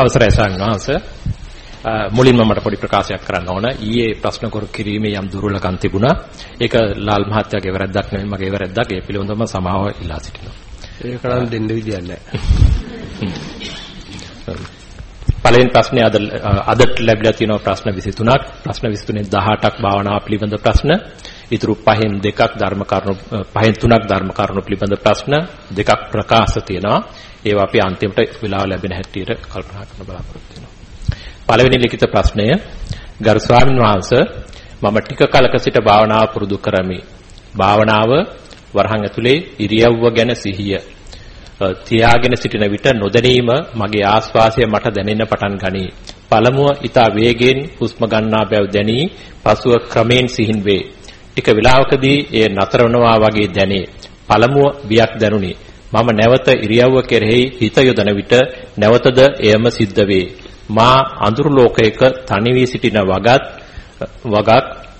අවසරයි සංඝාස මුලින්ම මට පොඩි ප්‍රකාශයක් කරන්න ඕන. ඊයේ ප්‍රශ්න කර කිරීමේ යම් දුර්වලකම් තිබුණා. ඒක ලාල් මහත්තයාගේ වැරද්දක් නෙවෙයි මගේ වැරද්දක්. ඒ පිළිබඳව සමාව ඉල්ලා සිටිනවා. ඒක කරන් දෙන්න විදියක් නැහැ. පළවෙනි ප්‍රශ්නේ අද අදට ලැබිලා තියෙනවා ප්‍රශ්න 23ක්. ප්‍රශ්න 23 18ක් භාවනාව පිළිබඳ ප්‍රශ්න. ඊටු පහෙන් දෙකක් ධර්ම කරුණු පහෙන් තුනක් ධර්ම කරුණු පිළිබඳ ප්‍රශ්න දෙකක් ප්‍රකාශ තියෙනවා. ඒවා අපි අන්තිමට වෙලාව ලැබෙන හැටියට කල්පනා කරන බලාපොරොත්තු වෙනවා. පළවෙනි ලිඛිත ප්‍රශ්නය ගරු ස්වාමීන් වහන්සේ මම ටික කලක සිට භාවනාව පුරුදු කරමි. භාවනාව වරහන් ඇතුලේ ඉරියව්ව ගැන සිහිය තියාගෙන සිටින විට නොදැනීම මගේ ආස්වාසය මට දැනෙන්න පටන් ගනී. පළමුව ඊතා වේගයෙන් හුස්ම ගන්නා බැව් දැනී පසුව ක්‍රමෙන් සිහින් වේ. ටික වේලාවකදී එය නතර වනවා වගේ දැනේ. පළමුව බියක් දැනුනි. මම නැවත ඉරියව්ව කෙරෙහි හිත යොදන විට නැවතද එයම සිද්ධ වේ. මා අඳුරු ලෝකයක තනි වී සිටින වගත් වගක්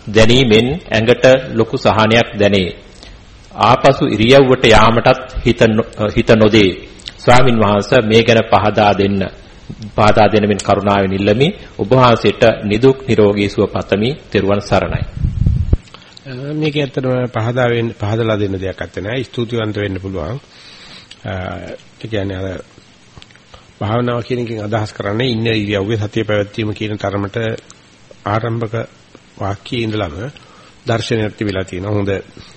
දැනීමෙන් ඇඟට ලොකු සහනයක් දැනේ. ආපසු ඉරියව්වට යාමටත් හිත හිත නොදේ. ස්වාමින් වහන්සේ මේ ගැන පහදා දෙන්න. පහදා දෙන මෙන් කරුණාවෙන් ඉල්ලමි. ඔබ වහන්සේට නිදුක් නිරෝගී සුව පතමි. ත්වන් සරණයි. මේක ඇත්තටම පහදා වෙන්න පහදලා දෙන්න දෙයක් නැත්තේ නෑ. ස්තුතිවන්ත වෙන්න පුළුවන්. ඒ කියන්නේ අර භාවනාව කියන එකෙන් අදහස් කරන්නේ ඉන්න ඉරියව්වේ සතිය පැවැත්වීම කියන තරමට ආරම්භක වාක්‍යයේ ඉඳලම දර්ශනයක් තිබිලා තියෙන හොඳ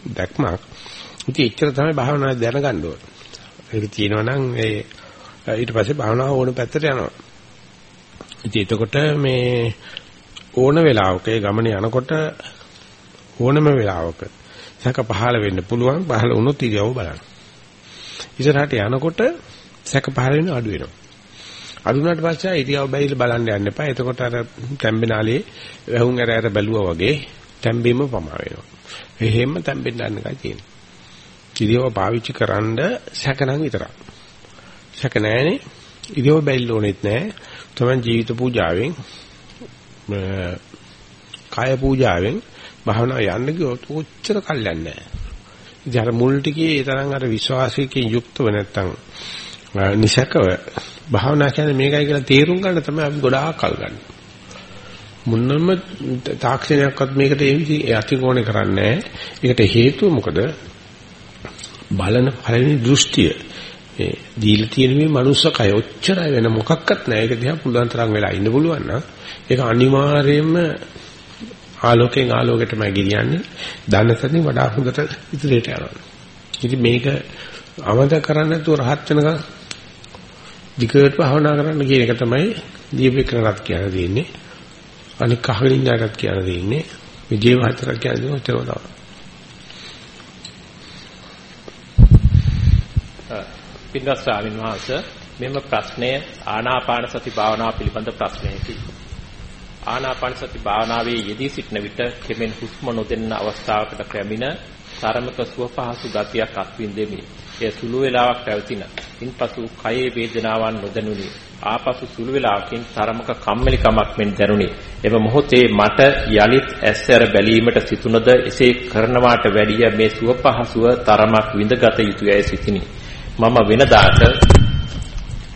දැක්මක්. ඉතින් එච්චර තමයි භාවනාව දැනගන්න ඕන. ඒක තියෙනවා නම් ඒ ඊට පස්සේ භාවනාව ඕන පැත්තට යනවා. ඉතින් එතකොට මේ ඕන වෙලාවක ඒ ගමනේ යනකොට ඕනම වෙලාවක සැක පහළ වෙන්න පුළුවන් පහළ වුණොත් ඉරියව්ව බලන්න. ඉස්සරහට යනකොට සැක පහළ වෙන අඩු වෙනවා. අඩුනාට පස්සේ ඉරියව් බැයිල බලන්න යන්න එපා. එතකොට අර තැම්බෙනාලේ වැහුම් ඇර ඇර බැලුවා වගේ තැම්බීම පමා වෙනවා. එහෙම තැම්බෙන්න ගන්න එකයි තියෙන්නේ. ඉරියව පාවිච්චි කරන්න සැකනම් විතරක්. සැක නැහැනේ. ඉරියව බැල්ල ඕනෙත් නැහැ. තමයි ජීවිත පූජාවෙන් කාය පූජාවෙන් භාවනාව යන්න ගියොත් ඔච්චර කල්යන්නේ නැහැ. ඉතින් අර මුල් ටිකේ ඒ තරම් අර විශ්වාසයකින් යුක්තව නැත්තම් නිසකව භාවනා කියන්නේ මේකයි කියලා තේරුම් ගන්න තමයි අපි ගොඩාක් කල් ගන්න. මුන්නම තාක්ෂණයක්වත් මේකට ඒ විදි අතිකෝණේ කරන්නේ ඒකට හේතුව මොකද? බලන පළවෙනි දෘෂ්ටිය. මේ දීලා තියෙන මේ මනුස්ස කය ඔච්චරයි වෙන මොකක්වත් නැහැ. ඒක දිහා පුළුවන් තරම් වෙලා ඉන්න පුළුවන් නම් ඒක අනිවාර්යයෙන්ම ආලෝකයෙන් ආලෝකයටම ගියන්නේ. දන්නතනින් වඩා හොඳට ඉදිරියට යනවා. ඉතින් මේක අවද කරන්නේ නැතුව රහත් වෙනකන් දිගට භාවනා කරන්න කියන එක තමයි දීපේකනවත් කියන දෙන්නේ. අනික අහගෙන ඉන්නටත් කියන දෙන්නේ. විජේ මහතරක් කියන දේ ඔච්චරම තමයි. පින්වත් ස්වාමීන් වහන්සේ මෙම ප්‍රශ්නය ආනාපාන සති භාවනාව පිළිබඳ ප්‍රශ්නයකි. ආනාපාන සති භාවනාවේ යෙදී සිටින විට කෙමෙන් හුස්ම නොදෙන්න අවස්ථාවකට පැමිණ තරමක සුව පහසු ගතියක් අත්විඳෙමි. එය සුළු වේලාවක් පැවතින. ඉන්පසු කයේ වේදනාවන් නොදැනුනි. ආපසු සුළු වේලාවකින් තරමක කම්මැලිකමක් මෙන් දැනුනි. එම මොහොතේ මට යලිත් ඇස්සර බැලීමට සිතුනද එසේ කරනවාට වැඩිය මේ සුව පහසුව තරමක් විඳගත යුතුයයි සිතිනි. මම වෙනදාට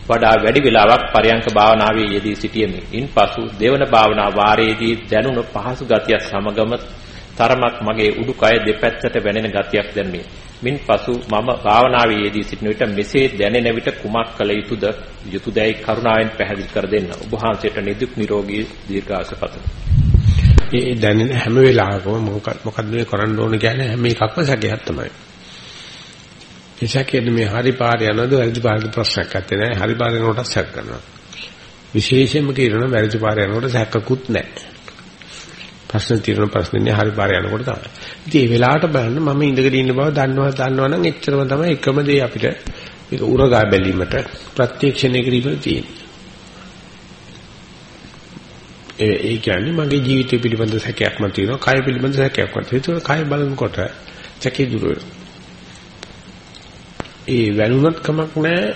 වඩා වැඩි වේලාවක් පරයන්ක භාවනාවේ යෙදී සිටියෙමි. ඉන්පසු දෙවන භාවනා වාරයේදී දැනුණු පහසු ගතිය සමගම තරමක් මගේ උඩුකය දෙපැත්තට වැනෙන ගතියක් දැනුනි. මින්පසු මම භාවනාවේ යෙදී සිටින විට මෙසේ දැනෙන විට කුමක් කළ යුතුද යුතුයදයි කරුණාවෙන් පැහැදිලි කර දෙන්න. ඔබ වහන්සේට නිදුක් නිරෝගී දීර්ඝාස පතමි. මේ දැනෙන හැම වෙලාවකම මොකක්ද මේ කරන්න ඕන කියන්නේ හැම එකක්ම සැකයක් තමයි. ඒ සැකයෙන් මේ හරි පාර යනවද වැරදි පාරද ප්‍රශ්නයක් නැත්තේ නෑ. හරි පාර යනකොට සැක කරනවා. විශේෂයෙන්ම කියනවා වැරදි පාර යනකොට සැකකුත් නැහැ. ප්‍රශ්න తీරන ප්‍රශ්නේ හරි පාර යනකොට තමයි. ඉතින් මේ වෙලාවට බලන්න මම ඉඳගෙන ඉන්න බව දන්නවා දන්නවා නම් එච්චරම තමයි එකම දේ අපිට මේක උරගා බැලීමට ප්‍රත්‍යක්ෂණය කිරීමට තියෙන්නේ. ඒ ඒ කියන්නේ මගේ ජීවිතය පිළිබඳ සැකයක් මත තියෙනවා, කය පිළිබඳ සැකයක් මත. ඒක කය බලනකොට සැකේ දුර ඒ වැළුණත් කමක් නැහැ.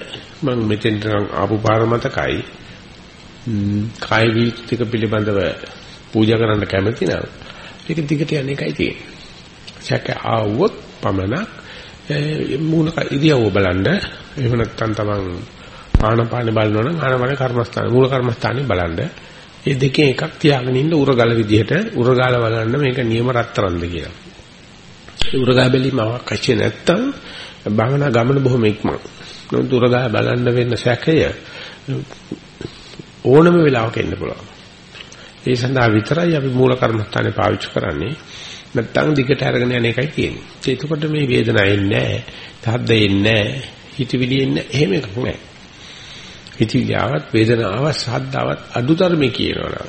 මම මෙතෙන්ට ආපු පාර මතකයි. කාය විචික පිළිබඳව පූජා කරන්න කැමති නම් ඒක දිගට යන එකයි තියෙන්නේ. සැක ආවොත් පමණක් මූණ ඉදියව බලන්න එහෙම නැත්නම් තමන් ආනපාන බලනවා නම් ආනපාන කර්මස්ථාන මූල කර්මස්ථානේ බලන්න. මේ දෙකේ එකක් තියාගෙන ඉන්න උරගල විදිහට උරගාල බලන්න මේක නියම රත්තරන්ද කියලා. උරගා බැලීම අවශ්‍ය නැත්තම් භවනා ගමන බොහොම ඉක්මන. නමුත් උරගා බලන්න වෙන්න සැකය ඕනම වෙලාවක එන්න පුළුවන්. ඒ සඳහා විතරයි අපි මූල කර්මස්ථානේ පාවිච්චි කරන්නේ. නැත්තම් දිගට අරගෙන යන එකයි තියෙන්නේ. එතකොට මේ වේදනාව එන්නේ නැහැ. තහද්ද එන්නේ නැහැ. හිතවිලි එන්නේ එහෙම එකක් නැහැ. හිතවිලි ආවත් වේදනාවක් සද්දාවක් අඩුතරමේ කියනවා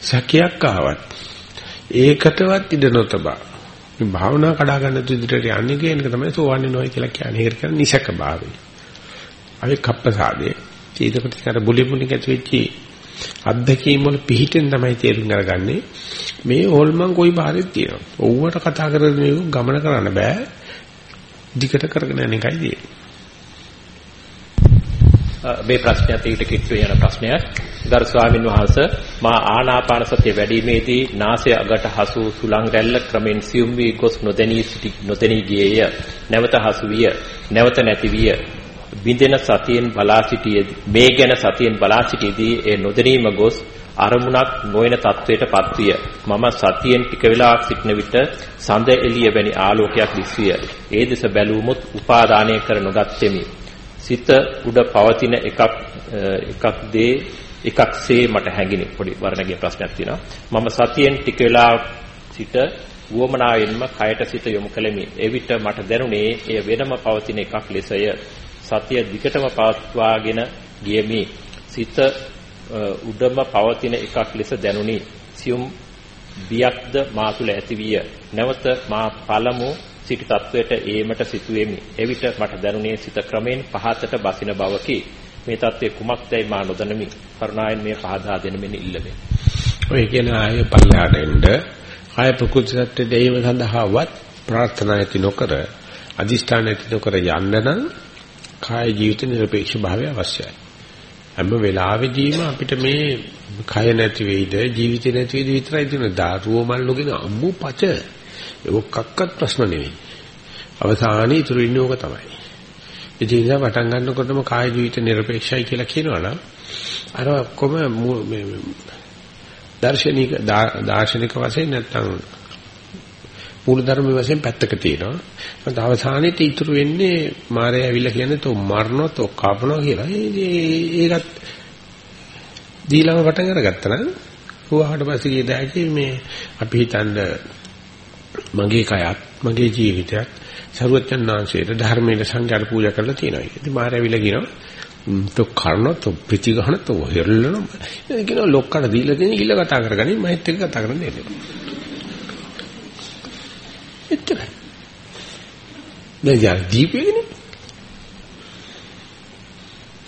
සැකයක් ආවත් ඒකටවත් ඉඩ නොතබා මේ භාවනා කඩා ගන්න විදිහට යන්නේ කියන එක තමයි සෝවන්නේ නොයි කියලා කියන්නේ. ඒකට කියන්නේ නිසක භාවය. අවේ කප්පසාදේ. ඊටකට අර බුලි බුලි ගැට වෙච්චි අත්දැකීම් වල පිහිටෙන් තමයි තේරුම් අරගන්නේ මේ හොල්මන් කොයි බාහිරද තියෙනවා. ඔව්වට කතා කරගෙන ගමන කරන්න බෑ. දිගට කරගෙන යන එකයි තියෙන්නේ. මේ ප්‍රශ්නයත් ඊට කිට්ටු යන ප්‍රශ්නයක්. ගරු ස්වාමින් වහන්සේ මා ආනාපාන සතිය වැඩිීමේදී නාසය අගට හසු සුලං රැල්ල ක්‍රමෙන් සියුම් වී ගොස් නොදෙනී සිටි නොදෙනී ගියේය. නැවත හසු විය. නැවත නැති විය. බින්දෙන සතියෙන් බලා සිටියේදී මේ ගැන සතියෙන් බලා සිටියේදී ඒ නොදැනීම ගොස් අරමුණක් නොවන තත්වයටපත් විය. මම සතියෙන් ටික වෙලාවක් සිටින විට සඳ එළිය වැනි ආලෝකයක් දිස්විය. ඒ දෙස බැලුවමුත් උපාදානය කර නොගත්තෙමි. සිත උඩ පවතින එකක් එකක් දේ එකක්සේ මට හැඟිනි. පොඩි වර්ණගේ ප්‍රශ්නයක් තියෙනවා. මම සතියෙන් ටික වෙලාවක් සිට වුවමනාවෙන්ම කයට සිත යොමු කළෙමි. එවිට මට දැනුනේ එය වෙනම පවතින එකක් ලෙසය. සතිය දිගටම පවත්වාගෙන ගියමි. සිත උඩම පවතින එකක් ලෙස දැනුනි. සියුම් බියක්ද මා තුළ ඇතිවිය. නැවත මා පළමු සිටි තත්වයට ඒමට සිටුවෙමි. එවිට මට දැනුනේ සිත ක්‍රමෙන් පහතට බසින බවකි. මේ தත්ත්වය කුමක්දයි මා නොදනමි. කරුණාවෙන් මේ පහදා දෙන මෙන්න ඉල්ලමි. ඔය කියන ආය පල්ලහට එන්න ආය ප්‍රකෘති සත්‍ය දෙයම සඳහාවත් ප්‍රාර්ථනා ඇති නොකර අදිෂ්ඨාන ඇති නොකර යන්න නම් කාය ජීවිත නිර්පේක්ෂ භාවය අවශ්‍යයි. හැම වෙලාවෙදීම අපිට මේ කය නැති වෙයිද ජීවිතේ නැති වෙයිද විතරයි තියෙන දාරුව මල්ලෝගෙන අම්මු පච ඒකක්වත් ප්‍රශ්න නෙවෙයි. අවසානයේ ඉතුරු ඉන්නේ ඕක තමයි. ඉතින් ඉතින් පටන් ගන්නකොටම කාය ජීවිත නිර්පේක්ෂයි කියලා කියනවනම් අර ඔක්කොම මේ දාර්ශනික දාර්ශනික වශයෙන් නැත්තම් මූල ධර්ම වශයෙන් පැත්තක තියෙනවා. මත අවසානයේට ඉතුරු වෙන්නේ මාරය ඇවිල්ලා කියන්නේ තෝ මරනවා තෝ කපනවා කියලා. ඒකත් දීලම පටන් අරගත්තා නම් ඌහාට පස්සේ ගියදාකි මේ අපි හිතන්නේ මගේ කයත් මගේ ජීවිතයත් සරුවචනාංශයට ධර්මයේ සංඝයාට පූජා කරලා තියෙනවා. ඉතින් මාරය ඇවිල්ලා කියනවා તો කර්ණ તો ප්‍රතිගහන તો හෙරලන කියන ලොක්කට දීලා තියෙන ඉල්ල කතා කරගනින් මයිත් එක්ක කතා කරන්න එන්නේ. එච්චරයි. දැන් යා දීපේනේ.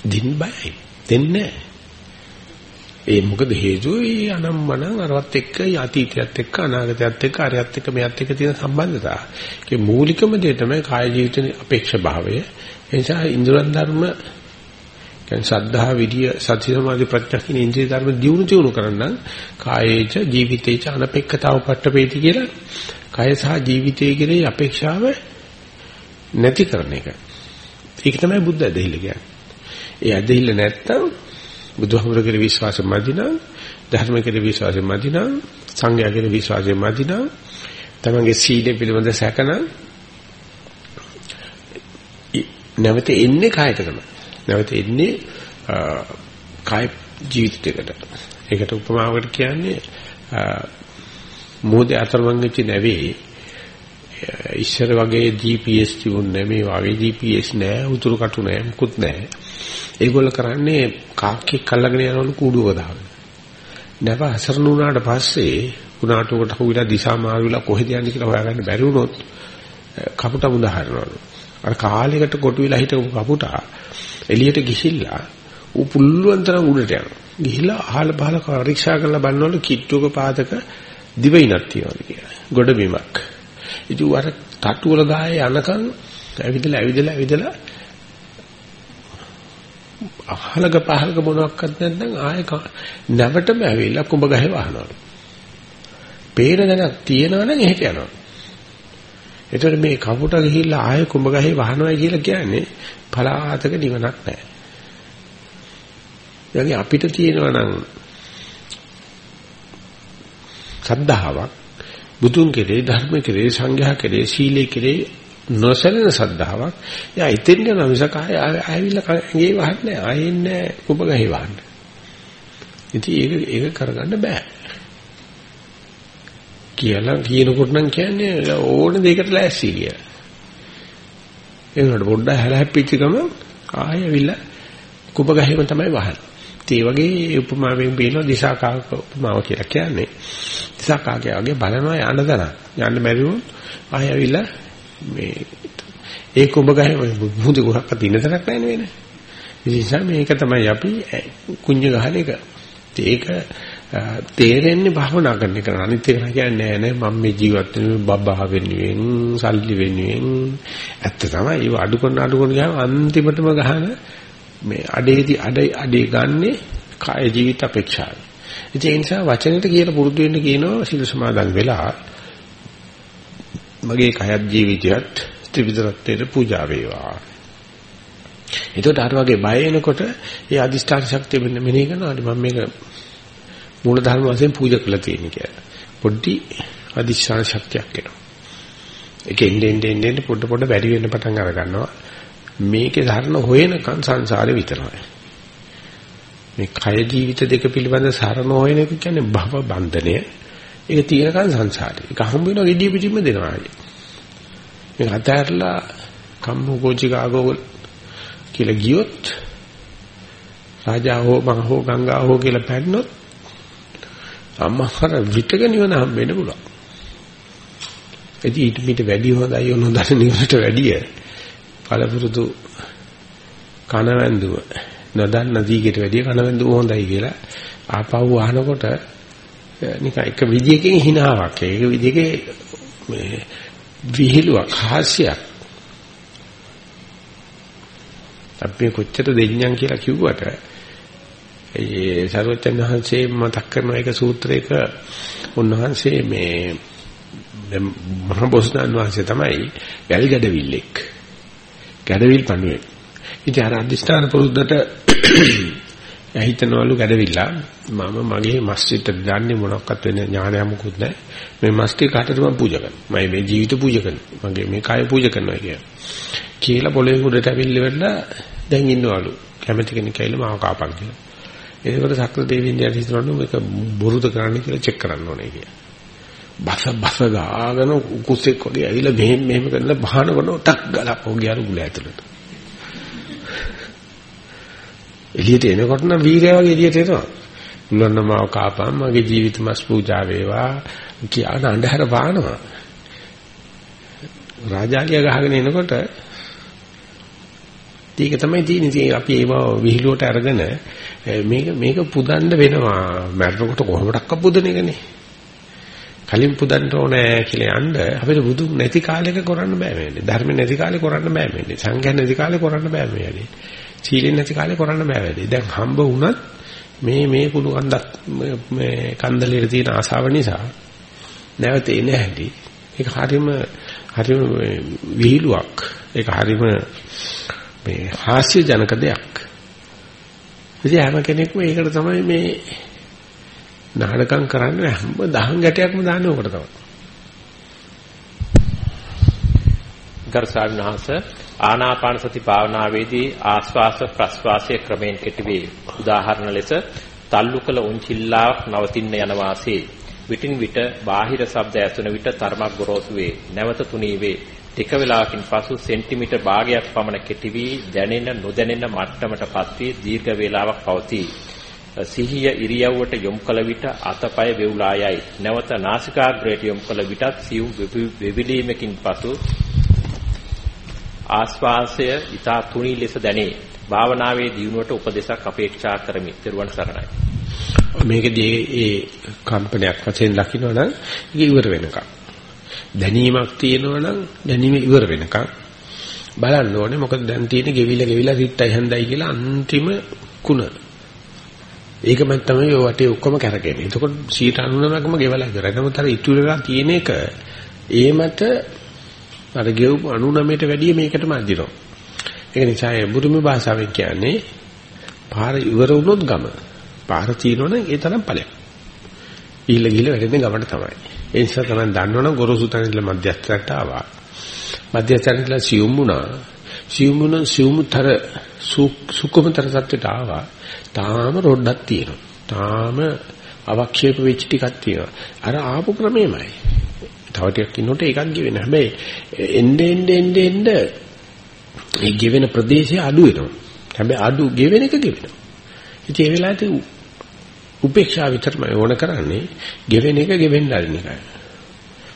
දින් බයයි. දෙන්නේ ඒ මොකද හේතුව ඒ අනම්මන අරවත් එක්ක අතීතයත් එක්ක අනාගතයත් එක්ක අරයත් එක්ක මෙයත් එක්ක තියෙන සම්බන්ධතාව. ඒ මූලිකම දේ තමයි කාය ජීවිත අපේක්ෂා භාවය. ඒ නිසා ඉන්ද්‍රයන් ධර්ම කියන්නේ සද්ධා විරිය සති සමාධි ප්‍රඥා කියන ඉන්ද්‍රිය ධර්ම දියුණු දියුණු කරන්න කායේච ජීවිතේච අනපේක්ෂතාව පට්ටපේති කියලා කය සහ ජීවිතයේ කෙරෙහි අපේක්ෂාව නැති කරන එක. ඒක තමයි බුද්ධ ඇදහිල්ල කියන්නේ. ඒ ඇදහිල්ල නැත්තම් බුදුහමර කෙරෙහි විශ්වාසය මදිනා ධර්ම කෙරෙහි විශ්වාසය මදිනා සංඝයා කෙරෙහි විශ්වාසය මදිනා තමන්ගේ සීලය පිළිබඳ සැකන නැවත එන්නේ කායට තමයි. නැවත එන්නේ කාය ජීවිතයකට. ඒකට උපමාවකට කියන්නේ මොහොතේ අතරමං වෙච්ච නැවේ ඉස්සර වගේ GPS තිබුණේ මේ වගේ GPS නෑ උතුරු කටු නෑ මුකුත් නෑ ඒගොල්ල කරන්නේ කාක්කෙක් අල්ලගෙන යනවලු කූඩුවක දාගෙන නැව අසරණ වුණාට පස්සේ උනාට උකට හුවිලා දිශා මාරු වෙලා කොහෙද යන්නේ කියලා හොයාගන්න බැරි වුණොත් කපුට මුදා හරිනවලු අර කාලයකට කොටු වෙලා හිටපු කපුටා එළියට ගිහිල්ලා ඌ පුල්ලුවන් තරම් උඩට යනවා ගිහිල්ලා අහල බහල පරීක්ෂා කරලා බලනවලු කිට්ටුවක පාදක දිවයිනක් තියනවාද කියලා. ගොඩ බිමක්. ඉතින් අර තට්ටු වල ගායේ යනකම් ඇවිදලා ඇවිදලා ඇවිදලා අහලක පහලක මොනවත් නැත්නම් ආයෙ නැවටම ඇවිල්ලා කුඹ ගහේ වහනවා. පේන දැනක් තියෙනවනම් එහෙට යනවා. එතකොට මේ කපුට ගිහිල්ලා ආයෙ කුඹ ගහේ වහනවා කියලා කියන්නේ පලාතක නිවනක් නැහැ. ඒ අපිට තියෙනවා නම් සද්ධාාවක් බුදුන් කෙරේ ධර්ම කෙරේ සංඝයා කෙරේ සීලේ කෙරේ නොසලෙන සද්ධාාවක්. එයා ඉතින් යන මිසක ආයෙවිල්ලා ඇඟේ වහන්නේ ආයෙන්නේ කුඹ ගහේ වහන්නේ. ඉතින් ඒක ඒක කරගන්න බෑ. කියලා කියනකොට නම් කියන්නේ ඕන දෙයකට ලෑස්ති කියලා. ඒ වුණාට පොඩ්ඩක් හැලහැප්පිච්ච ගම ආයෙවිල්ලා කුඹ ගහේම තමයි වහන්නේ. ඒ වගේ උපමාවෙන් බේනවා දිසාකාක උපමාව කියලා කියන්නේ. දිසාකාකේ වගේ බලනවා යන්න දන. යන්න බැරිවොත් ආයෙ ඇවිල්ලා මේ ඒ කුඹ ගහේ මුහුද ගොඩක් තින තරක් නැහැ නේද? ඉතින් මේක තමයි අපි කුඤ්ඤ ගහන එක. ඒක තේරෙන්නේ භවනා කරන එක. අනිත් එක කියන්නේ නෑ නෑ මම මේ ජීවත් වෙන්නේ බබා වෙනුවෙන්, සල්ලි වෙනුවෙන්. ඇත්ත තමයි. ඒව අඩු කරන අඩු කරන ගියාම අන්තිමටම ගහන මේ අඩේදී අඩේ අඩේ ගන්නෙ කාය ජීවිත අපේක්ෂාව. ඉතින් ඒ නිසා වචනෙට කියලා පුරුදු වෙන්න කියනවා සිල් සමාදන් වෙලා මගේ කයත් ජීවිතයත් ත්‍රිවිධ රත්නයේ පූජා වේවා. එතකොට අර වගේ බය එනකොට ඒ අදිෂ්ඨාන ශක්තිය මෙන්න මෙනෙහි කරනවා මම මේක මූල ධර්ම වශයෙන් පූජා කළා තියෙන කියලා. පොඩි අදිෂ්ඨාන ශක්තියක් එනවා. ඒක එන්නේ එන්නේ එන්නේ පොඩ පොඩ වැඩි වෙන්න පටන් අර ගන්නවා. මේකේ ධර්ම හොයනකන් සංසාරේ විතරයි. මේ කය ජීවිත දෙක පිළිබඳ සරණ හොයන එක කියන්නේ භව බන්ධනය. ඒක තියෙනකන් සංසාරේ. ඒක හම්බ වෙනවා gediy පිටින්ම දෙනවා ආයේ. මේ අතහැරලා කම්මෝ කෝචිකාගෝ කියලා ගියොත් රාජා හෝ මහ හෝ ගංගා හෝ කියලා පැන්නොත් අම්මහර විතක නිවන හම්බෙන්න පුළුවන්. ඉතින් ඊට මිට වැඩි හොඳයි ඔන්න නිවනට වැඩිය. පළපුරුදු කනවැන්දුව නොදන්න දීකට වැඩිය කනවැන්දුව හොඳයි කියලා ආපහු අහනකොට නිකන් එක විදියකින් හිනාවක් ඒක විදියකේ මේ විහිළුවක් හාස්‍යයක්. අපි කොච්චර දෙඤ්ඤම් කියලා කිව්වට ඒ සර්වචන් වහන්සේ මතක් කරන එක සූත්‍රයක උන්වහන්සේ මේ මහ බොසතාන් වහන්සේ තමයි වැල්ගඩවිල්ලෙක් ගැඩවිල් පණුවේ. ඉතින් අර අදිස්ථාන පුරුද්දට හිතනවලු ගැඩවිල්ලා මම මගේ මස්ජිදට දාන්නේ මොනක්වත් වෙන ඥානයක් මොකුත් නැහැ. මේ මස්ජිද කාටද මම පූජා කරනවා. මම මේ ජීවිත පූජා කරනවා. මගේ මේ කාය පූජා කරනවා කියලා. කියලා පොළොවේ උඩට ඇවිල්ලා දැන් ඉන්නවලු. කැමති කෙනෙක් ඇවිල්ලා මාව කාපන් කියලා. ඒකට සක්‍ර දෙවියන් හිතනවලු මේක බොරුද කරන්න කියලා චෙක් කරන්න ඕනේ කියලා. බස බස ගාගෙන කුසෙක් වගේ ඇවිල්ලා මෙහෙම මෙහෙම කරලා බහන කරන ටක් ගාලා පොගිය අර ගුල ඇතුළට. එළියට එනකොට නම් වීරයා වගේ එළියට එනවා. මුලන්න මාව කාපම් මගේ ජීවිත මස් පූජා වේවා කියන අන්ධහර බානවා. රාජාලිය ගහගෙන එනකොට ඒක තමයි තියෙන්නේ. අපි ඒව විහිළුවට අරගෙන මේක මේක පුදන්න වෙනවා. මරනකොට කොහොමඩක්ක පුදන එකනේ. කලින් පුදන්න ඕනේ කියලා යන්න අපිට බුදු නැති කාලෙක කරන්න බෑ මේනේ. ධර්ම නැති කාලේ කරන්න බෑ මේනේ. සංඝයා නැති කාලේ කරන්න බෑ මේනේ. සීලෙන් නැති කාලේ කරන්න බෑ වැඩේ. දැන් හම්බ වුණත් මේ මේ කුණු කන්දක් මේ කන්දලේ තියෙන ආසාව නිසා නැවත එන්නේ නැහැටි. ඒක හරීම හරීම විහිළුවක්. ඒක හරීම මේ හාස්‍ය ජනක දෙයක්. ඉතින් හැම කෙනෙක්ම ඒකට තමයි මේ නාඩකම් කරන්නේ හැම දහං ගැටයක්ම දාන්නේ ඔකට තමයි. ගරු ස්වාමීන් වහන්සේ ආනාපාන සති භාවනාවේදී ආස්වාස ප්‍රස්වාසයේ ක්‍රමෙන් කෙටි වේ. උදාහරණ ලෙස තල්ලු කළ උන්චිල්ලාවක් නවතින්න යන වාසේ විටින් විට බාහිර ශබ්ද ඇසුන විට තරමක් ගොරෝසු වේ. නැවත තුනී වේ. ටික වේලාවකින් පසු සෙන්ටිමීටර් භාගයක් පමණ කෙටි වී දැනෙන නොදැනෙන මට්ටමටපත් වී දීර්ඝ වේලාවක් පවතී. සිහිය ඉරියව්වට යොමු කළ විට අතපය වේවුලා යයි. නැවත නාසිකාග්‍රයට යොමු කළ විටත් සියුම් වෙවිලීමකින් පසු ආස්වාසය ඊතා තුනී ලෙස දැනේ. භාවනාවේ දියුණුවට උපදේශක් අපේක්ෂා කරමි. ත්වන් සරණයි. මේකදී ඒ කම්පනයක් වශයෙන් ලකිනවනම් ඒක ඉවර වෙනකම්. දැනීමක් තියෙනවනම් දැනීම ඉවර වෙනකම් බලන්න ඕනේ මොකද දැන් තියෙන ගෙවිල ගෙවිල රිට්ටයි හන්දයි කියලා අන්තිම කුණ ඒකම තමයි ඔය වටේ ඔක්කොම කරකෙන්නේ. එතකොට 99%ක්ම ගෙවලා ඉවරයි. නමුත් අර ඉතුරු වෙලා තියෙන එක ඒ මත අර ගෙවපු 99ට වැඩිය මේකටම අදිනවා. ඒක නිසා ඒ බුරුමි භාෂාවෙන් කියන්නේ පාර ඉවර වුණොත් ගම. පාර තියෙනවනම් ඒ තරම් ඵලයක්. ඊළ ගිල වැඩෙන්නේ ගමට තමයි. ඒ නිසා තමයි දන්නවනම් ගොරෝසු තැන ඉඳලා මධ්‍යස්ථයට ආවා. මධ්‍යස්ථයට ඉඳලා සියුම් වුණා. සියුම් වුණ සියුම්තර සුකුමතර සත්‍යයට ආවා. තාම රොඩක් තියෙනවා. තාම අවක්ෂේප වෙච්ච ටිකක් තියෙනවා. අර ආපු ක්‍රමෙමයි. තව ටිකක් ඉන්නකොට ඒකත් ගෙවෙන. හැබැයි එnde end end end මේ ගෙවෙන ප්‍රදේශය අඩු වෙනවා. හැබැයි අඩු ගෙවෙන එක ගෙවෙනවා. ඉතින් ඒ වෙලාවට උපේක්ෂාව විතරමයි ඕන කරන්නේ ගෙවෙන එක ගෙවෙන්න අරින එකයි.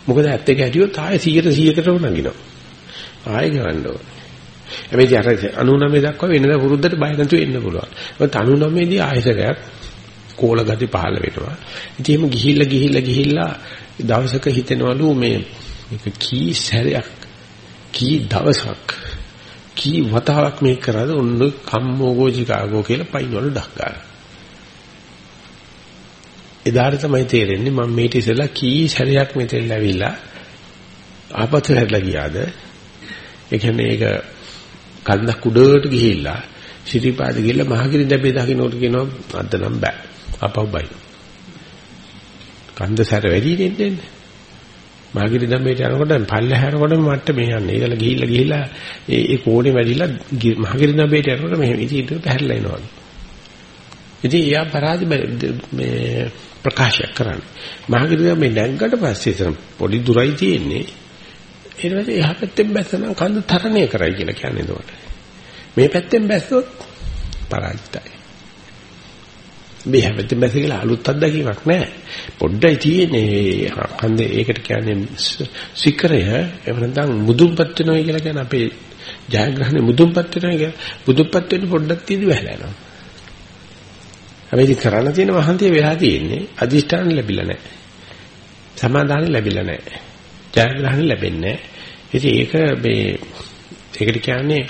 මොකද ඇත්ත එක ඇටියොත් ආයෙ 100ට 100කටම නගිනවා. ආයෙ ගවන්න ඕනේ. හැබැයි අර 99 දක්වා වෙනදා පුරුද්දට බය නැතුව එන්න පුළුවන්. ඒත් 99 දී ආයෙසරයක් කෝල ගති පහළ වෙනවා. ඉතින් එහෙම ගිහිල්ලා ගිහිල්ලා ගිහිල්ලා දවසක හිතෙනවලු මේ මේක කී සැරයක් කී දවසක් කී වතාවක් මේක කරාද ඔන්න කම්මෝගෝ චිකාගෝ කියලා පයින්වල ඩක් ගන්නවා. එදාට තමයි තේරෙන්නේ මම මේට ඉස්සෙල්ලා කී සැරයක් මෙතෙන් ඇවිල්ලා ආපස්සට හැරිලා ගියාද ඒ කියන්නේ ඒක කන්දක් උඩට ගිහිල්ලා සිටිපාද ගිහිල්ලා මහගිරි දැබේ දකින්නට කියනවා අද නම් බෑ අපව බයි කන්ද සැර වැඩි දෙන්නේ මහගිරි දැබේට යනකොට පල්ලෙහා යනකොට මට මේ යන්නේ ඒකල ගිහිල්ලා ගිහිල්ලා ඒ ඒ කෝණේ වැඩිලා මහගිරි දැබේට යනකොට මෙහෙම ඉතින් ඒක පැහැරලා එනවා ඉතින් එයා පරාජය මේ ප්‍රකාශ කරන්නේ. මහගිරිය මේ නැග්ගට පස්සේ එතන පොඩි දුරයි තියෙන්නේ. ඊට පස්සේ එහා පැත්තෙන් බැස්සනම් කඳ තරණය කරයි කියලා කියන්නේ එතකොට. මේ පැත්තෙන් බැස්සොත් පරාජිතයි. මේ හැමතෙම බැස කියලා අලුත් අත්දැකීමක් නැහැ. පොඩ්ඩයි තියෙන්නේ. කන්ද ඒකට කියන්නේ සිකරය එහෙම නැත්නම් මුදුන්පත් වෙනවා කියලා කියන්නේ අපේ ජයග්‍රහණය මුදුන්පත් වෙනවා කියලා. මුදුන්පත් වෙන්න පොඩ්ඩක් තියෙදි වැහලා යනවා. හැබැයි කරන්න තියෙන වහන්තිය වෙලා තියෙන්නේ අදිෂ්ඨාන ලැබිලා නැහැ. සමාදාන ලැබිලා නැහැ. ජයග්‍රහණ ලැබෙන්නේ නැහැ. ඉතින් ඒක මේ ඒකට කියන්නේ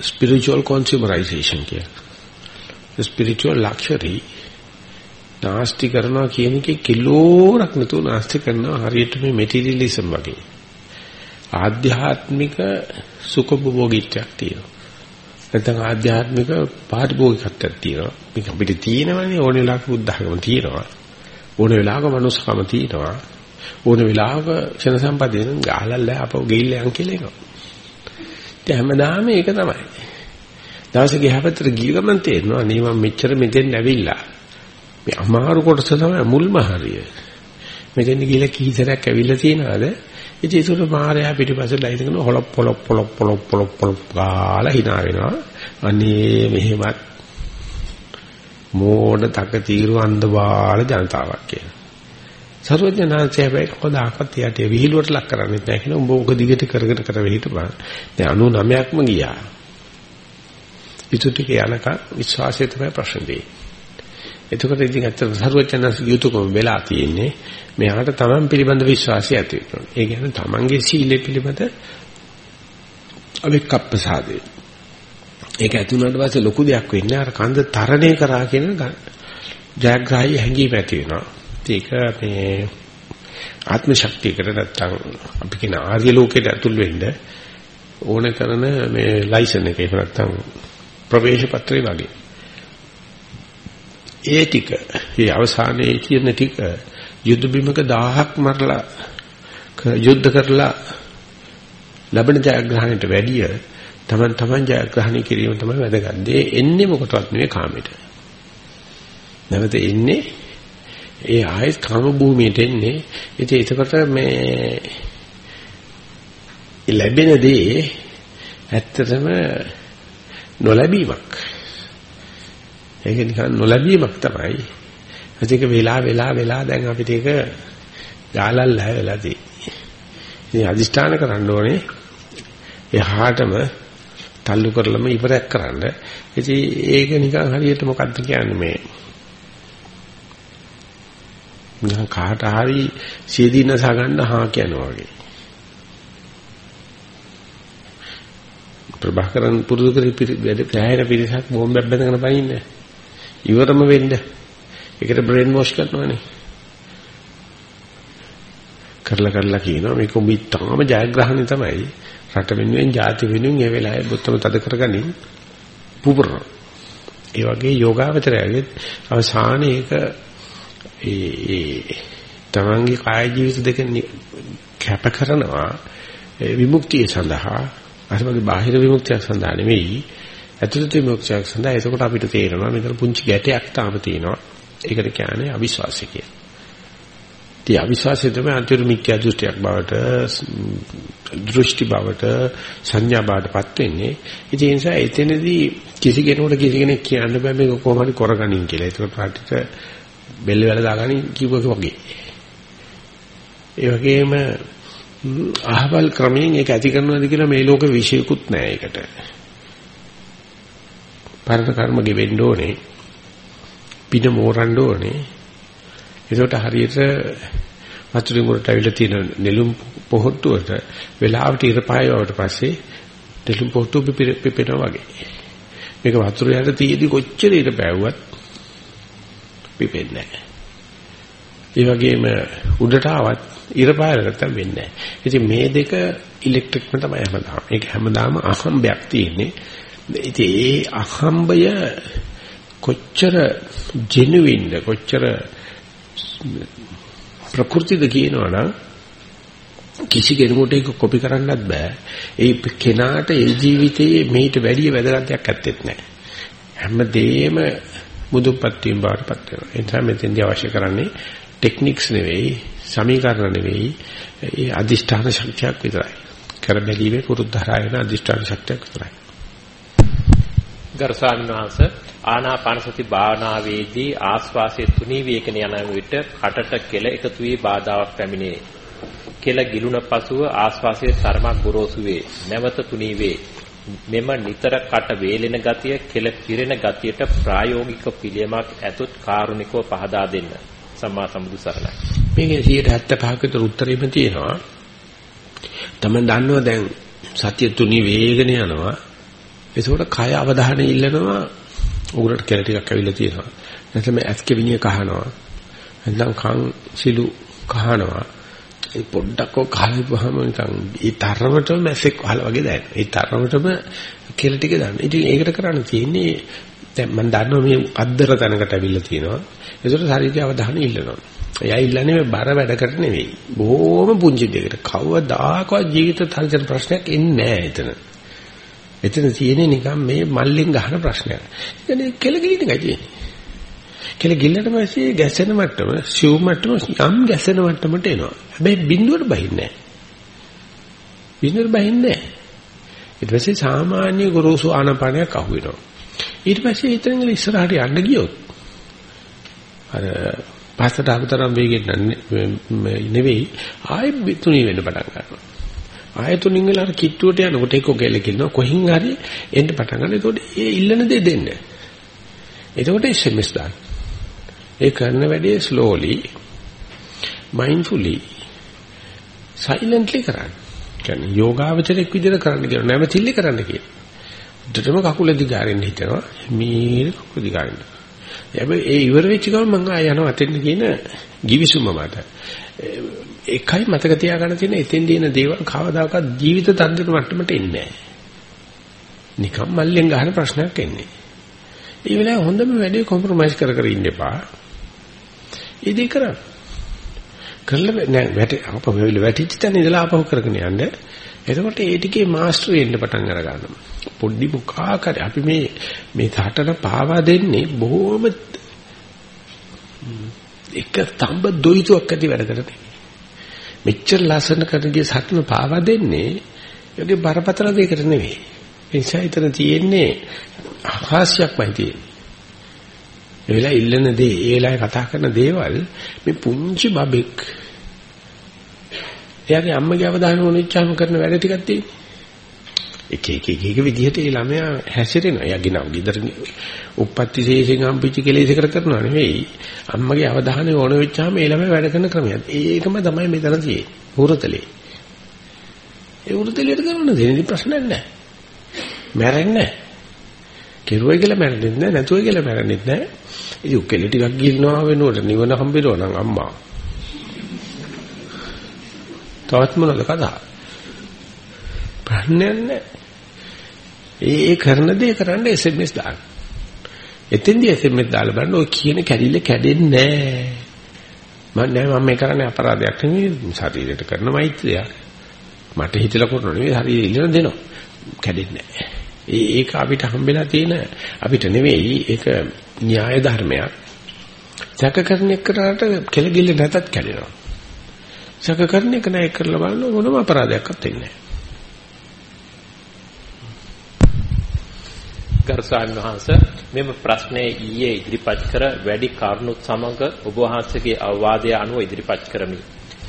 spiritual consumerization කියලා. Spiritual luxury නාස්ති කරනවා කියන එකේ කිලෝරක් නැතුව නාස්ති කරනවා හරියට මේ මෙටීරියලිසම් වගේ. ආධ්‍යාත්මික සුඛභෝගීත්වයක් තියෙනවා. නැත්නම් ආධ්‍යාත්මික පාරිභෝගිකත්වයක් තියෙනවා. මේක අපිට තියෙනවනේ ඕන වෙලාවක බුද්ධ학ම තියෙනවා. ඕන වෙලාවක මනුස්සකම තියෙනවා. ඕන වෙලාවක ක්ෂණ සම්පදයෙන් ගහලල්ල අපව ගෙයිල්ල යන් කියලා එනවා. ඉතින් හැමදාම ඒක තමයි. දවසේ ගියහපතට ගිය ගමන් තේරෙනවා අනේ මම මෙච්චර මෙතෙන් ඇවිල්ලා. මේ අමාරු කොටස තමයි මුල්ම හරිය. මෙතෙන් ගිහලා කීතරක් ඇවිල්ලා තියනවාද? ඉතින් ඒකට මාරයා පිටිපස්සට ලයිදගෙන හොලොප් පොලොප් පොලොප් පොලොප් පොලොප් පොලොප් ගාලා hina වෙනවා. අනේ මෙහෙමත් මෝඩ තක තීරු අන්ධ බාල ජනතාවක් කියලා. සර්වඥාන්සේ හැබැයි කොදාකත් යට විහිළුවට ලක් කරන්නේ නැහැ කියන උඹ ඔක දිගට කරගෙන කරගෙන හිටපන්. දැන් 99ක්ම ගියා. ඉතුරු ටික යනක විශ්වාසය තමයි ප්‍රශ්න දෙන්නේ. එතකොට ඉතින් ඇත්තට සරුවචනස් යුතුයකම වෙලා තියෙන්නේ මෙයාට තමන් පිළිබඳ විශ්වාසය ඇති වෙනවා. ඒ කියන්නේ තමන්ගේ සීලය පිළිබඳ අවික්කප්පසාදේ. ඒක ඇති වුණාට පස්සේ ලොකු දෙයක් වෙන්නේ අර කන්ද තරණය කරා කියන ජයග්‍රහී හැඟීම ඇති වෙනවා. ඒක මේ ආත්ම ශක්තියකට නැත්තම් අපි කියන ආර්ය ලෝකයට ඇතුල් වෙන්න ඕන කරන මේ ලයිසන් එක එහෙම නැත්තම් ප්‍රවේශ පත්‍රය වගේ. ඒ ටික මේ අවසානයේ කියන ටික යුද්ධ බිමක 1000ක් මරලා යුද්ධ කරලා ලැබෙන ජයග්‍රහණයට වැඩිය තමන් තමන් ජයග්‍රහණය කිරීම තමයි වැදගත්. ඒ එන්නේ මොකටවත් නෙවෙයි කාමයට. නැවත එන්නේ ඒ ආයත් කාම භූමියට එන්නේ. ඉතින් ඒකට මේ ලැබෙන දේ ඇත්තටම නොලැබීමක්. ඒක නිකන් නොලැබීමක් තමයි. ඒක වෙලා වෙලා වෙලා දැන් අපිට ඒක ගාලල් හැවෙලා තියෙන්නේ. ඉතින් අදිෂ්ඨාන කරන්න ඕනේ එහාටම තල්ලු කරලම ඉවරයක් කරන්න. ඉතින් ඒක නිකන් හරියට මොකද්ද කියන්නේ මේ නිකන් කාට හරි සියදීනස ගන්න හා කියනවා වගේ. ප්‍රභාකරන් පුරුදු කරේ පැහැර පිරිසක් බෝම්බයක් බඳගෙන පනින්නේ. ඉවරම වෙන්න. ඒකට බ්‍රේන් වොෂ් කරනවානේ. කරලා කරලා කියනවා මේක උඹ තාම ජයග්‍රහණය තමයි. රට වෙනුවෙන් ජාති වෙනුවෙන් ඒ වෙලාවේ බුත්තම තද කරගනින් පුපුරන. ඒ වගේ යෝගාවචරයගේ අවසානයේ ඒක ඒ තමන්ගේ කාය ජීවිත දෙක කැප කරනවා විමුක්තිය සඳහා අසමගේ බාහිර විමුක්තියක් සඳහා නෙවෙයි ඇතුළත විමුක්තියක් සඳහා එතකොට අපිට තේරෙනවා මෙතන පුංචි ගැටයක් තාම තියෙනවා ඒකට කියන්නේ අවිශ්වාසය කියලා. ඉතින් අවිශ්වාසය තමයි අන්තිම මිත්‍යා දෘෂ්ටියක් බවට දෘෂ්ටි බවට සංඥා බවටපත් වෙන්නේ. ඉතින් ඒ නිසා එතනදී කිසි කෙනෙකුට කිසි කෙනෙක් කියන්න බෑ මේක කොහොම හරි කරගනින් කියලා. ඒක පාටිට බෙල්ල වැල දාගනින් කිව්වක වගේ. ඒ වගේම අහවල් ක්‍රමයෙන් ඒක ඇති කරනවාද කියලා මේ ලෝකෙ විශේෂිකුත් නෑ ඒකට. පරණ කර්ම ගෙවෙන්න ඕනේ. පින මෝරන්න ඕනේ. ඒකට හරියට වතුරින් උඩට ඇවිල්ලා තියෙන නෙළුම් පොහොට්ටුවට වෙලාවට ඉර පායවට පස්සේ නෙළුම් පොහොට්ටුව පිපෙනවා වගේ. මේක වතුර යට තියෙදි කොච්චර ඉර පෑවුවත් පිපෙන්නේ නැහැ. ඒ වගේම උඩට ආවත් ඉර පායල නැත්තම් වෙන්නේ නැහැ. ඉතින් මේ දෙක ඉලෙක්ට්‍රික්ම තමයි හැමදාම. ඒක හැමදාම අහම්බයක් තියෙන්නේ. ඉතින් ඒ අහම්බය කොච්චර ජෙනුවින්ද කොච්චර ප්‍රകൃතිද කියනවනම් කිසි කෙනෙකුට ඒක කොපි කරන්නත් බෑ. ඒ කෙනාට ඒ ජීවිතයේ මේට වැඩිය වැදගත් දෙයක් ඇත්තෙත් නැහැ. හැමදේම මුදුපත් වීම බාටපත් වෙනවා. ඒ නිසා මෙතෙන්දී අවශ්‍ය කරන්නේ ටෙක්නික්ස් නෙවෙයි, සමීකරණ නෙවෙයි, ඒ අදිෂ්ඨාන ශක්තියක් විතරයි. කරබැලීමේ පුරුද්දහරා වෙන අදිෂ්ඨාන ශක්තියක් විතරයි. ගරු ස්වාමීන් වහන්සේ ආනාපාන සති භාවනාවේදී ආස්වාසයේ තුනී වේකන යන විට කටට කෙල එකතු වී බාධාවක් පැමිණේ. කෙල ගිලුණ පසුව ආස්වාසයේ තරමක් ගොරෝසු වේ. නැවත තුනී වේ. මෙම නිතර කට වේලෙන ගතිය කෙල පිරෙන ගතියට ප්‍රායෝගික පිළියමක් ඇතොත් කාරුණිකව පහදා දෙන්න. සම්මා සම්බුදු සරණයි. මේකේ 175ක විතර උත්තරෙම තියෙනවා. තමයි දන්නවා දැන් සත්‍ය තුනී වේගන යනවා. ඒකෝට කය අවධානය ඉල්ලනවා උගුරට කෙල ටිකක් ඇවිල්ලා තියෙනවා. නැත්නම් ඇස් කෙවිනිය කහනවා. නැත්නම් කන් සිලු කහනවා. ඒ පොඩ්ඩක් ඔය කහලපුවාම නිකන් ඒ තරමටම මැස්සෙක් වහලා වගේ දැනෙනවා. ඒ තරමටම කෙල ටික දාන්න. ඉතින් ඒකට කරන්න තියෙන්නේ දැන් මම දන්නවා මේ අද්දර තැනකට අවිල්ලා තියෙනවා. ඒසොට ශරීරය අවධානය ඉල්ලනවා. එයා ඉල්ලන්නේ මේ බර වැඩකට නෙවෙයි. බොහොම පුංචි දෙයකට. කවදාකවත් ජීවිත තර්ජන ප්‍රශ්නයක් එන්නේ නැහැ එතන. එතන තියෙන්නේ නිකන් මේ මල්ලෙන් ගහන ප්‍රශ්නයක්. කියන්නේ කෙල ගිලින එකයි තියෙන්නේ. කෙල ගිල්ලට පස්සේ ගැසෙන මට්ටම, සිව් මට්ටම යම් ගැසෙන මට්ටමට එනවා. හැබැයි බිඳුවට බහින්නේ නැහැ. බිඳුවට බහින්නේ නැහැ. ඊට පස්සේ සාමාන්‍ය ගොරෝසු ආනපනයක් අහුවෙනවා. ඊට පස්සේ ඊතරින් ඉස්සරහට යන්න ගියොත් අර පස්සට අතරම් වේගෙන් නෙවෙයි ආයෙ තුනී වෙන්න පටන් ගන්නවා. ආයතුනින් වෙලා අර කිට්ටුවට යනකොට ඒක ඔකෙල කියනවා කොහින් හරි එන්න පටන් ගන්න. ඒකට ඒ ඉල්ලන දේ දෙන්න. එතකොට SMS දාන්න. ඒ කරන වැඩේ slowly mindfully silently කරන්න. කියන්නේ යෝගාවචරයක් විදිහට කරන්න කියන නැවතිල්ල කරන්න කියන. උඩටම කකුල දිගාරින්න හිතනවා. මේ කකුල දිගාරින්න. හැබැයි ඒ ඉවර වෙච්ච ගමන් මම ආය යනවා අතෙන් කියන givisuma මට. එකයි මතක තියාගන්න තියෙන එතෙන් දින දේවල් කවදාකවත් ජීවිත තන්ත්‍ර මට්ටමට එන්නේ නැහැ. නිකම් මල්ලෙන් ගහන ප්‍රශ්නයක් එන්නේ. ඒ වෙලාවේ හොඳම වැඩේ කොම්ප්‍රොමයිස් කර කර ඉන්න එපා. ඒ දෙක කරා. කරලා නෑ වැටි අපව වැටිච්ච තැන ඉඳලා ආපහු කරගෙන යන්න. එතකොට ඒ ටිකේ මාස්ටර් වෙන්න පටන් අර ගන්නවා. පොඩි මුඛා කර අපි මේ මේ තාටන පාවා දෙන්නේ බොහොම එක තඹ දොයිතුවක් ඇති වැඩකට නෙමෙයි. මෙච්චර ලස්සන කරගේ සත්න පාවා දෙන්නේ යෝගේ බරපතල දෙයකට නෙවෙයි. ඒ නිසා ඊතර තියෙන්නේ ආකාශයක්මයි තියෙන්නේ. ඒ වෙලාව ඉල්ලන දේ, ඒ වෙලාවේ කතා කරන දේවල් මේ පුංචි බබෙක් එයාගේ අම්මගේ අවධානය ඕනෙච්චාම කරන වැඩ ටිකක් තියෙන්නේ. එක එක එක එක විදිහට ඒ ළමයා හැසිරෙනවා. එයා ගිනව ගෙදර උප්පත්ති ශේෂයෙන් හම්පිච්ච කෙලෙසකට කරනවා නෙවෙයි. අම්මගේ අවධානය ඕන වෙච්චාම ඒ ළමයා වැඩ කරන ක්‍රමයක්. ඒකම තමයි මෙතන තියෙන්නේ. උරතලේ. ඒ උරතලේට කරන්න දෙන්නේ ප්‍රශ්නයක් නැහැ. මැරෙන්නේ නැහැ. කෙරුවයි කියලා මැරෙන්නේ නැහැ. නැතුවයි කියලා මැරෙන්නේ නැහැ. ඉතින් උකෙල ටිකක් ගිල්නවා වෙනකොට නිවන හම්බෙනවා නම් අම්මා. තවත් මොනවද කතා? ප්‍රශ්නයක් නැහැ. ඒ ඒ කරන දේ කරන්න SMS දාන්න. එතෙන්දී SMS දාලා බලන්න ඔය කියන කැඩිල්ල කැඩෙන්නේ නැහැ. මම නෑ මම මේ කරන්නේ අපරාධයක් නෙමෙයි ශරීරයට කරන මෛත්‍රියක්. මට හිතලා කරන නෙවෙයි ශරීරය ඉල්ලන දෙනවා. කැඩෙන්නේ නැහැ. ඒක අපිට හම්බෙලා තියෙන අපිට නෙවෙයි ඒක න්‍යාය ධර්මයක්. සැකකරන එකට කෙලගිල්ල නැතත් කැඩෙනවා. සැකකරන එක නෑ කරලා බලන්න මොනම අපරාධයක්වත් වෙන්නේ නැහැ. ගරු ස්වාමීන් වහන්ස මෙම ප්‍රශ්නය ඊයේ ඉදිරිපත් කර වැඩි කරුණුත් සමග ඔබ වහන්සේගේ අවවාදය අනුව ඉදිරිපත් කරමි.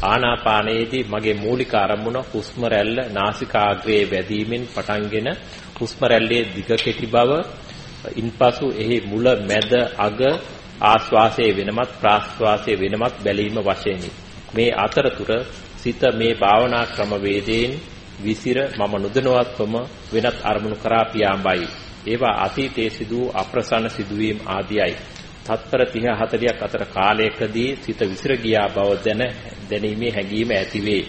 ආනාපානයේදී මගේ මූලික අරමුණ හුස්ම රැල්ල නාසිකාග්‍රයේ වැදීමෙන් පටන්ගෙන හුස්ම රැල්ලේ දිග කෙටි බව ඉන්පසු එහි මුල මැද අග ආශ්වාසයේ වෙනමත් ප්‍රාශ්වාසයේ වෙනමත් බැලීම වශයෙන්ි. මේ අතරතුර සිත මේ භාවනා ක්‍රම වේදයෙන් විසිර මම නොදැනුවත්වම වෙනත් අරමුණු කරා පියාඹයි. ඒවා අතීතයේ සිදු වූ අප්‍රසන්න සිදුවීම් ආදියයි. තත්පර 30 40ක් අතර කාලයකදී සිත විසිර ගියා බව දැන දැනීමේ හැඟීම ඇතිවේ.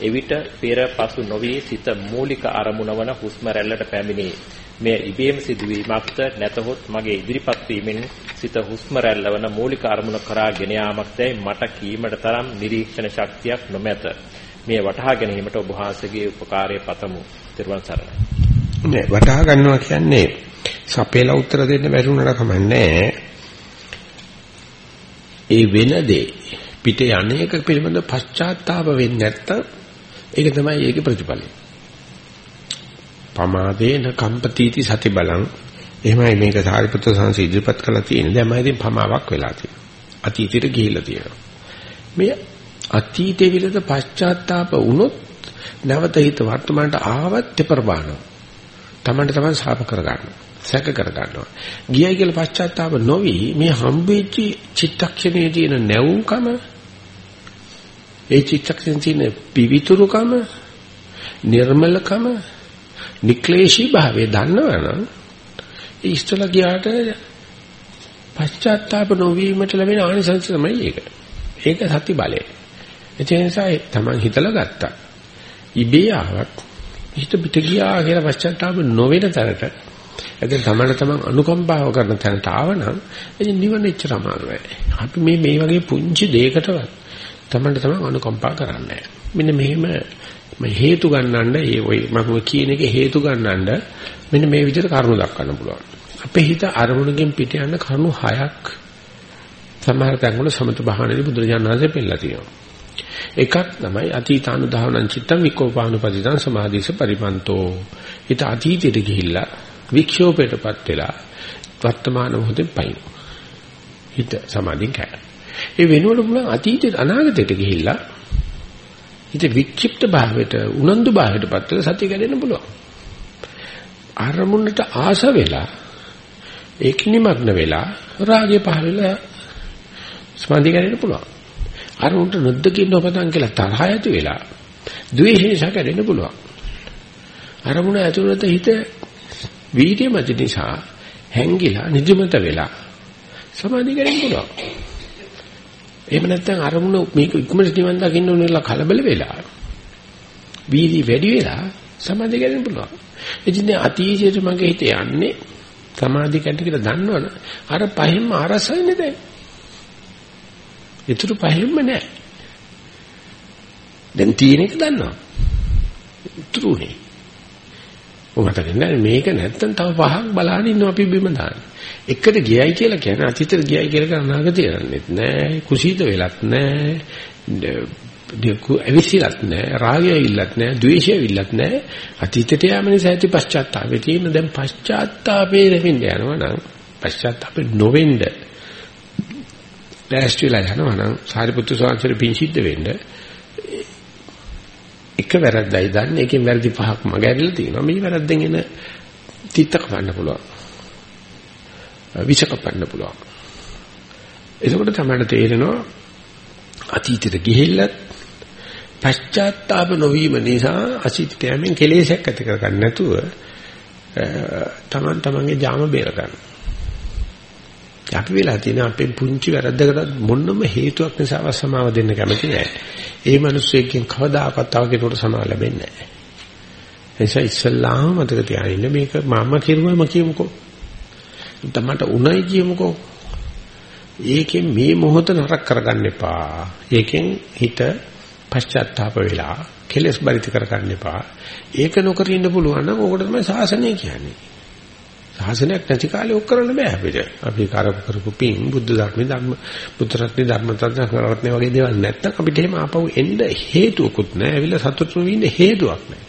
එවිට පෙර පසු නොවි සිත මූලික අරමුණ වන හුස්ම රැල්ලට පැමිණේ. මෙය ඉබේම සිදුවීමක්ද නැතහොත් මගේ ඉදිරිපත් වීමෙන් සිත හුස්ම රැල්ලවන මූලික අරමුණ කරා ගෙන යාමක්දයි මට කීමට තරම් නිරීක්ෂණ ශක්තියක් නොමැත. මේ වටහා ගැනීමට ඔබ වහන්සේගේ උපකාරය පතමු. ත්වන් සරණයි. නෑ වටහා ගන්නවා කියන්නේ සපේලා උත්තර දෙන්න බැරි වුණාට කමන්නේ ඒ වෙන දේ පිට යන්නේක පිළිබඳ පශ්චාත්තාප වෙන්නේ නැත්තම් ඒක තමයි ඒකේ ප්‍රතිඵලය. පමාදේන කම්පතිති සති බලං එහෙමයි මේක සාරිපුත්‍ර සංසී ඉදිරිපත් කළා තියෙන්නේ. දැන් මම ඉතින් පමාවක් වෙලා තියෙනවා. අතීතෙට ගිහිල්ලා තියෙනවා. මේ අතීතේ විලද පශ්චාත්තාප වුණොත් නැවත හිත වර්තමානට ආවත් තෙපරපානවා. තමන්ට තමන් ශාප කර ගන්නවා. සැක කර ගන්නවා. ගියයි කියලා පශ්චාත්තාප නොවි මේ හම්බෙච්ච චිත්තක්ෂණයේ තියෙන නැවුම්කම ඒ චිත්තක්ෂණයේ තියෙන පිවිතුරුකම නිර්මලකම නික්ලේශී භාවය දන්නවනම් ඒ ඉස්තලා ගියාට පශ්චාත්තාප නොවීමට ලැබෙන ආනිසංස තමයි ඒක. ඒක සති බලය. ඒ නිසා තමන් හිතලා ගත්තා. ඉබේ ආවත් හිත පිට ගියා කියලා පශ්චාත්තාප නොවන තැනට එතෙන් තමයි තමන් අනුකම්පාව කරන තැනට ආවනම් එදින නිවන එච්චර අමාරු නෑ. අපි මේ මේ වගේ පුංචි දෙයකටවත් තමන්ට තමන් අනුකම්පා කරන්නේ මෙන්න මෙහෙම මේ හේතු ගන්නඳ ඒ ඔය මම කියන එක හේතු ගන්නඳ මෙන්න මේ විදිහට කරුණු දක්වන්න පුළුවන්. අපේ හිත අරමුණකින් පිට යන කරුණු හයක් සමහර තැන්වල සමත භාවනාවේ බුදුරජාණන් වහන්සේ පෙන්නලා තියෙනවා. එකක් තමයි අතීතානුධාවනං චිත්තං විකෝපානුපදිතං සමාධිස පරිපන්තෝ. හිත අතීතයට ගිහිල්ලා වික්ෂෝපයටපත් වෙලා වර්තමාන මොහොතේ පයින්. හිත සමාධියෙන් කැඩ. ඒ වෙනුවට පුළුවන් අතීතයට අනාගතයට ගිහිල්ලා හිත වික්ෂිප්ත භාවයට උනන්දු භාවයටපත් වෙලා සතිය කැඩෙන්න පුළුවන්. අරමුණට ආස වෙලා ඒක නිමග්න වෙලා රාගය පහළ වෙලා සමාධිය කැඩෙන්න පුළුවන්. අරමුණට නොදකින්න ඔබතන් කියලා තරහ ඇති වෙලා ද්වේෂය කැඩෙන්න පුළුවන්. අරමුණ ඇතුළත හිත වීර්ය මත නිසා හැංගිලා නිදිමත වෙලා සමාධිය කැඩෙන්න පුළුවන්. එහෙම නැත්නම් අරමුණ මේක ඉක්මනට නිවන් දකින්න ඕනෙලා කලබල වෙලා වීර්ය වැඩි වෙලා සමාධිය කැඩෙන්න පුළුවන්. ඉතින් අතීතයේ මගේ හිත යන්නේ සමාධිය කැඩ කියලා දන්නවනේ අර පහෙන්ම අරසයිනේ දැන්. ඊටු පහෙන්ම නැහැ. දැන් තියෙන එක දන්නවා. උතුරුනේ. ඔකට කියන්නේ මේක නැත්තම් තව පහක් බලන්න ඉන්නවා අපි බිම දාන්න. එකට ගියයි කියලා කියන්නේ අතීතෙට ගියයි කියලා අනාගතය යන්නේත් නෑ. කුසීත වෙලත් නෑ. අවිසිලත් නෑ. රාගය ඉල්ලත් නෑ. ද්වේෂය ඉල්ලත් නෑ. අතීතයට යෑම නිසා ඇති පශ්චාත්තාපේ තියෙන දැන් පශ්චාත්තාපේ දෙමින් යනවා නම් පශ්චාත්තාපේ නොවෙන්න ලෑස්තිලා යනවා නම් සාරිපුත්තු ස්වාමීන් පින් සිද්ධ වෙන්න එක වැරද්දයි දන්නේ. ඒකෙන් වැරදි පහක් මගහැරලා තියෙනවා. මේ වැරද්දෙන් එන තිත්ත කපන්න පුළුවන්. විෂ කපන්න පුළුවන්. එතකොට තමයි තේරෙනවා අතීතෙට ගිහිල්ලත් පශ්චාත්තාප නොවීම නිසා අතීතයට යමින් කෙලෙසයක් ඇති කරගන්න නැතුව තමන් තමන්ගේ ජාම බේර ගන්න. අපි වෙලා තියෙන අපේ පුංචි වැරද්දකට මොනම හේතුවක් නිසා සමාව දෙන්න කැමති නැහැ. ඒ මිනිස්සෙක්ගෙන් කවදාකවත් තව කෙනෙකුට සමාව ලැබෙන්නේ නැහැ. එනිසා ඉස්සල්ලාම මතක තියාගන්න මේක මම කිරුවම කියමුකෝ. තමට උණයි කියමුකෝ. ඒකෙන් මේ මොහොත නරක කරගන්න එපා. ඒකෙන් හිත පශ්චාත්තාප වෙලා කෙලස් බරිත කරගන්න එපා. ඒක නොකර ඉන්න පුළුවන් නම් ඕකට තමයි සාසනය කියන්නේ. සාසනයක් නැති කාලේ ඔක් කරන්න බෑ අපිට. අපි කරපු කරපු පින් බුද්ධ ධර්ම ධර්ම බුද්ධ රත්නේ ධර්ම තත්ත්ව කරවත්නේ වගේ දේවල් නැත්තම් අපිට එහෙම ආපහු එන්න හේතුවකුත් නැහැ. ඇවිල්ලා සතුටු වෙන්න හේතුවක් නැහැ.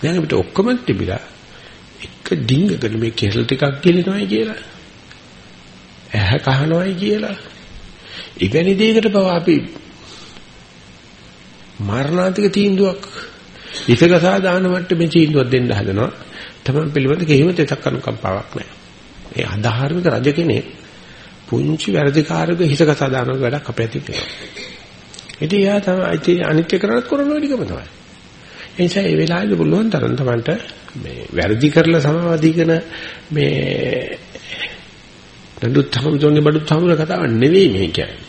දැන් අපිට ඔක්කොම තිබිලා එක ඩිංගකට මේ කෙසල් ටිකක් ගිලිනවයි කියලා. ඇහැ කහනවයි කියලා. ඉවැනි දෙයකට බව අපි මරණාන්තික තීන්දුවක් ඉතකසා දාන මට්ටමේ තීන්දුවක් දෙන්න හදනවා. තමන් පිළිබඳ කිසිම දෙයක් අනුකම්පාවක් නැහැ. ඒ අධාර්මික රජ කෙනෙක් පුංචි වැරදිකාරක හිතකසා දාන වැඩක් අපේ ඇති කරනවා. ඉතින් යා තමයි අනිත්‍ය කරනත් කරන වැඩිකම තමයි. ඒ නිසා මේ වෙලාවේදී පුළුවන් තරම් තමන්ට මේ වැරදි කරලා සමාවදීගෙන මේ නඩුත් හමුදුන්නේ බඩුත් හමුන කතාවක් නෙවෙයි මේ කියන්නේ.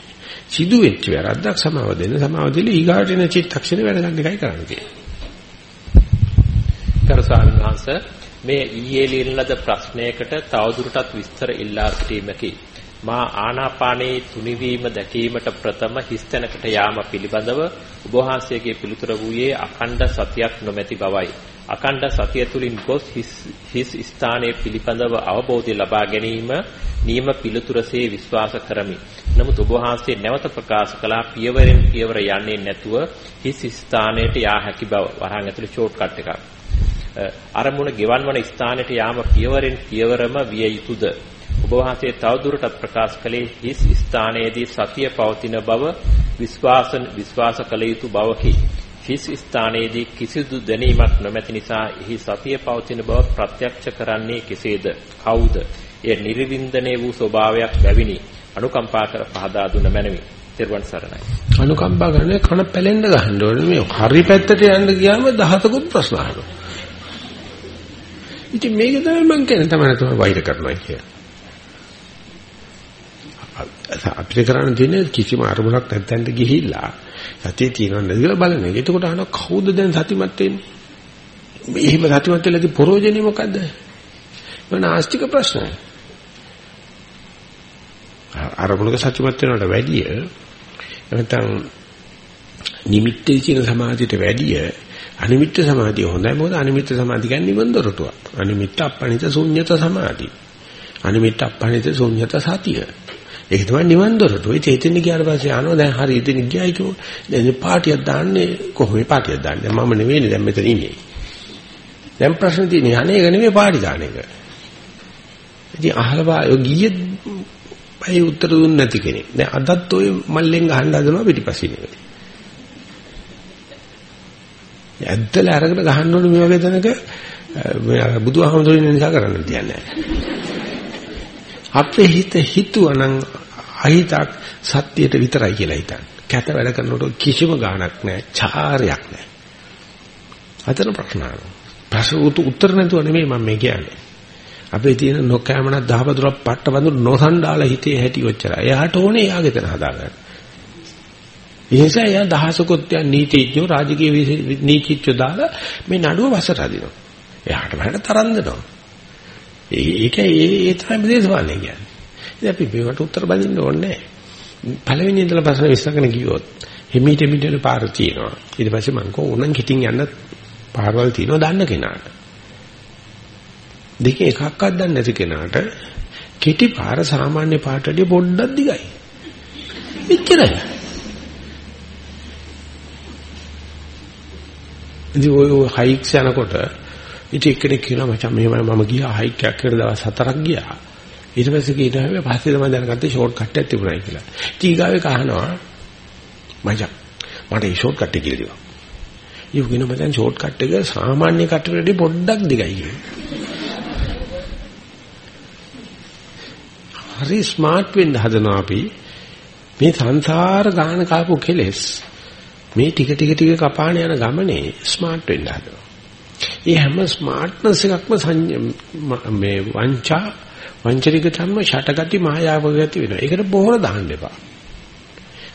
සිදු වෙච්ච වැරද්දක් සමාව දෙන්න සමාව දෙල ඊගාට එන චිත්තක්ෂණේ වැඩ ගන්න එකයි කරන්න තියෙන්නේ. කර ස්වාමීන් වහන්සේ මේ ඊයේ ලියන ලද ප්‍රශ්නයකට තවදුරටත් විස්තර ඉල්ලා සිටීමකි. මා ආනාපානයේ තුනිවීම දැකීමට ප්‍රථම හිස්තැනකට යාම පිළිබඳව ඔබ වහන්සේගේ පිළිතුර වූයේ අඛණ්ඩ සතියක් නොමැති බවයි. අඛණ්ඩ සතිය තුලින් ගොස් හිස් ස්ථානයේ පිළිබඳව අවබෝධය ලබා ගැනීම නියම පිළිතුරසේ විශ්වාස කරමි. නමුත් ඔබ වහන්සේ නැවත ප්‍රකාශ කළා පියවරෙන් පියවර යන්නේ නැතුව හිස් ස්ථානයට යා හැකි බව. වරහන් ඇතුලේ ෂෝට් කට් එකක්. අරමුණ ගෙවන් වන ස්ථානයට යාම පියවරෙන් පියවරම විය යුතුයද? ඔබ වහන්සේ තවදුරටත් ප්‍රකාශ කළේ හිස් ස්ථානයේදී සතිය පවතින බව විශ්වාස විශ්වාස කළ යුතු බවකි. හිස් ස්ථානයේදී කිසිදු දැනීමක් නොමැති නිසා එහි සතිය පවතින බව ප්‍රත්‍යක්ෂ කරන්නේ කෙසේද? කවුද? එය නිර්වින්දනයේ වූ ස්වභාවයක් බැවිනි. අනුකම්පා කර පහදා දුන මැනවි. තෙරුවන් සරණයි. අනුකම්පා කරන්නේ කන පැලෙන්න ගහන්න ඕනේ. මේ හරි පැත්තට යන්න ගියාම දහසකුත් ප්‍රශ්න අහනවා. ඉතින් මේක තමයි මම කියන්නේ තමයි තමයි වෛර කරනවා කියන්නේ. අපිට කරන්න තියෙන්නේ කිසිම අරමුණක් නැත්නම් ගිහිල්ලා සතිය තියෙනවද කියලා බලන එක. එතකොට අහන කවුද දැන් සතිමත් වෙන්නේ? එහෙම සතිමත් වෙලාදී ප්‍රෝජනේ මොකද්ද? මොන ආස්තික ප්‍රශ්නය. අරමුණක සතිමත් වෙනවට වැඩිය නැත්නම් නිමිත්තේ තියෙන සමාධියට වැඩිය අනිමිත්ත සමාධිය හොඳයි මොකද අනිමිත්ත සමාධිය කියන්නේ නිවන් දොරටුවක්. අනිමිත්ත අපණිත ශුන්්‍යත සමාධිය. අනිමිත්ත අපණිත ශුන්්‍යත සතිය. ඒක තමයි නිවන් දොරටුව. ඒ චේතන ගියාට පස්සේ ආනෝ දැන් හරි ඉතින් ගියයි කිව්ව. දැන් පාටියක් දාන්නේ කොහොමද පාටියක් දාන්නේ? මම නෙවෙයිනේ දැන් මෙතන ඉන්නේ. දැන් ප්‍රශ්න තියෙන්නේ අනේ ඒක නෙවෙයි පාටි දාන එක. ඉතින් අහලා ඔය ගියේ බයි උත්තර දුන්නේ නැති කෙනෙක්. දැන් අදත් ඔය මල්ලෙන් ගහන්න හදනවා පිටිපස්සින් එක. ඇද්දලා අරගෙන ගහන්න ඕනේ මේ වගේ තැනක මේ බුදුහාමුදුරනේ නිසා කරන්න තියන්නේ අපේ හිත හිතුවනම් අහිතක් සත්‍යයට විතරයි කියලා හිතන්න. කැත වැඩ කරනකොට කිසිම ගාණක් නැහැ, චාරයක් නැහැ. අතන ප්‍රශ්න ප්‍රශ්න උත්තර නැතුව නෙමෙයි මම මේ කියන්නේ. අපේ තියෙන නොකෑමනක් දහවතුරක් පට්ට බඳු නොසන්ඩාල හිතේ හැටි ඔච්චරයි. එයාට ඕනේ එයාගේ තන හදාගන්න. ඒ නිසා එයා දහසකොත් යන නීතිඥයෝ රාජකීය නීතිඥයෝ දාලා මේ නඩුව වසට අදිනවා. එයාට බලන්න තරම් දෙනවා. ඒක ඒ ඒ තමයි දේශපාලනය කියන්නේ. ඉතින් අපි මේකට උත්තර බඳින්න ඕනේ පළවෙනි ඉඳලා ප්‍රශ්න විශ්ලේෂණ ගියොත් හිමීට මිටේ පාර තියෙනවා. ඊට පස්සේ මං කෝ උනන් කිටින් යන්න පාරවල් තියෙනවා දන්න කෙනාට. දෙකේ එකක්වත් දන්නේ නැති කෙනාට කිටි පාර සාමාන්‍ය පාරට වඩා පොඩ්ඩක් දිගයි. එච්චරයි. ඉතින් ඔය හයික්ස් යනකොට ඉතින් එක්කෙනෙක් කියනවා මචං මෙහෙමයි මම ගියා හයික් එකක් කරලා දවස් හතරක් ගියා. ඊට පස්සේ කියනවා හැබැයි පස්සේ තමයි දැනගත්තේ ෂෝට් කට් එකක් තිබුණායි කියලා. ඉතින් ඊගාවේ කහනවා මචං මට ඒ ෂෝට් කට් එක කියලා දිවා. ඊ කියන මචං ෂෝට් කට් එක සාමාන්‍ය කට් එකට වඩා පොඩ්ඩක් දිගයි කියලා. හරි ස්මාර්ට් වෙන්න හදනවා අපි මේ සංසාර ගාන කාපු කෙලෙස් මේ ටික ටික ටික කපාන යන ගමනේ ස්මාර්ට් වෙන්න හදනවා. ඒ හැම ස්මාර්ට්නස් එකක්ම මේ වංචා වංචනික ධර්ම ෂටගති මායාව ගති වෙනවා. ඒකට බොහොර දාන්න එපා.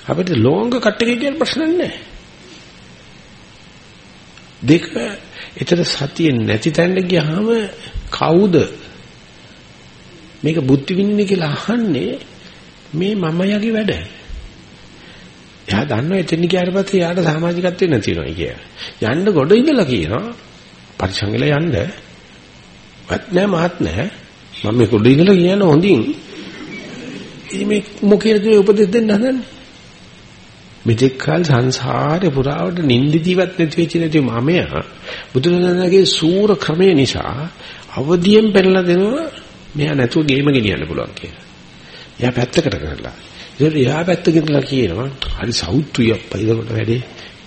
අපිට ලෝංග කට්ටේ කියන ප්‍රශ්න නැහැ. දෙක ඊතර සතිය නැති තැනට ගියාම කවුද මේක බුද්ධ විඳින්න කියලා අහන්නේ මේ මම යගේ වැඩ. එයා දන්නවා එතන ගියාට පස්සේ යාට සමාජිකත්වෙ නැති වෙනවා කියලා. යන්න ගොඩ ඉඳලා කියනවා පරිසංගල යන්න. වත් නෑ මහත් නෑ. මම මේ ගොඩ ඉඳලා කියන හොඳින්. ඉතින් මේ මොකේද උපදෙස් දෙන්න හදන්නේ? මෙතෙක් කල සංසාරේ පුරාවට නින්දිදීවත් නැති වෙච්ච නැති මමයා බුදුරජාණන්ගේ සූර ක්‍රමය නිසා අවදියෙන් පෙරලා දෙනවා මෙයා නැතුව ගේම ගෙනියන්න පුළුවන් කියලා. එයා පැත්තකට කරලා. ඒකට එයා පැත්තකින්ලා කියනවා හරි සෞතුයි අප්පා ඒකට වැඩේ.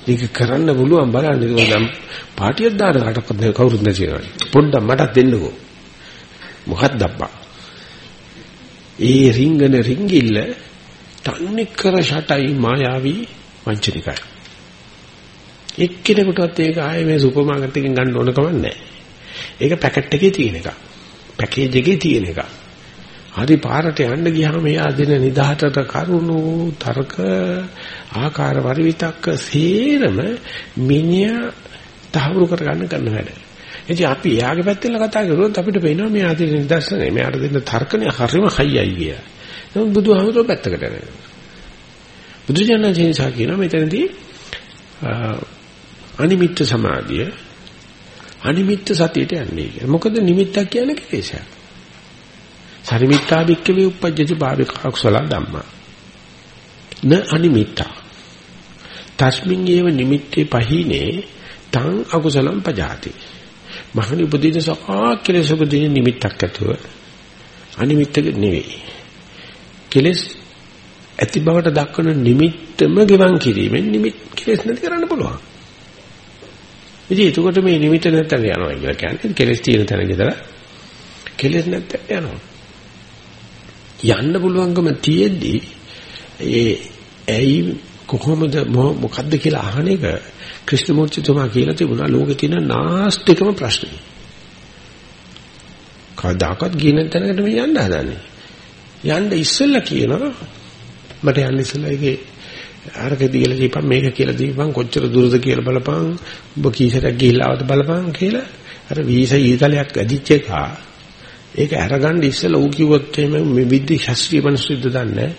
මේක කරන්න පුළුවන් බලන්න ඒක නම් පාටියක් දාන කාටවත් කවුරුත් නැති වෙනවා. පොඩ්ඩක් මටත් දෙන්නකෝ. මොකක්ද අබ්බා? ඒ රිංගන රිංගිල්ල තන්නේ කර ෂටයි මායාවී වංචනිකයි. එක්කෙනෙකුටවත් ඒක ආයේ මේ සුපර් මාකට් එකෙන් ගන්න ඕන කමක් නැහැ. ඒක පැකට් එකේ තියෙන එකක්. පැකේජ් එකේ තියෙන එකක්. හරි පාරට යන්න ගියාම එයා දෙන නිදහතට කරුණු තර්ක ආකාර පරිවිතක්ක සේරම මිනිහා තහවුරු කරගන්න කරන වැඩ. ඉතින් අපි එයාගේ පැත්තෙන් කතා කරුවොත් අපිට පේනවා මෙයා දෙන නිදර්ශනේ මෙයාට දෙන තර්කනේ හරිම හයියයි කියලා. නමුත් බුදුහාමුදුරුවෝ පැත්තකට යනවා. බුදුජානක කියනවා මෙතනදී අනිමිත්ත සමාධිය අනිමිත්ත සතියට යන්නේ කියලා. මොකද නිමිත්තක් කියන්නේ කෙලෙසයක්. සරිමිත්තා බික්කවේ උපජ්ජති භාවික අකුසල ධම්මා. න අනිමිත්තා. තස්මින් ඒව නිමිත්තේ පහිනේ තං අකුසලම් පජාති. මහණි උපදීන සකා කෙලෙස උපදීන නිමිත්තක් ඇතුව අනිමිත්තක නෙවෙයි. කෙලෙස් ඇති බවට දක්වන නිමිත්තම ගෙවන් කිරීමෙන් නිමිත් කෙලෙස් නැති කරන්න පුළුවන්. ඉතින් එතකොට මේ නිමිත්ත නැත්තට යනවා කියලා කියන්නේ කෙලෙස් තියෙන තැන ගෙදර කෙලෙස් නැත්තට යනවා. යන්න පුළුවන්කම තියෙද්දි ඒ ඇයි කොහොමද මොකද්ද කියලා අහන එක ක්‍රිෂ්ණමූර්තිතුමා කියලා තිබුණා ලෝකේ තියෙන නාස්තිකම ප්‍රශ්නේ. කවදාකවත් ගින තැනකට මේ යන්න හදන්නේ. යන්න ඉස්සෙල්ලා කියනවා මට යන්න ඉස්සෙල්ලා ඒකේ අරක දීලා දීපන් මේක කියලා දීපන් කොච්චර දුරද කියලා බලපන් ඔබ කීසරක් ගිහිල්ලා ආවද බලපන් කියලා අර වීසා ඊතලයක් ඇදිච්ච එක ඒක අරගන්න ඉස්සෙල්ලා ඌ කිව්වොත් එහෙම මේ විද්‍ය ශාස්ත්‍රීය මනසුද්ද දන්නේ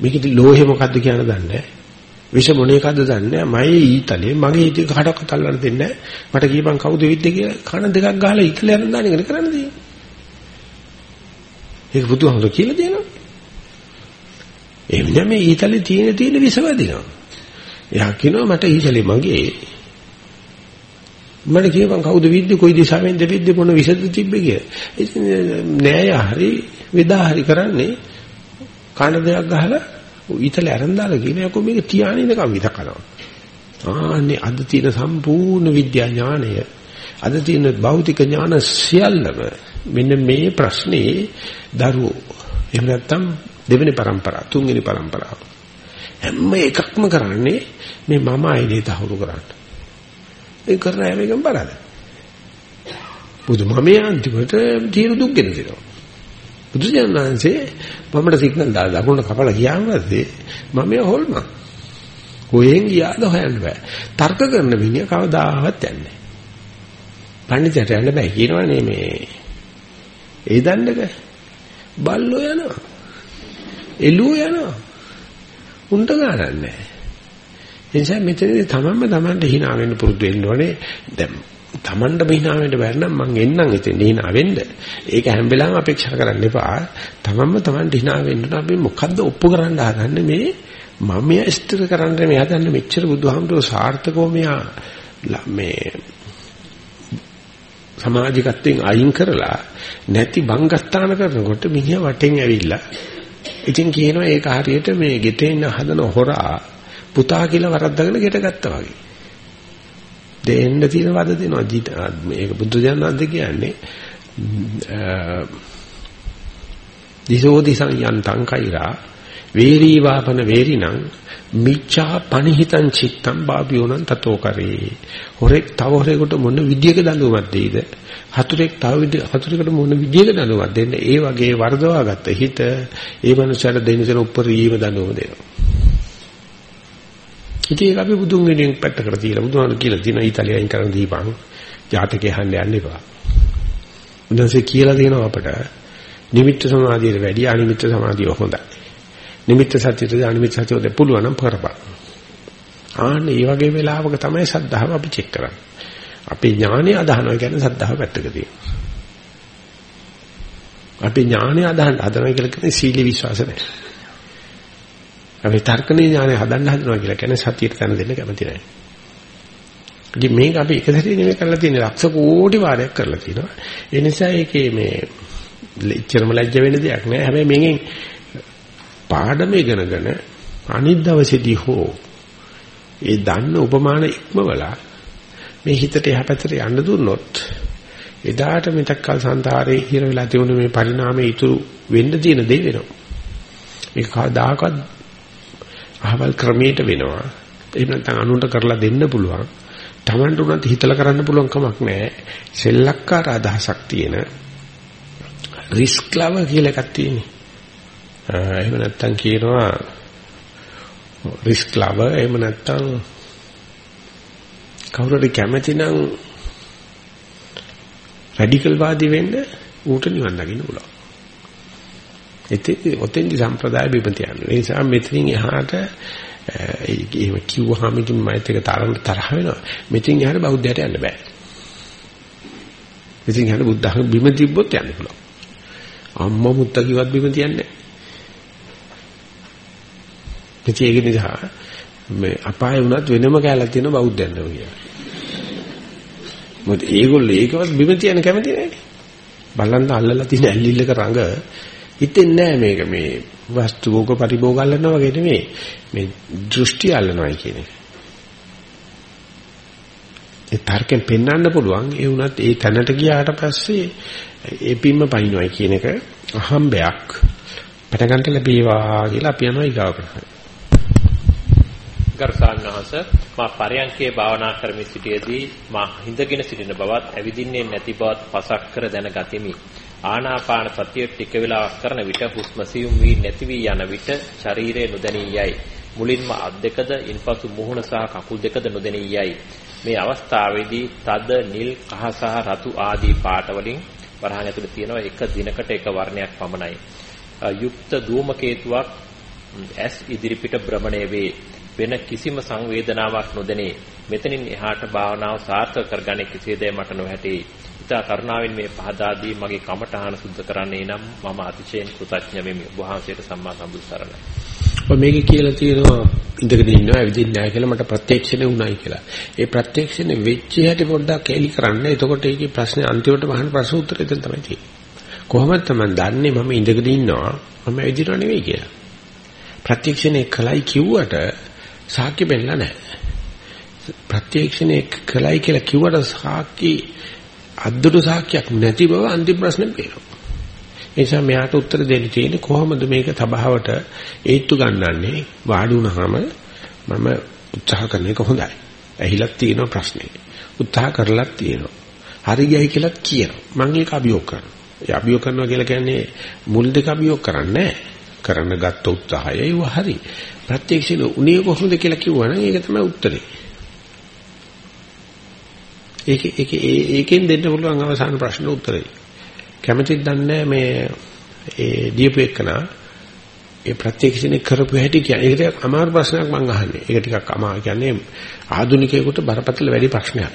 මේකේ ලෝහේ මොකද්ද කියන දන්නේ විෂ මොන එකක්ද දන්නේ මගේ ඊතලේ මගේ ඊට කඩක් තල්ලන්න දෙන්නේ මට කියපන් කවුද විද්‍ය කියලා කන දෙකක් ගහලා ඉක්ල යන දාන එක කරන්න තියෙන්නේ. ඒක බුදුහාමුදුරුවෝ කියලා දෙනවා. එහෙම නෙමෙයි ඊතලේ තියෙන තියෙන විස වදිනවා. එයා කියනවා මට ඊතලේ මගේ මට කියපන් කවුද විද්ද කොයි දිශාවෙන්ද විද්ද මොන විසද තිබ්බේ කියලා. ඉතින් න්යාය හරි වේදා හරි කරන්නේ කන දෙයක් ගහලා ඊතල ඇරන්දාලා කියන යකෝ මේක තියාගෙන ඉඳකම් විතර කරනවා. ආන්නේ අද තියෙන සම්පූර්ණ විද්‍යා ඥාණය අද තියෙන භෞතික ඥාන සියල්ලම මෙන්න මේ ප්‍රශ්නේ දරුවෝ. එහෙම නැත්නම් දෙවෙනි પરම්පරාව, තුන්වෙනි પરම්පරාව. හැම එකක්ම කරන්නේ මේ මම ආයේ තහවුරු කරන්නේ. ඒ කරන හැම එකම බලන්න. බුදුමමේ අන්තිමට තීරු දුක් ගෙන දෙනවා. බුදුජානනාංශේ මමට සිග්නල් දාලා දකුණ කපලා ගියාම පස්සේ මම හොල්ම කොහෙන් ගියාද හොයන්න බෑ. තර්ක කරන මිනිහා කවදාවත් යන්නේ පඬිතුට යන්න බෑ. කියනවනේ මේ. ඒ දණ්ඩක. බල්ලෝ යනවා. එළුව යනවා. උන්ට ගානක් නැහැ. ඒ නිසා මෙතනදී තමන්ම තමන්ට hina වෙන්න පුරුදු වෙන්න ඕනේ. දැන් තමන්ට hina වෙන්න බැරි නම් මං එන්නම් එතෙන් hina වෙන්න. ඒක හැම වෙලාවෙම අපේක්ෂා කරන්න එපා. තමන්ම තමන්ට hina වෙන්න අපි මොකද්ද ඔප්පු කරන්න හදන්නේ මේ මම ඉස්තර කරන්න මේ හදන්නේ මෙච්චර බුදුහාමුදුරුවෝ සාර්ථකව මෙයා මේ සමාජිකත්වයෙන් අයින් කරලා නැති බංගස්ථාන කරනකොට මිනිහා වටෙන් ඇවිල්ලා ඉතින් කියනවා ඒක හරියට මේ ගෙටෙන්න හදන හොරා පුතා කියලා වරද්දාගෙන ගෙට ගත්තා වගේ. දෙන්න තියෙන වද දෙනවා. මේක බුදු දඥාන්ද කියන්නේ දිසෝ දිසං යන්තං කෛරා වේරී වාපන වේරිණං මිච්ඡා පනිහිතං චිත්තං බාබියෝනං තතෝ කරේ හොරෙක් තව හොරෙකුට මොන විදියක දඬුවමක් දෙයිද හතුරෙක් තව විදිය හතුරෙකුට මොන විදියක දඬුවමක් දෙන්න ඒ වගේ වර්ධවාගත්ත හිත ඒ මනුස්සයාට දෙන්න දෙන උපරිම දඬුවම දෙනවා ඉතින් ඒක අපි බුදුන් වෙනුවෙන් පැත්තකට තියලා බුදුහාම කියලා තියෙන ඊතලියෙන් කරන දීපං ජාතකේ අහන්න යන්න එපා. උන්වහන්සේ කියලා දෙනවා අපට නිමිත්ත සමාධියට වැඩිය අනිමිත්ත සමාධිය හොඳයි. නිමිත්ත සතියට අනිමිත්ත සතියට පුළුවන් නම් කරපන්. ආන්න මේ වගේ වෙලාවක තමයි සද්ධාව අපි චෙක් කරන්නේ. අපේ ඥානය අදහනවා කියන්නේ සද්ධාව පැත්තක තියෙනවා. අපේ ඥානය අදහන්න හදනවා කියලා කියන්නේ සීල විශ්වාස නැහැ. අපි තර්කනේ ඥානය හදන්න හදනවා කියලා කියන්නේ සතියට තන දෙන්න කැමති නැහැ. ඉතින් මේක අපි එක සැරේ නෙමෙයි කරලා තියෙන්නේ ලක්ෂ කෝටි වාරයක් කරලා තියෙනවා. ඒ නිසා ඒකේ මේ ඉච්චරම ලැජ්ජ වෙන්න දෙයක් නෑ. හැබැයි මේකෙන් පාඩම ඉගෙනගෙන අනිත් දවසේදී හෝ ඒ දන්න උපමාන ඉක්මවලා මේ හිතට එහා පැත්තට යන්න දුන්නොත් එදාට මෙතක් කල සංසාරේ හිර වෙලා තිබුණ මේ පරිණාමයේ ඉතුරු වෙන්න තියෙන දේ වෙනවා. ඒක කවදාකවත් අහවල් ක්‍රමයට වෙනවා. එහෙම නැත්නම් අනුන්ට කරලා දෙන්න පුළුවන්. Tamanට උනත් හිතලා කරන්න පුළුවන් කමක් නැහැ. සෙල්ලක්කාර අදහසක් තියෙන රිස්ක් ලව කියලා එකක් තියෙනවා. එහෙම නැත්නම් කියනවා රිස්ක් ලව එහෙම නැත්නම් කවුරුහරි කැමති නම් රැඩිකල් වාදී වෙන්න ඌට නිවන් දකින්න පුළුවන්. එතෙන් ඔතෙන්දි සම්ප්‍රදාය බිමත යනවා. ඒ නිසා මෙතනින් එහාට එහෙම කිව්වහම ඉතින් මයිත් එක තරම් තරහ වෙනවා. මෙතනින් එහාට බෞද්ධයට යන්න බෑ. මෙතනින් එහාට බුද්ධ ධර්ම බිම තිබ්බොත් යන්න පුළුවන්. අම්මා මුත්තා කිව්වත් බිම තියන්නේ නැහැ. ඒක නිසා මේ අපාය වුණත් වෙනම කැලක් තියෙන බෞද්ධයන්ව කියලා. මොකද ඒගොල්ලෝ ඒකවත් බිම තියන්න කැමති නැහැ. බලන්න අල්ලලා තියෙන ඇල්ලිල්ලක රඟ හිතෙන්නේ නැහැ මේක මේ වස්තු භෝග පරිභෝග අල්ලනවා වගේ නෙමෙයි. මේ දෘෂ්ටි අල්ලනවායි කියන එක. ඒ තර්කෙන් පෙන්වන්න පුළුවන් ඒ වුණත් ඒ තැනට ගියාට පස්සේ ඒ පිම්ම පයින්නොයි කියන එක අහම්බයක්. පටගන්ට ලැබේවා කියලා අපි යනවා ඊගාව කරන්නේ. ගර්සාන්නහස මා පරයන්කේ භාවනා කරමින් සිටියේදී මා හිඳගෙන සිටින බවත් ඇවිදින්නේ නැති බවත් පසක් කර දැනගතිමි. ආනාපාන සතිය ටික වේලාවක් කරන විට හුස්ම සියුම් වී නැති වී යන විට ශරීරයේ නොදැනී යයි. මුලින්ම අත් දෙකද ඉන්පසු මුහුණ සහ කකුල් දෙකද නොදැනී යයි. මේ අවස්ථාවේදී තද නිල් කහ සහ රතු ආදී පාට වලින් වරහන් ඇතුළේ තියෙනවා එක දිනකට එක වර්ණයක් පමණයි. යුක්ත ධූමකේතුවක් ඇස් ඉදිරිපිට භ්‍රමණය වේ. වෙන කිසිම සංවේදනාවක් නොදැනේ. මෙතනින් එහාට භාවනාව සාර්ථක කරගන්නේ කෙසේද මට නොහැටේ. ඉතා කරුණාවෙන් මේ පහදාදී මගේ කමඨහන සුද්ධ කරන්නේ නම් මම අතිශයින් කෘතඥ වෙමි. ඔබ වහන්සේට සම්මා සම්බුදු සරණයි. ඔය මේකේ කියලා තියෙනවා ඉඳගෙන ඉන්නවා ඇවිදින්නේ නැහැ කියලා මට ප්‍රත්‍යක්ෂණය වුණයි කියලා. ඒ ප්‍රත්‍යක්ෂණය වෙච්ච හැටි පොඩ්ඩක් එලි කරන්න. එතකොට ඒකේ ප්‍රශ්නේ අන්තිමට මහන ප්‍රශ්න උත්තරය එතන තමයි තියෙන්නේ. කොහොමද තමයි දන්නේ මම ඉඳගෙන ඉන්නවා මම ඇවිදිනව නෙවෙයි කියලා. ප්‍රත්‍යක්ෂණය කලයි කිව්වට සාක්ෂි බෙල්ල නැහැ. ප්‍රත්‍යක්ෂණය කලයි කියලා කිව්වට සාක්ෂි අද්දුරු සාක්ෂියක් නැති බව අන්තිම ප්‍රශ්නේ පේනවා. ඒ නිසා මෙයාට උත්තර දෙන්න තියෙන්නේ කොහොමද මේක තබාවට ඒත්තු ගන්නන්නේ වාඩි වුණාම මම උත්සාහ කරන එක හොඳයි. ඇහිලක් තියෙනවා ප්‍රශ්නේ. උත්සාහ කරලක් තියෙනවා. හරි ගියයි කියලා කියනවා. මම ඒක අභියෝග කරනවා. ඒ අභියෝග කරනවා කියලා කියන්නේ මුල් දෙක අභියෝග කරන්නේ කරන්න ගත්ත උත්සාහය ඒව හරි. ප්‍රත්‍යක්ෂණ උනේ කොහොමද කියලා කිව්වනම් ඒක තමයි උත්තරේ. ඒක ඒක ඒකෙන් දෙන්න පුළුවන් අවසාන ප්‍රශ්න උත්තරේ. කැමතිද දන්නේ මේ ඒ දීපු එකනා ඒ ප්‍රත්‍යක්ෂණය කරපු හැටි කියන්නේ ඒක ටිකක් අමාරු ප්‍රශ්නයක් මම අහන්නේ. ඒක ටිකක් අමාරු කියන්නේ ආධුනිකයෙකුට බරපතල වැඩි ප්‍රශ්නයක්.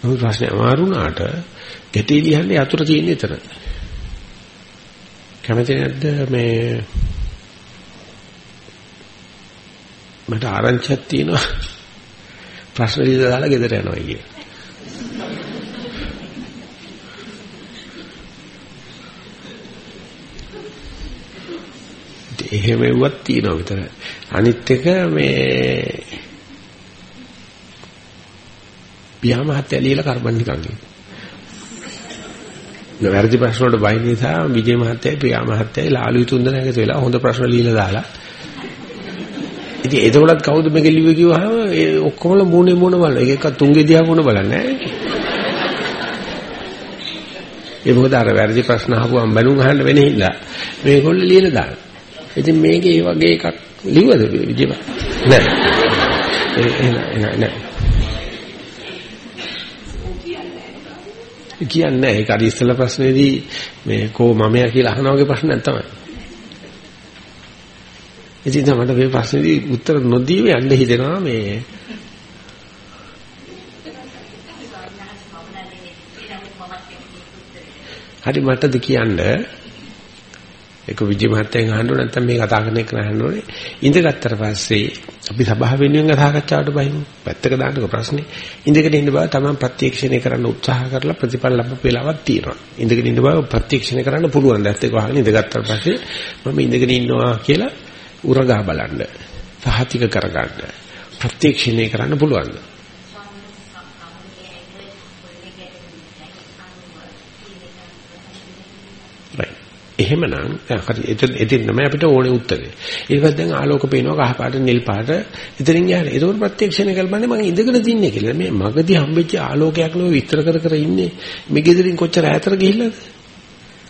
මොකද ප්‍රශ්නේ අමාරු වුණාට ගැටේ ලියන්නේ අතුර තියෙන එතන. කැමති නැද්ද මේ මට ආරංචියක් තියෙනවා ප්‍රශ්න ලියලා දාලා ගෙදර යනවා කිය. එහෙම වුවත් තියෙනවා විතර. අනිත් එක මේ පියාමහත් ඇලියලා කරබන් නිකන් කියන. වැරදි ප්‍රශ්න වලට බයි නිසා විජේ මහත්තයයි ප්‍රියා මහත්තයයි ලාලු තුන්දෙනා එකතු වෙලා හොඳ ප්‍රශ්න ලියලා දාලා ඉතින් එතකොටත් කවුද මේක ලිව්වේ කිව්වහම ඒ ඔක්කොමල මූණේ මූණ බලන එක එක තුන්ගේ දිහා මූණ බලන්නේ නැහැ ඒ මොකද අර වැරදි ප්‍රශ්න අහපුවම බැලුම් අහන්න වෙන හින්දා මේගොල්ලෝ ලියලා දාන ඉතින් මේකේ ඒ වගේ එකක් ලිව්වද විජේ නෑ නෑ නෑ කියන්නේ නැහැ. ඒක අර ඉස්සෙල්ලා ප්‍රශ්නේදී මේ කෝ මමයා කියලා අහන වගේ ප්‍රශ්නයක් තමයි. ඉතින් මට මේ ප්‍රශ්නේදී උත්තර නොදීම යන්න හිතෙනවා මේ. හරි මටද කියන්න. ඒක විජය මහත්තයන් අහන්න ඕනේ නැත්නම් මේ කතා කරන එක අහන්න ඕනේ. ඉඳගත්තට පස්සේ අපි සභාව වෙනුවෙන් සාකච්ඡාවට බහිමු පැත්තක දාන්නක ප්‍රශ්නේ. ඉඳගෙන ඉන්න බව තමයි ප්‍රත්‍යක්ෂණය කරන්න උත්සාහ කරලා ප්‍රතිඵල ලැබපු වෙලාවක් තියෙනවා. ඉඳගෙන ඉන්න බව ප්‍රත්‍යක්ෂණය කරන්න පුළුවන්. දැත් ඒක වහගෙන ඉඳගත්තට පස්සේ මම ඉඳගෙන ඉන්නවා කියලා උරගා බලන්න සහතික කරගන්න ප්‍රත්‍යක්ෂණය කරන්න පුළුවන් එහෙමනම් හරි එතන එතන තමයි අපිට ඕනේ උත්තරේ. ඊට පස්සේ දැන් ආලෝක පේනවා කහ පාට නිල් පාට. එතනින් යන්නේ. ඒක ප්‍රත්‍යක්ෂණය කරපන්නේ මම ඉඳගෙන තින්නේ කියලා. මේ මගදී හම්බෙච්ච ආලෝකයක් නෙවෙයි විස්තර කර කර ඉන්නේ. මේ ගෙදරින් කොච්චර ඈතට ගිහිල්ලාද?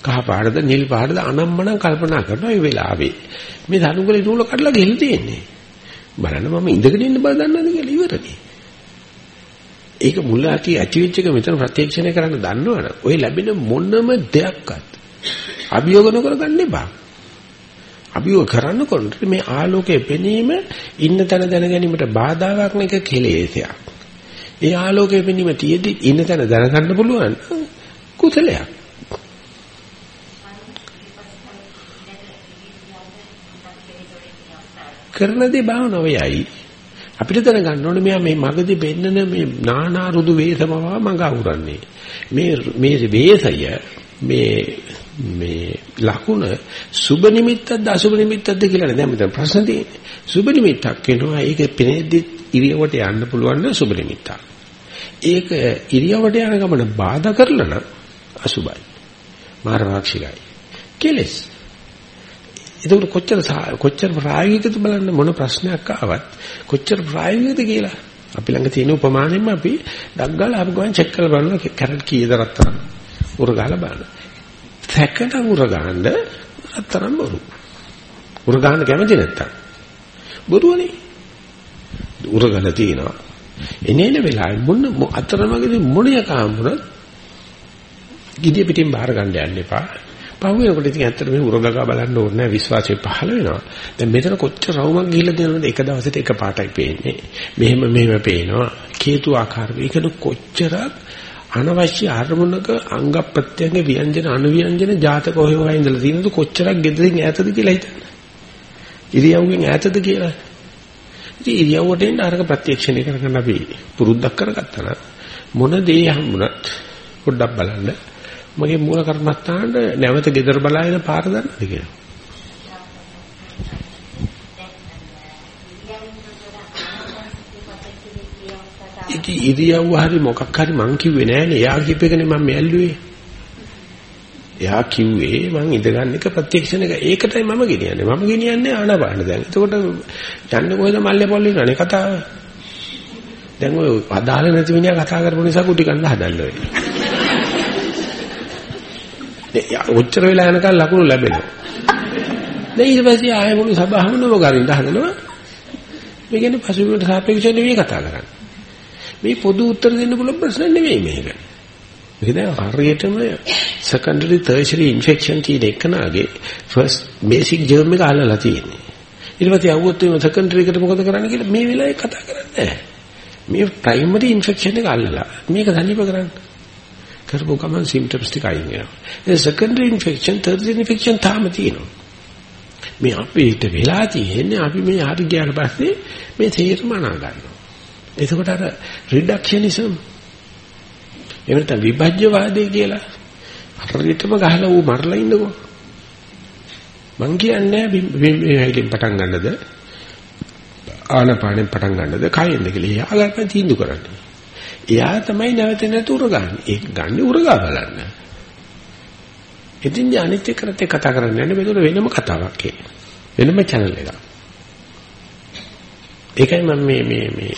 කහ පාටද නිල් පාටද අනම්මනම් කල්පනා කරනවා මේ වෙලාවේ. මේ ධනුගලේ නූල කඩලා ගිහිල්ලා තියෙන්නේ. බලන්න මම ඉඳගෙන ඉන්න බව දන්නවද කියලා ඉවරනේ. ඒක මුල ඇති ඇති වෙච්ච එක මෙතන ප්‍රත්‍යක්ෂණය කරන්න දන්නවනේ. ඔය ලැබෙන මොනම දෙයක්වත් අභියෝග නොකර ගන්න එපා. අභියෝග කරනකොට මේ ආලෝකයේ පෙනීම ඉන්න තැන දැන ගැනීමට බාධාවක් නෙක කෙලෙසයක්. ඒ ආලෝකයේ පෙනීම තියෙද්දි ඉන්න තැන දැනගන්න පුළුවන් කුසලයක්. කරන දේ භාවනාවයයි. අපිට දැනගන්න ඕනේ මෙයා මේ මගදී බෙන්නන මේ නානා රුදු වේසමව මඟ අවුරන්නේ. මේ මේ වේසය මේ මේ ලකුණ සුබ නිමිත්තක්ද අසුබ නිමිත්තක්ද කියලා නේද දැන් මෙතන ප්‍රශ්න තියෙන්නේ. සුබ නිමිත්තක් වෙනවා ඒක පෙනෙද්දි ඉරියවට යන්න පුළුවන් නම් සුබ නිමිත්තක්. ඒක ඉරියවට යන ගමන බාධා කරලා නම් අසුබයි. මාරවාක්ෂිකයි. කෙලස්. ඒක කොච්චර කොච්චර ප්‍රායෝගිකද බලන්න මොන ප්‍රශ්නයක් ආවත් කොච්චර ප්‍රායෝගිකද කියලා. අපි ළඟ තියෙන උපමානෙම අපි ඩග්ගාලා අපි ගොන් චෙක් කරලා බලනවා කැරට් කීයද රත්තරන් උර ගහලා බලනවා. සැකන උර ගහන්න අතරම් බොරු. උර ගහන්න කැමති නැත්තම්. බොරුවනේ. උර ගහලා තියෙනවා. එනේන වෙලාවේ මොන අතරමඟදී මොන යකාඹුණත් ගිඩිය පිටින් බාර ගන්න යන්න එපා. පහු වෙනකොට ඉතින් ඇත්තට මේ උරගගා බලන්න ඕනේ නැහැ විශ්වාසය පහළ වෙනවා. දැන් මෙතන කොච්චර රවුමක් ගිහිල්ලා දෙනවද එක දවසට එක පාටයි පේන්නේ. මෙහෙම මෙහෙම පේනවා. කේතු ආකාර මේකද කොච්චරක් අනවශ්‍ය අරමුණක අංග ප්‍රත්‍යංග ව්‍යංජන අනුව්‍යංජන ජාතක ඔය වගේ ඉඳලා තියෙනද කොච්චරක් ගෙදරින් ඈතද කියලා හිතන්න. ඉරියව්වෙන් ඈතද කියලා. ඉතින් ඉරියව්වට එන්න අරක ප්‍රත්‍යක්ෂණය කරගන්න අපි පුරුද්දක් කරගත්තා නම් මොන දේ හම්බුණත් පොඩ්ඩක් බලන්න. මගේ මූල කර්මස්ථානට නැවත ගෙදර බලාගෙන පාර දන්නද කියලා. ඉතින් ඉරියව්ව හරි මොකක් හරි මං කිව්වේ නෑනේ. එයා කියපේකනේ මම මෙල්ලුවේ. එයා කිව්වේ මං ඉඳගන්න එක ප්‍රත්‍යක්ෂණ එක. ඒකටයි මම ගෙනියන්නේ. මම ගෙනියන්නේ ආනපාන දැන්. එතකොට යන්නේ කොහෙද මල්ලේ පොල්ලේ නනේ කතාව. දැන් ඔය අදාළ නැති මිනිහා කතා කරපු නිසා කුටි කන්න හදන්න වෙයි. ඔච්චර වෙලා යනකම් ලකුණු ලැබෙනවා. දැන් ඊට පස්සේ ආයෙ මුළු සභාවම නම ගරින්න හදනවා. මේ කියන්නේ පසුබිමට සාපේක්ෂව නෙවෙයි කතා කරන්නේ. මේ පොදු උත්තර දෙන්න පුළුවන් ප්‍රශ්න නෙවෙයි මේක. මේක දැන් හරියටම secondary tertiary infection තියෙන එකනාගේ first basic germ එක අල්ලලා තියෙන්නේ. ඊට පස්සේ આવුවොත් මේ secondary එකට මොකද කරන්න කියලා මේ වෙලාවේ කතා කරන්නේ නැහැ. මේ primary infection එක අල්ලලා මේක සනීප කරන්න. කරපු ගමන් symptoms ටික අයින් වෙනවා. ඒ secondary infection tertiary infection තාම තියෙනවා. මේ අපිට වෙලා තියෙන්නේ අපි මේ හරි ගියාට පස්සේ මේ තේරම අනා ගන්නවා. එතකොට අර රිඩක්ෂනිසම් එහෙම නැත්නම් විභජ්‍යවාදය කියලා හරියටම ගහලා ඌ මරලා ඉන්නකෝ. මං කියන්නේ මේ හැයිලින් පටන් ගන්නද ආනපානෙන් පටන් ගන්නද කයෙන්ද කියලා. එයා ගන්න තීන්දුව කරන්නේ. එයා තමයි නැවත නැතු උරගන්නේ. ඒක ගන්න උරගා බලන්න. ඉතින් අනිත් එක්කනත් කතා කරන්නේ නැහැ. මේක වෙනම කතාවක්. වෙනම channel එකක්. ඒකයි මම මේ මේ මේ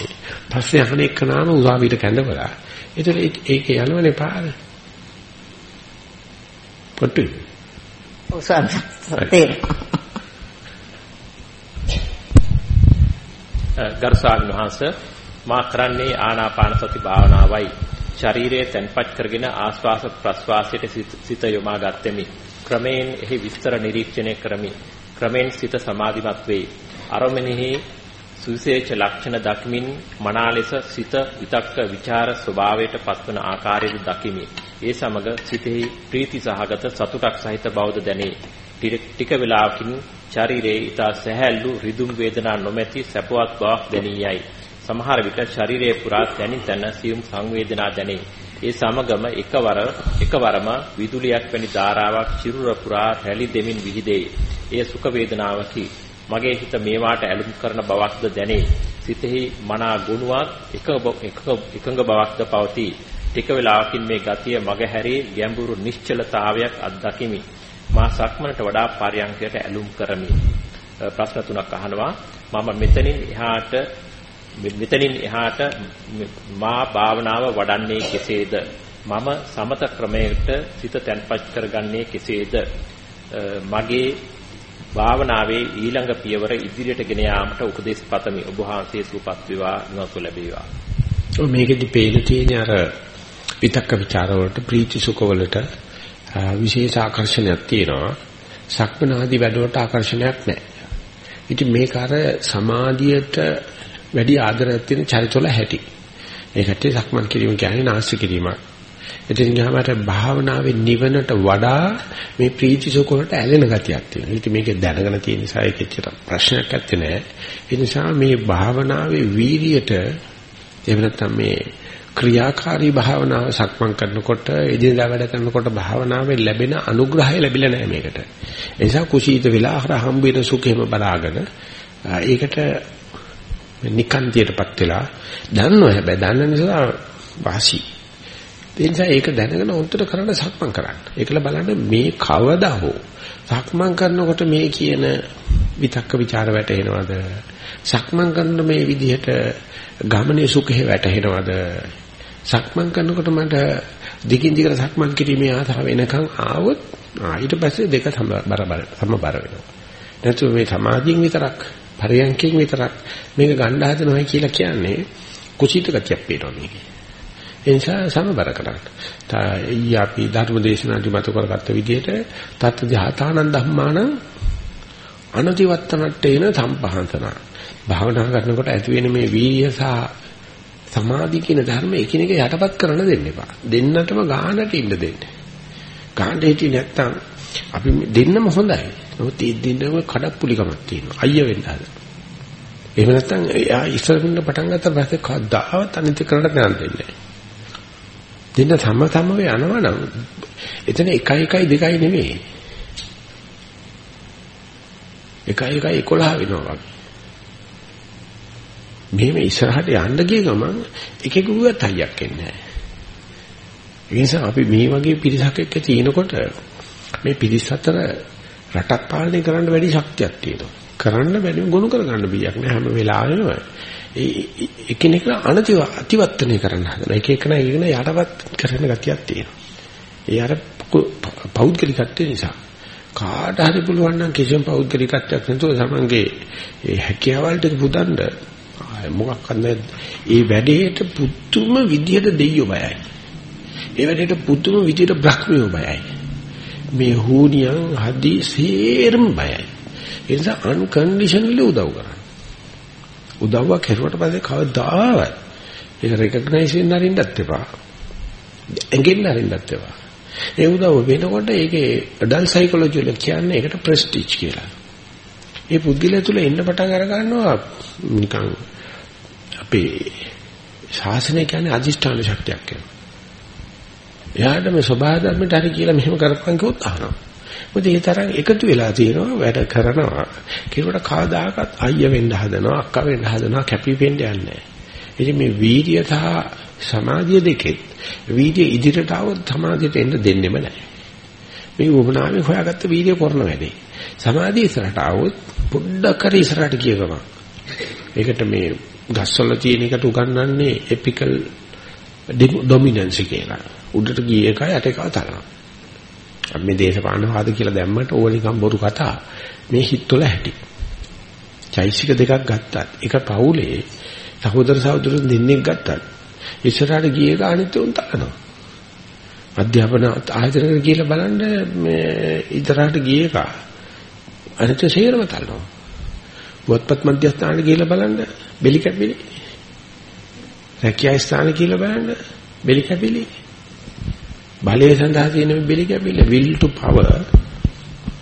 පස්සේ අහන එක නාම උසාවියට කැඳවලා. ඒතර ඒක යනවනේ පාර. කොට්ටු. උසාවි. තේර. ගරු ස්වාමීන් වහන්සේ මා කරන්නේ ආනාපාන සති භාවනාවයි ශරීරයේ තැන්පත් කරගෙන ආස්වාස ප්‍රස්වාසයට සිත යොමා ගත්ෙමි. ක්‍රමයෙන් එහි විස්තර නිරීක්ෂණය කරමි. ක්‍රමෙන් සිත සමාධිමත් වේ. අරමෙනෙහි සුවිශේෂ ලක්ෂණ දක්මින් මනා ලෙස සිත විතක්ක ਵਿਚාර ස්වභාවයට පත්වන ආකාරයට දකිමි. ඒ සමග සිතෙහි ප්‍රීති සහගත සතුටක් සහිත බවද දැනේ. ටික වේලාවකින් ශරීරයේ ඊතා සැහැල්ලු රිදුම් වේදනා නොමැති සැපවත් බවක් දැනියයි. සමහර විට ශරීරයේ පුරා දැනින් තන සියුම් සංවේදනා දැනේ. ඒ සමගම එකවර එකවරම විදුලියක් වැනි ධාරාවක් චිරුර පුරා රැලි දෙමින් විහිදේ. එය සුඛ වේදනාවකි. මගේ හිත මේවාට ඇලුම් කරන බවක්ද දැනේ. සිතෙහි මනා ගුණවත් එකඟ බවක්ද පවතී. ටික වේලාවකින් මේ ගතිය මග හැරී ගැඹුරු නිශ්චලතාවයක් අත්දකිමි. මා සක්මනට වඩා පාරයන්කයට ඇලුම් කරමි. ප්‍රශ්න තුනක් අහනවා. මම මෙතනින් එහාට මෙතනින් එහාට මා භාවනාව වඩන්නේ කෙසේද? මම සමත ක්‍රමයට සිත තැන්පත් කරගන්නේ කෙසේද? මගේ භාවනාවේ ඊළඟ පියවර ඉදිරියට ගෙන යාමට උපදෙස් පතමි. ඔබ වහන්සේ සූපත් වේවා නොසු ලැබේවා. ඔව් මේකෙදි පේන තියෙන අර විතක්ක ਵਿਚාර වලට ප්‍රීති සුඛ වලට විශේෂ ආකර්ෂණයක් තියෙනවා. සක්මනාදී වැඩවලට ආකර්ෂණයක් නැහැ. ඉතින් මේක අර සමාධියට වැඩි ආදරයක් තියෙන චරිතවල හැටි. ඒකට සක්මන් කිරීම කියන්නේ නාස්ති කිරීමක්. එතෙන් ගියාමට භාවනාවේ නිවනට වඩා මේ ප්‍රීති සුඛ වලට ඇලෙන ගතියක් තියෙනවා. ඉතින් මේක දැනගෙන තියෙන නිසා ඒක එච්චර ප්‍රශ්නයක් නැත්තේ නෑ. ඒ නිසා මේ භාවනාවේ වීර්යයට එහෙම නැත්නම් මේ ක්‍රියාකාරී භාවනාව සක්මන් කරනකොට එදිනදා වැඩ කරනකොට භාවනාවේ ලැබෙන අනුග්‍රහය ලැබිලා නැහැ මේකට. ඒ නිසා කුසීත වෙලා අර හම්බ වෙන සුඛෙම බලාගෙන ඒකට නිකාන්තියටපත් වෙලා දන්නව හැබැයි දන්න නිසා වාසි. ඒ නිසා ඒක දැනගෙන උන්ටට කරන්න සක්මන් කරන්න. ඒකල බලන්න මේ කවදා හෝ සක්මන් කරනකොට මේ කියන විතක්ක ਵਿਚාර වැටෙනවද? සක්මන් කරන මේ විදිහට ගමනේ සුඛේ වැටෙනවද? සක්මන් කරනකොට මට දිගින් දිගට සක්මන් කිරීමේ ආසාව වෙනකන් ආවොත් ඊට පස්සේ දෙක සමබර සමබර වෙනවා. නැත්නම් මේ සමාධියෙන් විතරක් පරියන්කෙන් විතරක් මේක ගන්න හදනවා කියලා කියන්නේ කුසීත ගතියක් පේනවා මේකේ. ඒ නිසා සමබර කරන්න. ඊ අපි ධර්මදේශනාදි මත කරගත්ත විදිහට තත් ජාතානන් ධම්මාන අනතිවත්තනට්ඨේන සම්පහන්තන. භාවනා කරනකොට ඇති වෙන මේ වීර්ය සහ සමාධි කියන ධර්ම එකිනෙක යටපත් කරන්න දෙන්න එපා. දෙන්නටම ගානට ඉන්න දෙන්න. ගානට හිටියේ නැත්තම් අපි දෙන්නම හොඳයි. නමුත් ඒ දෙන්නම කඩප්පුලිකමක් තියෙනවා. අයිය වෙන්න හදන. එහෙම නැත්නම් එයා ඉස්සරින් පටන් ගත්ත පස්සේ කවදාවත් අනිත් කරන්න දෙන්න දෙන්නේ දෙන්න සම සමව යනවා නම් එතන 1 1 2 නෙමෙයි. 1 1 11 වෙනවා වගේ. මෙහෙම ඉස්සරහට යන්න ගිය ගමන් එකෙකුවත් හයියක් එන්නේ නැහැ. ඒ නිසා අපි මේ වගේ පිරිසක් එක්ක තිනකොට මේ පිරිස අතර රටක් පාලනය කරන්න වැඩි ශක්තියක් තියෙනවා. කරන්න බැරි ගොනු කරගන්න බියක් නෑ හැම වෙලාවෙම. ඒ එකිනෙක අනතිව අතිවත්තනය කරන්න හදන. එක එක නයි ඉගෙන යටපත් කරන ගතියක් තියෙනවා. ඒ අර පෞද්ගලිකත්වය නිසා. කාට හරි පුළුවන් නම් කිසිම පෞද්ගලිකත්වයක් නැතුව තමන්ගේ ඒ හැකියාවල් ටික පුදන්න මොකක් කරන්නද ඒ වැඩේට පුදුම විදියට දෙයියෝ බයයි. ඒ වැඩේට පුදුම විදියට බ්‍රහ්මියෝ බයයි. මේ හුනියන් හදි සේරම බයයි. ඒ නිසා අන්කන්ඩිෂනලි උදව් කරන්න. උදව්වක් කරුවට පස්සේ කවදාවත් ඒක රෙකග්නයිස් වෙන්න අරින්නත් එපා. එංගෙන්න අරින්නත් එපා. ඒ උදව් වෙනකොට ඒකේ ඇඩල්ට් සයිකොලොජි වල කියන්නේ ඒකට ප්‍රෙස්ටිජ් කියලා. ඒ පුද්ගලයා තුල එන්න පටන් අර ගන්නවා නිකන් අපේ ශාසනය කියන්නේ අදිෂ්ඨාන ශක්තියක් කියලා. එයාට මේ සබහා ධර්මයට හරි කියලා මෙහෙම කරපන් කිව්වොත් අහනවා. මොකද ඒ තරම් එකතු වෙලා තියෙනවා වැඩ කරනවා. කිරුවට කවදාකවත් අයිය වෙන්න හදනවා, අක්කා වෙන්න හදනවා, කැපි වෙන්න යන්නේ නැහැ. මේ වීර්යය සහ සමාධිය දෙකෙත් වීර්ය ඉදිරියට આવොත් සමාධියට එන්න දෙන්නෙම නැහැ. මේ වුණාමේ හොයාගත්ත වීර්ය කරන වැඩේ. සමාධිය ඉස්සරහට આવොත් පොඩ්ඩක් හරි ඉස්සරහට ගිය ගමන්. ඒකට මේ ගස්වල තියෙන එකට උගන්වන්නේ එපිකල් ඩොමිනන්ස් කියලා. උඩට ගිය එක යට එකව තරනවා. අපි මේ දේශපාලන වාද කියලා දැම්මට ඕක නිකන් බොරු කතා. මේ හිතවල ඇති. චෛසික දෙකක් ගත්තත් එක පවුලේ සහෝදර සහෝදරයන් දෙන්නෙක් ගත්තත් ඉස්සරහට ගියේ ගානිත් උන් තලනවා. අධ්‍යාපන ආයතනකට ගිහලා බලන්න මේ ඉතරහට ගියේ කා. අනිත් සේරම තලනවා. පුවත්පත් මධ්‍යස්ථානට ගිහලා බලන්න බෙලි කැපිලි. රැකියා ස්ථාන කියලා බලන්න බෙලි කැපිලි. බලය සඳහා තියෙන බෙලි කැපිලි will to power.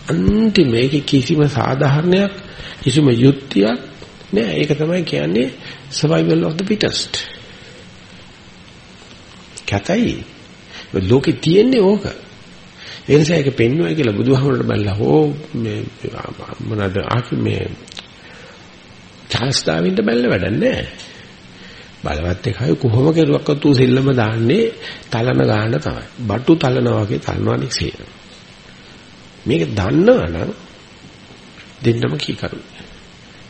අන්තිම මේකේ කිසිම සාධාරණයක් කිසිම යුක්තියක් නෑ. ඒක තමයි කියන්නේ survival of the fittest. කතයි. ලෝකේ තියෙන්නේ ඕක. ඒ නිසා ඒක පෙන්වයි කියලා බුදුහාමුදුරට බැලලා හෝ මේ මොනවාද ආකි මේ චාල්ස් ඩාවින්ට බැලලා වැඩක් නෑ. බලවත් එකයි කොහොම කෙරුවක්වත් ඌ සෙල්ලම දාන්නේ තලන ගන්න තමයි බටු තලනවා වගේ තලනවා නිසෙ මේක දන්නවනම් දෙන්නම කීකරු.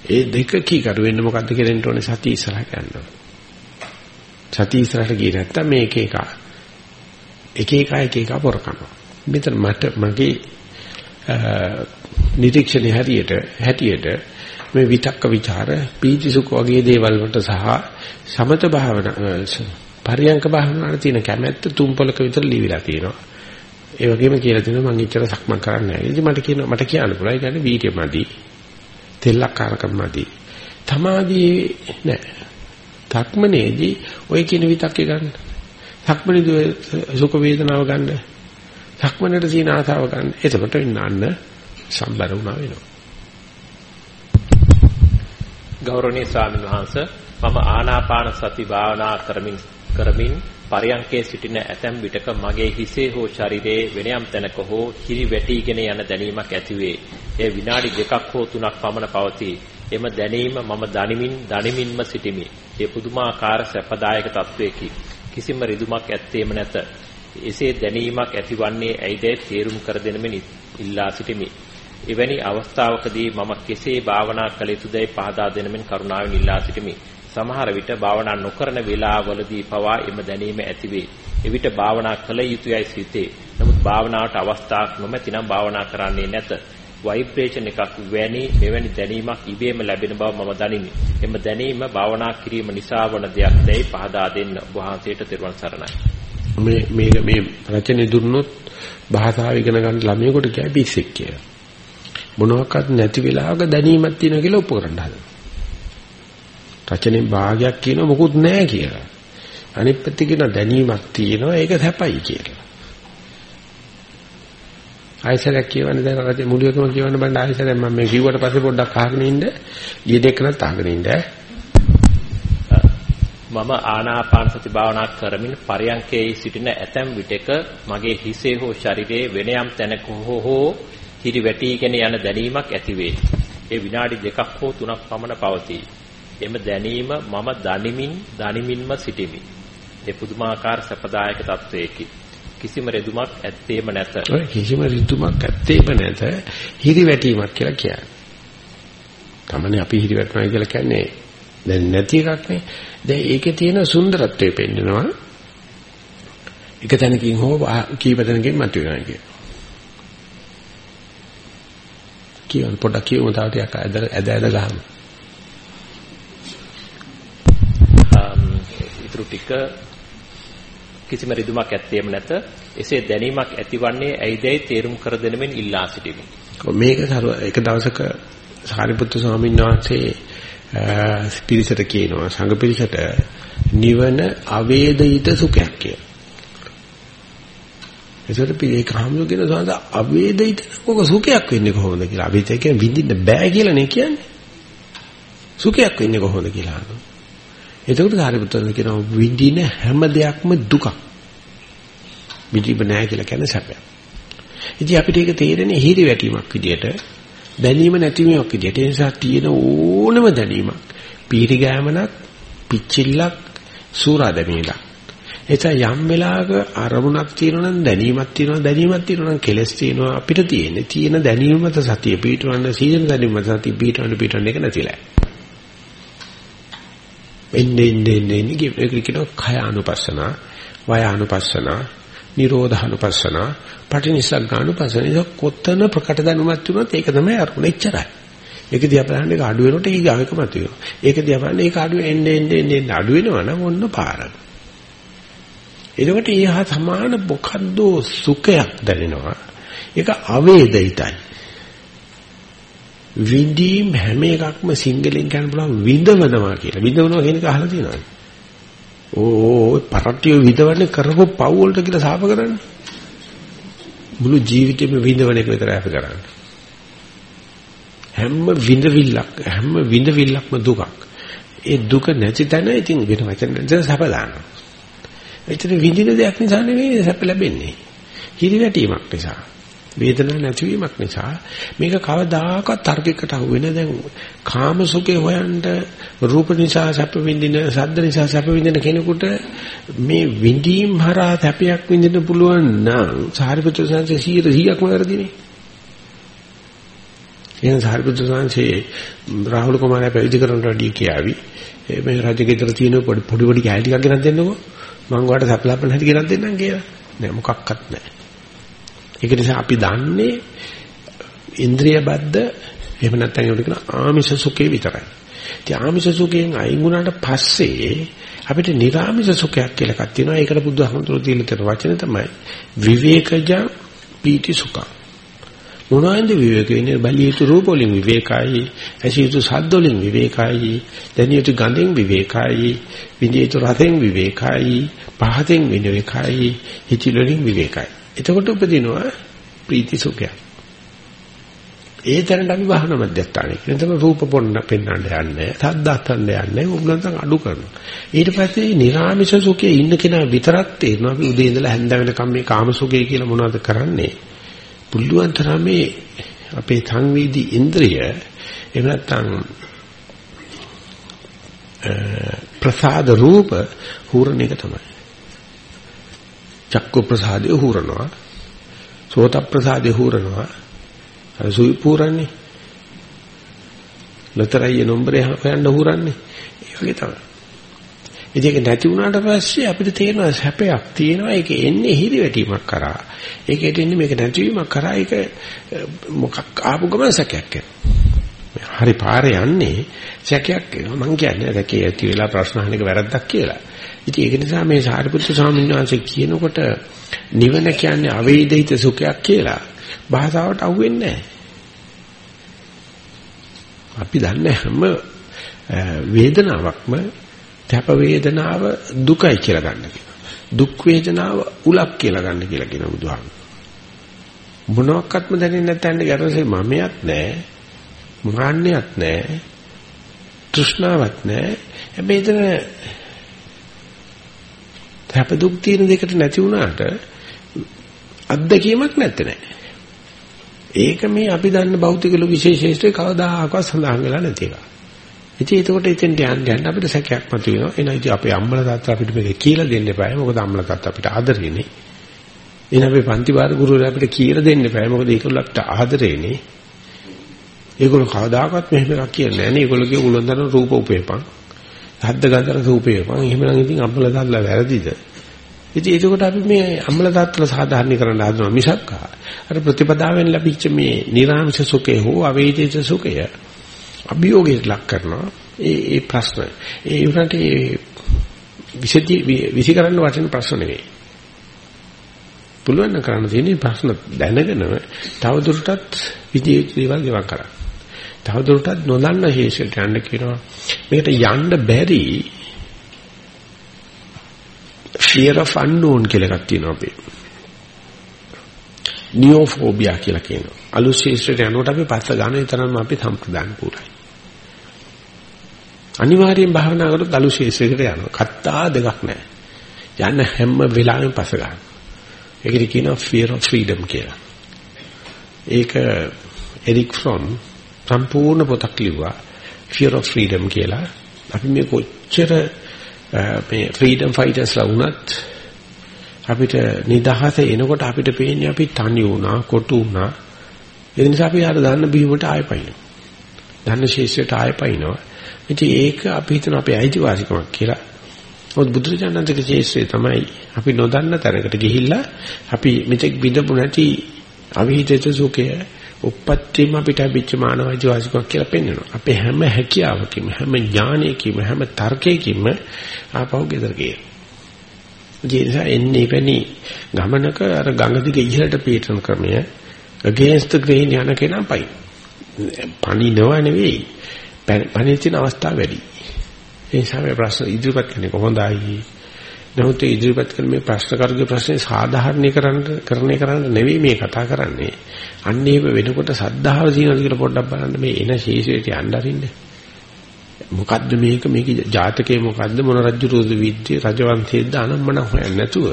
ඒ දෙක කීකරු වෙන්න මොකද්ද කියන්න ඕනේ සතිය ඉස්සරහට යන්න. සතිය ඉස්සරහට ගියේ නැත්තම් මේක එක එක එක එක එක පොර කරනවා. මෙතන මට මගේ නිරීක්ෂණේ හරියට හැටියට මේ විතක්ක ਵਿਚාර පීති සුඛ වගේ දේවල් වලට සහ සමත භාවනා පරියංක භාවනාවට තියෙන කැමැත්ත තුම්පලක විතර ලිවිලා තියෙනවා. ඒ වගේම කියලා දෙනවා මම ඉච්චර සක්මන් කරන්නේ නැහැ. ඉතින් මට කියනවා මට කියන්න පුළුවන්. ඒ කියන්නේ වීර්ය මදි. තෙල්ලක්කාරකම් මදි. තමාදී නෑ. තක්මනේදී ඔය කියන විතක්කේ ගන්න. තක්මනේදී සුඛ වේදනාව ගන්න. තක්මනේට තියෙන ආසාව ගන්න. එතකොට ඉන්නන්න සම්බර වුණා වෙනවා. ගෞරවනීය ස්වාමීන් වහන්සේ මම ආනාපාන සති භාවනා කරමින් කරමින් පරයන්කේ සිටින ඇතැම් විටක මගේ හිසේ හෝ ශරීරයේ වෙනයම් තැනක හෝ හිරි වැටිගෙන යන දැනීමක් ඇතිවේ. එය විනාඩි දෙකක් හෝ තුනක් පමණ පවතී. එම දැනීම මම දනිමින් දනිමින්ම සිටිමි. ඒ පුදුමාකාර සැපදායක තත්වයකි. කිසිම රිදුමක් ඇත්තේම නැත. එසේ දැනීමක් ඇතිවන්නේ ඇයිදැයි තේරුම් කර දෙනමින් ඉල්ලා සිටිමි. එවැනි අවස්ථාවකදී මම කෙසේ භාවනා කළ යුතුදයි පහදා දෙනමින් කරුණාවෙන් ඉල්ලා සිටිමි. සමහර විට භාවනා නොකරන වේලාවවලදී පවා එම දැනීම ඇතිවේ. එවිට භාවනා කළ යුතුයයි සිතේ. නමුත් භාවනාවට අවස්ථාවක් නොමැතිනම් භාවනා කරන්නේ නැත. වයිබ්‍රේෂන් එකක් වැනි මෙවැනි දැනීමක් ඉබේම ලැබෙන බව මම දනිමි. එම දැනීම භාවනා කිරීම නිසා වන දෙයක් දැයි පහදා දෙන්න වහන්සේට තෙරුවන් සරණයි. මේ මේක මේ රචනෙ දුන්නොත් භාෂාව ඉගෙන ගන්න ළමයෙකුට කියයි පිස්සෙක් කියලා. මොනවාක්වත් නැති වෙලාවක දැනීමක් තියෙනවා කියලා ඔප්පු කරන්න හදනවා. රචනෙන් භාගයක් කියන මොකුත් නැහැ කියලා. අනිත් පැත්තේ කියන දැනීමක් තියෙනවා ඒක සැපයි කියලා. ආයසරයක් කියවන්න දැන් රචන මුළු එකම කියවන්න බෑ ආයසරයක් මම මේ කිව්වට පස්සේ පොඩ්ඩක් අහගෙන ඉන්න ඊයේ දෙකනත් අහගෙන ඉන්න මම ආනාපාන සති භාවනා කරමින් පරයන්කේ සිටින ඇතැම් විටක මගේ හිසේ හෝ ශරීරයේ වෙන යම් තැනක හෝ හිරි වැටිගෙන යන දැනීමක් ඇතිවේ. ඒ විනාඩි දෙකක් හෝ තුනක් පමණ පවතී. එම දැනීම මම දනිමින් දනිමින්ම සිටිමි. ඒ පුදුමාකාර සපදායක තත්වයකි. කිසිම රෙදුමක් ඇත්තේම නැත. ඔය කිසිම රිදුමක් ඇත්තේම නැත. හිරි වැටීමක් කියලා කියන්නේ. තමනේ අපි හිරි වැටෙනවා කියලා කියන්නේ දැන් නැති එකක් නේ. දැන් ඒකේ තියෙන සුන්දරත්වය පෙන්නනවා. එක තැනකින් හෝ කීප තැනකින් මතුවෙනවා කියන. කියන්න පොඩ්ඩක් කියමු තව ටිකක් ඇද ඇද ඇද ගහමු. ඉතුරු ටික කිසිම රිදුමක් ඇත්තේම නැත. එසේ දැනීමක් ඇතිවන්නේ ඇයිදයි තේරුම් කර දෙනමින් ඉල්ලා සිටිමි. මේක එක දවසක සාරිපුත්තු ස්වාමීන් වහන්සේ පිරිසට කියනවා සංඝ පිරිසට නිවන අවේදිත සුඛයක් කියලා. ඒසර පිළේ කාමලෝකේන සඳ අවේදිත මොක සුඛයක් වෙන්නේ කොහොමද කියලා. අවේදිත කියන්නේ විඳින්න බෑ කියලා නේ කියන්නේ. සුඛයක් වෙන්නේ කොහොමද කියලා අහනවා. එතකොට සාරිපුත්‍රයන් කියනවා විඳින හැම දෙයක්ම දුකක්. විඳින්න නෑ කියලා කියන්නේ සැපයක්. ඉතින් අපිට ඒක තේරෙන්නේ හිරි වැටීමක් විදියට දැනීම නැතිවීමක් විදියට. ඒ නිසා තියෙන ඕනම දැනීමක් පීරි ගෑමනක්, පිච්චිල්ලක්, සූරා දැමීමක්. එතන යම් වෙලාවක අරමුණක් තියෙනවා නම් දැනීමක් තියෙනවා දැනීමක් තියෙනවා නම් කෙලස් තියෙනවා අපිට තියෙන්නේ තියෙන දැනීම මත සතිය පිටවන්න සීන දැනීම මත සතිය පිටවන්න පිටවන්න එක නැතිලා. එන්නේ එන්නේ එන්නේ ඒක කියනවා කය අනුපස්සන, වය අනුපස්සන, නිරෝධ අනුපස්සන, පටිනිස්සග්ගානුපස්සන. ඒක කොතන ප්‍රකට දැනුමක් තුනත් ඒක තමයි අරුණ එච්චරයි. ඒක දිහා බලන්න ඒක අඩු වෙනකොට ඊගාව එක මතුවෙනවා. ඒක දිහා බලන්න ඒක අඩු එන්නේ එන්නේ එන්නේ අඩු වෙනවා නම් ඔන්න පාර. එතකොට ඊහා සමාන මොකද්ද සුඛයක් දැනෙනවා. ඒක අවේදිතයි. විඳීම් හැම එකක්ම සිංගලෙන් කියන්න පුළුවන් විඳවනවා කියලා. විඳවනවා කියන එක අහලා තියෙනවද? ඕ පරට්ටිය විඳවන්නේ කරපු පව් වලට කියලා සාප කරන්නේ. මුළු ජීවිතේම විඳවන එක විතරයි අපි කරන්නේ. හැම විඳවිල්ලක් හැම විඳවිල්ලක්ම දුකක්. ඒ දුක නැති තැන ඉතින් වෙන වචන දෙක සැප දානවා. එතන විඳින දෙයක් නිසා නෙවෙයි සැප ලැබෙන්නේ. හිරිවැටීමක් නිසා. වේදනාවක් නැතිවීමක් නිසා මේක කවදාකවත් තර්කයකට අහු වෙන දැන් කාම සුඛේ හොයන්න රූප නිසා සැප විඳින සද්ද නිසා සැප විඳින කෙනෙකුට මේ විඳීම් හරහා සැපයක් විඳින්න පුළුවන් නම් සාරිපුත්‍ර සංසේ 100%ක්ම වැරදිනේ එහෙනම් සාරිපුත්‍ර සංසේ රාහුල කුමාරයා පැවිදි කරන්න වැඩි කියාවි මේ රජගෙදර තියෙන පොඩි පොඩි කෑලි ටිකක් ගෙනත් දෙන්නකෝ මං ඔයාලට සැප ලබන්න හැටි ගෙනත් දෙන්නම් කියලා නෑ මොකක්වත් නෑ ඒක නිසා අපි දන්නේ ඉන්ද්‍රිය බද්ධ එහෙම නැත්නම් ඒකට කියන ආමිෂ සුඛේ විතරයි. ඉතින් ආමිෂ සුඛයෙන් අයින් වුණාට පස්සේ අපිට නිර්ආමිෂ සුඛයක් කියලා එකක් තියෙනවා. ඒකට බුදුහමතුරු දීලා තියෙන වචන තමයි විවේකජ පීති සුඛ. මොනවාන්ද විවේක වෙන්නේ බලිය යුතු රූප වලින් විවේකයි, ඇසිය යුතු ශබ්ද වලින් විවේකයි, දැනිය යුතු ගඳෙන් විවේකයි, විඳිය යුතු රසෙන් විවේකයි, පහතෙන් විවේකයි, හිතිල වලින් විවේකයි. එතකොට උපදිනවා ප්‍රීති සුඛය. ඒ තැනට අපි වහන මැදස්ථානේ. එතන රූප පොන්න පෙන්වන්න යන්නේ, සද්දාත්තන්න යන්නේ, උගලන්තන් අඩු කරනවා. ඊට පස්සේ නිර්ආමිෂ සුඛයේ ඉන්න කෙනා විතරක් තේරෙනවා අපි උදේ ඉඳලා හැන්ද වෙනකම් මේ කාම සුඛය කියලා මොනවද කරන්නේ? පුළුවන් තරම් මේ අපේ සංවේදී ඉන්ද්‍රිය එහෙම නැත්නම් ප්‍රසාද රූප හූරණ එක තමයි. චක්කු ප්‍රසාදේ හූරනවා සෝත ප්‍රසාදේ හූරනවා. අර සුයි පූරන්නේ. ලතරයි නම්බරේ හොයන්න හූරන්නේ. ඒ වගේ තමයි. ඉතින් ඒක නැති වුණාට පස්සේ අපිට තේරෙනවා සැපයක් තියෙනවා. ඒක එන්නේ හිරිවැටීමක් කරා. ඒකට එන්නේ මේක නැතිවීමක් කරා. ඒක මොකක් ආපු ගමන් සැකයක් හරි පාරේ යන්නේ සැකයක් එනවා. මං කියන්නේ සැකේ ඇති වෙලා ප්‍රශ්න අහන එක වැරද්දක් කියලා. ඉතින් ඒක නිසා මේ සාරිපුත්‍ර ස්වාමීන් වහන්සේ කියනකොට නිවන කියන්නේ අවේදිත සුඛයක් කියලා. භාෂාවට අහුවෙන්නේ නැහැ. අපි දන්නේ හැම වේදනාවක්ම තප වේදනාව දුකයි කියලා ගන්න කියනවා. දුක් වේදනාව උලක් කියලා ගන්න කියලා කියන බුදුහාම. මොනක්වත්ම දැනෙන්නේ නැත්නම් ගැටසේ මමයක් නැහැ. මාන්නයක් නැහැ. තෘෂ්ණාවක් නැහැ. හැබැයි එතන සැප දුක් තියෙන දෙකට නැති වුණාට අත්දැකීමක් නැත්තේ නෑ. ඒක මේ අපි දන්න භෞතික ලෝක විශේෂේෂ්ත්‍රේ කවදාහක්වත් සඳහන් වෙලා නැති එක. ඉතින් ඒකට එතෙන්ට යන්න යන්න අපිට සැකයක් මතුවෙනවා. එනවා ඉතින් අපේ අම්මලා තාත්තා අපිට මේක කියලා දෙන්න එපා. මොකද අම්මලා තාත්තා අපිට ආදරේනේ. එන අපේ පන්ති වාර ගුරුවරයා අපිට කියලා දෙන්න එපා. මොකද ඒගොල්ලෝ අපිට ආදරේනේ. ඒගොල්ලෝ කවදාකවත් මෙහෙම එකක් කියන්නේ නැහැ නේ. ඒගොල්ලෝ කිය උලන්දන රූප උපේපන්. හද්ද ගන්දර රූපේපන්. එහෙමනම් ඉතින් අම්මලා තාත්තලා වැරදිද? ඉතින් ඒකකොට අපි මේ අම්මලා තාත්තලා සාධාරණීකරණ හදනවා මිසක් අර ප්‍රතිපදාවෙන් ලැබිච්ච මේ නිර්ආංශ සුඛය හෝ අවේදිත සුඛය අභියෝගයට ලක් කරනවා ඒ ඒ ප්‍රශ්න ඒ උනට ඒ විසති විසිකරන්න වටින ප්‍රශ්න නෙවෙයි පුළුවන් නම් කරන්න තියෙන්නේ ප්‍රශ්න දැනගෙනම තවදුරටත් විදියේ දේවල් ගෙවක් කරන්න තවදුරටත් නොදන්න හේෂයට යන්න කියනවා මේකට යන්න බැරි fear of unknown කියලා එකක් තියෙනවා අපේ. නියෝෆෝබියා කියලා කියනවා. අලුත් ශේෂ්ත්‍රයට යනකොට අපි පස්ස ගන්න තරම්ම අපි සම්ප්‍රදාන පුරයි. අනිවාර්යෙන් භාවනා කරොත් අලුත් ශේෂ්ත්‍රයකට යනවා. කත්තා දෙකක් නැහැ. යන්න හැම වෙලාවෙම පස්ස ගන්න. ඒකට කියනවා fear of freedom කියලා. ඒක එරික් ෆ්‍රොම් සම්පූර්ණ පොතක් ලිව්වා fear of freedom කියලා. අපි මේ කොච්චර මේ ෆ්‍රීඩම් ෆයිටර්ස්ලා වුණත් අපිට නිදහස එනකොට අපිට පේන්නේ අපි තනි වුණා, කොටු වුණා. ඒ නිසා අපි ආර දාන්න බීමට ආයෙ පයින්නවා. ධන්න ශේෂයට ආයෙ පයින්නවා. ඉතින් ඒක අපි හිතන අපේ අයිතිවාසිකමක් කියලා. මොකද බුදුරජාණන්ගේ ශේෂය තමයි අපි නොදන්න තැනකට ගිහිල්ලා අපි මෙතෙක් බිඳපු නැති අවිහිතේත සුඛය උපත්තිම අපිට ලැබිච්ච මානව ජීවිතයක් කියලා පෙන්වනවා. අපේ හැම හැකියාවකින්ම හැම ඥානයකින්ම හැම තර්කයකින්ම ආපහු ගෙදර ගියේ. ඒ නිසා එන්නේ එවැනි ගමනක අර ගඟ දිගේ ඉහළට පීඨන ක්‍රමය against the grain යන කෙනා පයි. පණිනව නෙවෙයි. පණින තියෙන අවස්ථා වැඩි. ඒ නිසා මේ ප්‍රශ්න ඉදිරිපත් කරන්නේ කොහොඳයි. නමුත් ඉදිරිපත් කරන මේ ප්‍රශ්න කරුගේ ප්‍රශ්නේ සාධාරණීකරණ කරණය කරන්න නෙවෙයි මේ කතා කරන්නේ. අන්න ඒක වෙනකොට සද්ධාව තියෙනවද කියලා පොඩ්ඩක් බලන්න මේ එන ශේෂයට යන්න අරින්නේ. මොකද්ද මේක මේක ජාතකයේ මොකද්ද මොන රජුරුද විද්‍ය රජවංශයේද අනම්මන හොයන්නේ නැතුව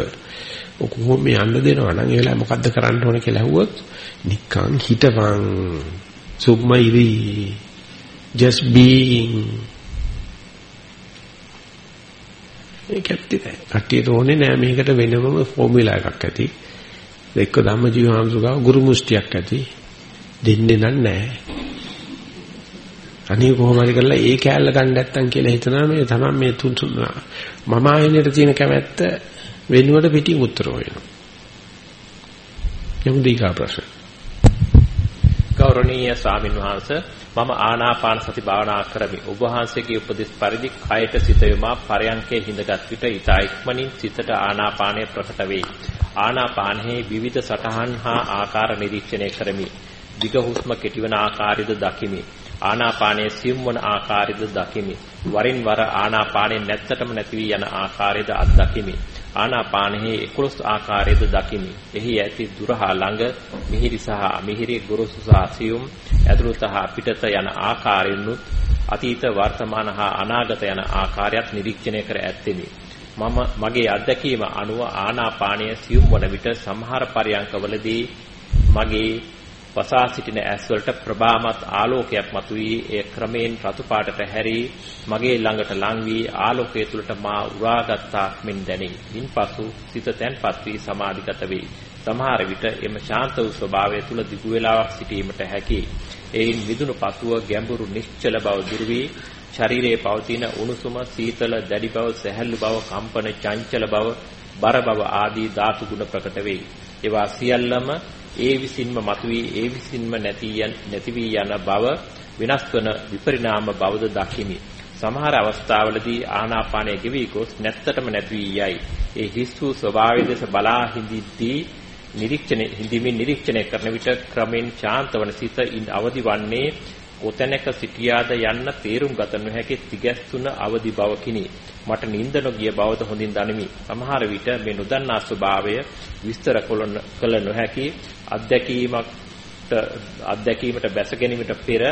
කොහොම මේ යන්න දෙනවා නම් ඒ වෙලාවේ මොකද්ද කරන්න ඕන කියලා ඇහුවොත් නිකන් හිටපන් සුම්මයිරි just being ඒක ඇත්තේ නෑ. කට්ටියට ඕනේ නෑ මේකට වෙනමම ෆෝමියුලා එකක් ඇති. එක්ක ධම්මජීව හාමුදුරුවෝ ගුරු මුස්තියක් ඇති. දෙන්නේ නෑ. අනේ කොහොම හරි කරලා ඒ කෑල්ල ගන්න නැත්තම් කියලා හිතනවා මේ තමයි මේ තුන් මම ආයෙනට තියෙන කැමැත්ත වෙනුවට පිටින් උත්තර හොයනවා. යමු දීකා ප්‍රශ්න. ගෞරවනීය ස්වාමින් වහන්සේ මම ආනාපාන සති භාවනා කරමි. ඔබ වහන්සේගේ උපදෙස් පරිදි කයට සිත යොමා පරයන්කේ හිඳගත් විට ඊතා ඉක්මනින් සිතට ආනාපානය ප්‍රකට වේ. ආනාපානෙහි විවිධ සටහන් හා ආකාර නිරීක්ෂණය කරමි. දිග හුස්ම කෙටිවන ආකාරයද දකිමි. ආනාපානයේ සියුම් වන ආකාරයද දකිමි. වරින් වර ආනාපානයේ නැත්තටම නැති වී යන ආකාරයද අත්දකිමි. ආනාපානෙහි 11 ආකාරයේද දකිමි. එහි ඇති දුරහා ළඟ මිහිරි සහ මිහිරි ගුරුසු සහ සියුම් ඇතුළත හා පිටත යන ආකාරයනුත් අතීත වර්තමාන හා අනාගත යන ආකාරයත් නිරීක්ෂණය කර ඇත්තෙමි. මම මගේ අත්දැකීම අනුව ආනාපානය සියුම් වන විට සමහර පරියන්කවලදී මගේ වසා සිටින ඇස්වලට ප්‍රභාමත් ආලෝකයක් මතුවී ඒ ක්‍රමයෙන් රතු පාටට හැරී මගේ ළඟට ලං වී ආලෝකය තුළට මා උරාගත්තාක් මෙන් දැනේ. ඉන්පසු සිත තැන්පත් වී සමාධිගත වේ. සමහර විට එම ශාන්ත වූ ස්වභාවය තුළ දිගු වේලාවක් සිටීමට හැකි. එයින් විදුණු පසුව ගැඹුරු නිශ්චල බව දුරු වී ශරීරයේ පවතින උණුසුම සීතල දැඩි බව සැහැල්ලු බව කම්පන චංචල බව බර බව ආදී ධාතු ගුණ ප්‍රකට වේ. ඒවා සියල්ලම ඒ විසින්ම මතුවී ඒ විසින්ම නැති නැති වී යන බව වෙනස් වන විපරිණාම බවද දකිමි. සමහර අවස්ථාවලදී ආනාපානය ගෙවි ගොස් නැත්තටම නැති වී යයි. ඒ හිස් වූ ස්වභාවය දෙස බලා හිඳිද්දී නිරීක්ෂණය හිඳිමින් නිරීක්ෂණය කරන විට ක්‍රමෙන් ශාන්ත වන සිත ඉන් අවදි වන්නේ කොතැනක සිටියාද යන්න තේරුම් ගත නොහැකි තිගැස්සුන අවදි බවකිනි. මට නිින්ද නොගිය බවද හොඳින් දනිමි. සමහර විට මේ නොදන්නා ස්වභාවය විස්තර කළ නොහැකි අත්දැකීමක් අත්දැකීමට බැස ගැනීමට පෙර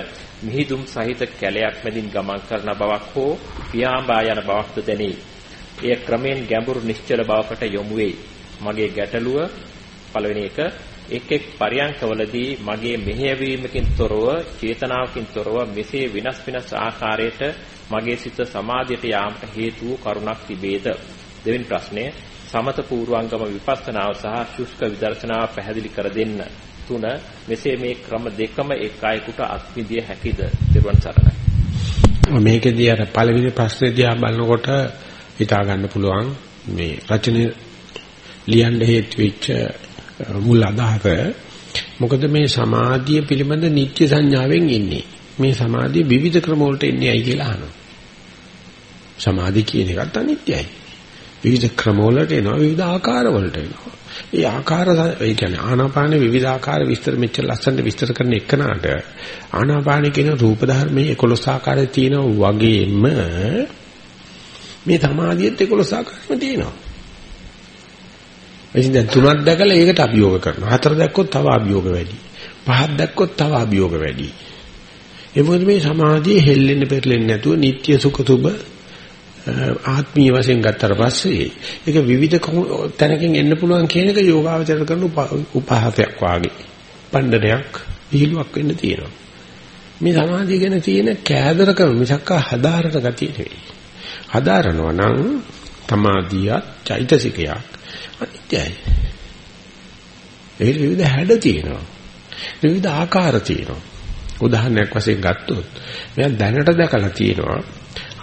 මිහිදුම් සහිත කැලයක් මැදින් ගමන් කරන බවක් හෝ පියාඹා යන බවක්ද දැනේ. එය ක්‍රමෙන් ගැඹුරු නිශ්චල බවකට යොමු වෙයි. මගේ ගැටලුව පළවෙනි එක එක් එක් පරියංකවලදී මගේ මෙහෙයවීමකින් තොරව චේතනාවකින් තොරව මෙසේ විනස් විනස් ආකාරයට මගේ සිත සමාධියට යාමට හේතු වූ කරුණක් තිබේද දෙවෙනි ප්‍රශ්නය සමත පූර්වාංගම විපස්සනාව සහ ශුෂ්ක විදර්ශනාව පැහැදිලි කර දෙන්න. තුන මෙසේ මේ ක්‍රම දෙකම එක් අයෙකුට අත්විදිය හැකිද? දෙවන් සරණයි. මේකෙදී අර පළවෙනි ප්‍රශ්නේ දිහා බලනකොට හිතා ගන්න පුළුවන් මේ රචනයේ ලියන්න හේතු වෙච්ච මුල් අදහස මොකද මේ සමාධිය පිළිබඳ නිත්‍ය සංඥාවෙන් ඉන්නේ. මේ සමාධිය විවිධ ක්‍රම වලට එන්නේ ඇයි කියලා අහනවා. සමාධි කියන එකත් අනිත්‍යයි. විවිධ ක්‍රම වලට එනවා විවිධ ආකාර වලට එනවා ඒ ආකාර ඒ කියන්නේ ආනාපාන විවිධ ආකාර විස්තර මෙච්චර ලස්සනට විස්තර කරන එකනට ආනාපාන කියන රූප ධර්මයේ 11 ආකාරය තියෙනවා වගේම මේ සමාධියත් 11 ආකාරෙම තියෙනවා ඉතින් දැන් තුනක් දැකලා ඒකට අභියෝග කරනවා. හතර දැක්කොත් තව අභියෝග වැඩි. පහක් දැක්කොත් තව අභියෝග වැඩි. ඒ මොකද මේ සමාධිය හෙල්ලෙන්න පෙරලෙන්නේ නැතුව නিত্য සුඛ සුබ ආත්මීය වශයෙන් ගත්තට පස්සේ ඒක විවිධ තැනකින් එන්න පුළුවන් කියන එක යෝගාවචර කරන උපහාසයක් වාගේ. පණ්ඩනයක් විහිළුවක් වෙන්න තියෙනවා. මේ සමාධිය ගැන තියෙන කෑදරකම මිසක් හදාරන ගතිය නෙවෙයි. හදාරනවා නම් තමාදියත් චෛතසිකයක් අනිත්‍යයි. ඒ විවිධ හැඩ තියෙනවා. විවිධ ආකාර තියෙනවා. උදාහරණයක් වශයෙන් ගත්තොත් මෙයා දැනට දැකලා තියෙනවා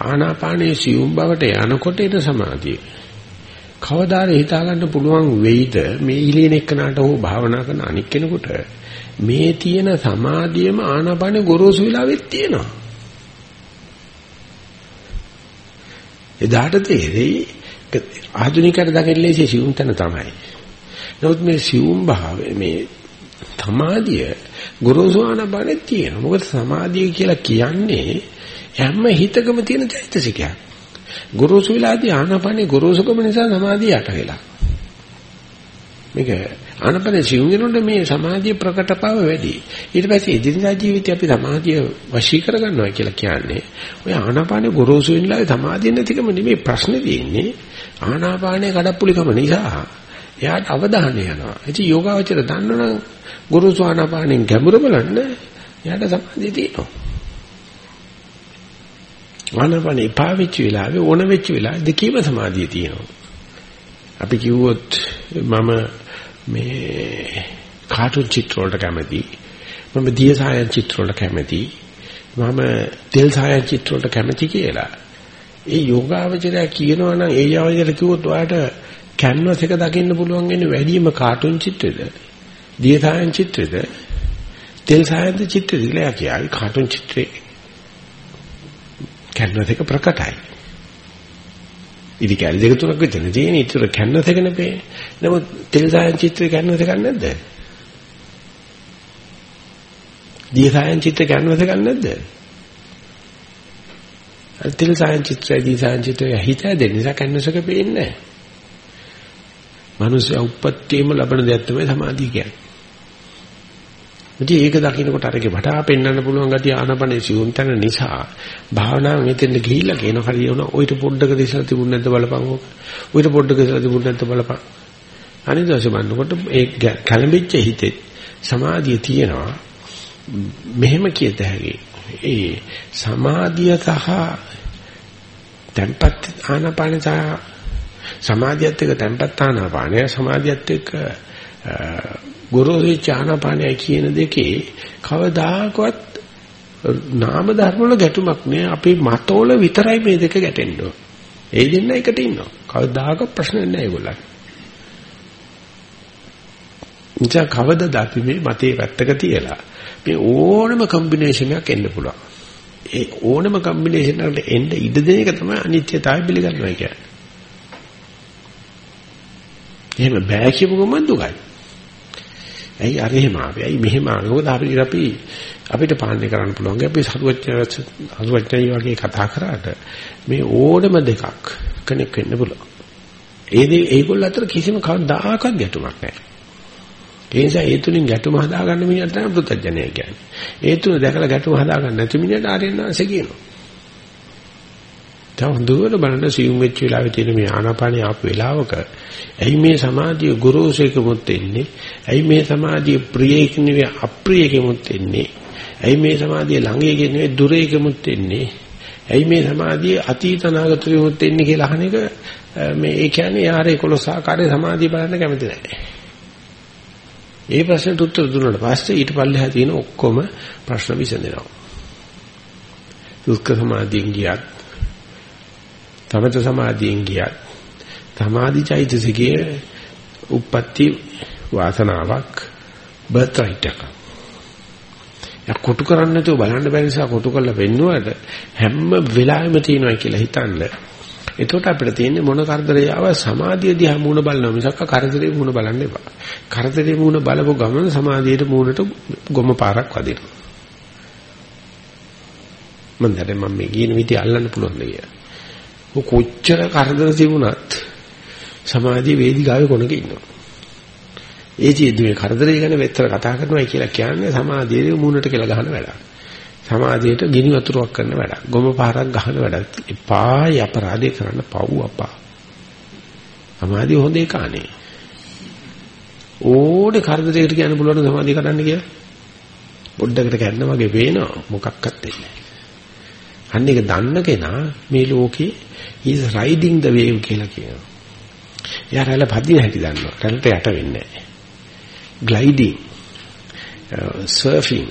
ආනාපානයේ සියුම් බවට යනකොට එන සමාධිය. කවදාද හිතා ගන්න පුළුවන් වෙයිද මේ ඉලින එක්කනට හෝ භාවනා කරන අනික් කෙනෙකුට මේ තියෙන සමාධියම ආනාපානේ ගොරෝසු වෙලාවෙත් තියෙනවා. එදාට තේරෙයි ආධුනිකයට දකින්නේ සිවුම් තැන තමයි. නමුත් මේ සිවුම් භාවය මේ සමාධිය ගුරුසු ආනපනෙ තියෙනවා. මොකද සමාධිය කියලා කියන්නේ හැම හිතකම තියෙන චෛතසිකයක්. ගුරුසු විලාදී ආනපනෙ ගුරුසුකම නිසා සමාධිය යට වෙලා. මේක ආනපන සිවුම් වෙනොත් මේ සමාධිය ප්‍රකටතාව වැඩි. ඊට පස්සේ එදිනදා ජීවිතේ අපි සමාධිය වශී කරගන්නවා කියලා කියන්නේ ඔය ආනාපානෙ ගොරෝසු වෙනලා සමාධිය නැතිකම නෙමෙයි ප්‍රශ්නේ තියෙන්නේ. ආනාපානේ කඩප්පුලිකම නිසා එයාට අවධානය යනවා. ඉතින් යෝගාවචර දන්නවනම් ගොරෝසු ආනාපානෙන් ගැඹුර බලන්න එයාට සමාධිය තියෙනවා. ආනාපානේ එපා වෙච්ච වෙලාවේ ඕන වෙච්ච වෙලාවේ දෙකේම සමාධිය තියෙනවා. අපි කිව්වොත් මම මේ කාටුන් චිත්‍ර වලට කැමති මම දිය සායන් චිත්‍ර වලට කැමති මම තෙල් සායන් චිත්‍ර වලට කැමති කියලා. ඒ යෝගාවචරය කියනවා නම් ඒ යවජර කිව්වොත් ඔයාලට කැන්වස් එක දකින්න පුළුවන් වෙන්නේ වැඩිම කාටුන් චිත්‍රෙද? දිය සායන් චිත්‍රෙද? තෙල් සායන් චිත්‍රෙද කියලා කියයි. කාටුන් චිත්‍රේ කැන්වස් එක ප්‍රකටයි ඉදි කැලි දෙක තුනක් විතර තියෙන. ඊටර කැන්වස් එක නෙපේ. නමුත් තෙල් සායන් චිත්‍රය කැන්වස් එකක් නැද්ද? දී සායන් චිත්‍රය කැන්වස් එකක් නැද්ද? තෙල් සායන් චිත්‍රය දී සායන් චිත්‍රය හිත දෙන්න නිසා කැන්වස් එක පේන්නේ නැහැ. මිනිස්සු උපත්තියම ලබන දෙයක් තමයි සමාධිය කියන්නේ. ඉතින් ඒක දකින්නකොට අරගේ වටා පෙන්වන්න පුළුවන් ගතිය ආනපනේ සියුම් තන නිසා භාවනාව මෙතෙන්ද ගිහිල්ලා කියන හරිය උන ඔయిత පොඩ්ඩක දිසලා තිබුණ නැද්ද බලපං ඕක. ඔయిత පොඩ්ඩක දිසලා තිබුණ නැද්ද බලපං. අනිද්දාසේ බලනකොට ඒ කලඹිච්ච හිතේ සමාධිය තියෙනවා. මෙහෙම කියත හැකි. ඒ සමාධිය සහ tempat ආනපන සහ සමාධියත් එක්ක tempat ආනපනය සමාධියත් එක්ක ගොරෝසු චානපානයි කියන දෙකේ කවදාකවත් නාම ධර්ම වල ගැටුමක් නෑ. අපේ මතවල විතරයි මේ දෙක ගැටෙන්න. ඒ දෙන්න එකට ඉන්නවා. කවදාකවත් ප්‍රශ්න නෑ ඒගොල්ලන්. ඉතින් කවදද අපි මේ මතේ පැත්තක තියලා මේ ඕනම කම්බිනේෂන් එකක් එන්න පුළුවන්. ඒ ඕනම කම්බිනේෂන් එකකට එන්න ඉඩ දෙන එක තමයි අනිත්‍යතාවය පිළිගන්නවා කියන්නේ. එහෙම බෑ කියපු ගමන් දුකයි. ඇයි අර එහෙම ආවේ? ඇයි මෙහෙම ආවේ? මොකද අපිට අපි අපිට පාලනය කරන්න පුළුවන්. අපි සරුවච්චයි වගේ කතා කරාට මේ ඕනම දෙකක් කනෙක් වෙන්න පුළුවන්. ඒ දේ ඒගොල්ල අතර කිසිම කවදාකවත් ගැටුමක් නැහැ. ඒ නිසා ඒ තුලින් ගැටුම හදාගන්න මිනිහට තමයි පුතඥය කියන්නේ. ඒ තුන දැකලා ගැටුම හදාගන්න නැති මිනිහට ආර්යනාංශ කියනවා. තව දුර බලන සියුම් වෙච්ච වෙලාවේ තියෙන මේ ආනාපානිය ආපු වෙලාවක ඇයි මේ සමාධිය ගුරුසේකමුත් එන්නේ? ඇයි මේ සමාධිය ප්‍රියේක නෙවෙයි අප්‍රියේකමුත් එන්නේ? ඇයි මේ සමාධිය ළඟේක නෙවෙයි දුරේකමුත් එන්නේ? ඇයි මේ සමාධිය අතීත නාගතරියමුත් එන්නේ කියලා අහන එක මේ ඒ කියන්නේ යාර 11 ආකාරයේ සමාධිය බලන්න කැමති නැහැ. ඒ ප්‍රශ්නට උත්තර දුන්නාට පස්සේ ඊට පල්ලෙහා තියෙන ඔක්කොම ප්‍රශ්න විසඳෙනවා. දුක්ඛ සමාධියෙන් ගියත් තමත සමාධියෙන් ගියත් සමාධි චෛතසිකයේ උප්පත්ති වාසනාවක් බර්ත් රයිට් එක. යා කොටු කරන්නේ නැතුව බලන්න බැරි නිසා කොටු කරලා වෙන්නුවට හැම වෙලාවෙම තියෙනවා කියලා හිතන්න. එතකොට අපිට තියෙන්නේ මොන කරදරේ ආව සමාධිය දිහා මූණ බලනවා මිසක් කරදරේ මූණ බලන්න එපා. කරදරේ මූණ බලපුව ගමන් සමාධියට මූණට ගොම පාරක් වදිනවා. මම දැන් මම මේ කියන විදිහ අල්ලන්න පුළුවන් ද කියලා. කොච්චර කරදර තිබුණත් සමාධිය වේදිකාවේ කොනක ඉන්නවා. ඒ ජීවිතේ මේ කරදරය ගැන වෙතර කතා කරනවා කියලා කියන්නේ සමාධියේ මූණට කියලා ගහන වැඩක්. සමාධියට ගිනි වතුරක් කරන වැඩක්. ගොම පාරක් ගහන වැඩක්. එපායි අපරාධේ කරන්න පව් අපා. සමාධිය හොඳ එක අනේ. ඕනේ කරදරයකට කියන්න පුළුවන් සමාධිය කඩන්න කියලා. පොඩ්ඩකට කැන්න වගේ පේනවා මොකක්වත් වෙන්නේ අන්න ඒක දන්න කෙනා මේ ලෝකේ is riding the wave කියලා කියනවා. එයා රැළ පදින හැටි දන්නවා. රැළට යට වෙන්නේ නැහැ. gliding uh, surfing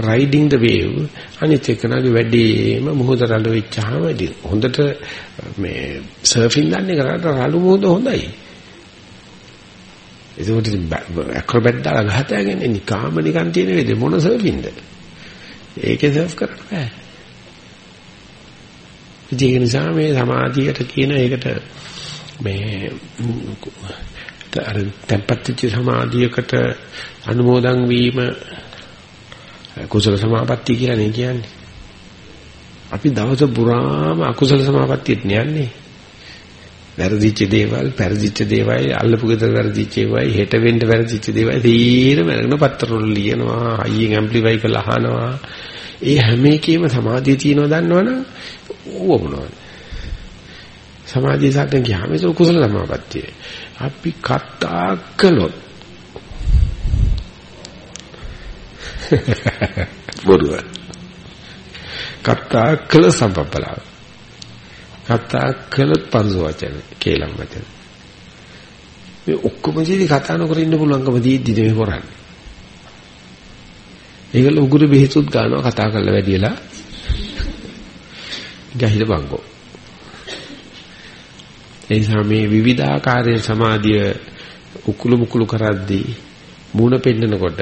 riding the wave අනිත් එකනගේ වැඩිම මුහුද රළු වෙච්චාම හොඳට uh, මේ සර්ෆින් දන්නේ කරාට රළු මුහුද හොඳයි. ඒකට ඇක්‍රොබැට් දාලා ගහතගෙන නිකාම නිකන් තියෙන වේද මොන සර්ෆින්ද? ඒකේ සර්ෆ් කරන්න බෑ. ඉතින් ඒක නිසා මේ සමාධියට කියන එකට මේ අර tempattiච්ච සමාධියකට අනුමෝදන් වීම කුසල සමාපatti කියලා නේ කියන්නේ. අපි දවස පුරාම අකුසල සමාපත්තියට යන්නේ. වැරදිච්ච දේවල්, පෙරදිච්ච දේවල්, අල්ලපු ගෙදර වැරදිච්ච ඒවායි, හෙට වෙන්න වැරදිච්ච දේවල් තීරම අරගෙන පත්‍ර වල ලියනවා, අයියෙන් ඇම්ප්ලිෆයි කරලා අහනවා. ඒ හැම එකෙම සමාධිය තියෙනවා දන්නවනම් ඌව මොනවද? සමාධිය සාකන් ගියාම ඒක කුසල සමාපත්තිය. අපි කතා කළොත් බොරුව. කතා කළ සම්පප්පලාව. කතා කළොත් පරසු වචන කේලම් වචන. මේ ඔක්කොම ජීවි කතා නොකර ඉන්න පුළුවන්කම දීද්දි මේ කරන්නේ. ඒගොල්ලෝ උගුරු බෙහෙතුත් ගන්නවා කතා කරලා වැඩියලා. ගහිල බංගෝ. ඒ නිසා මේ විවිධාකාරයේ සමාධිය උකුළු මුකුළු කරද්දී මූණ පෙන්නකොට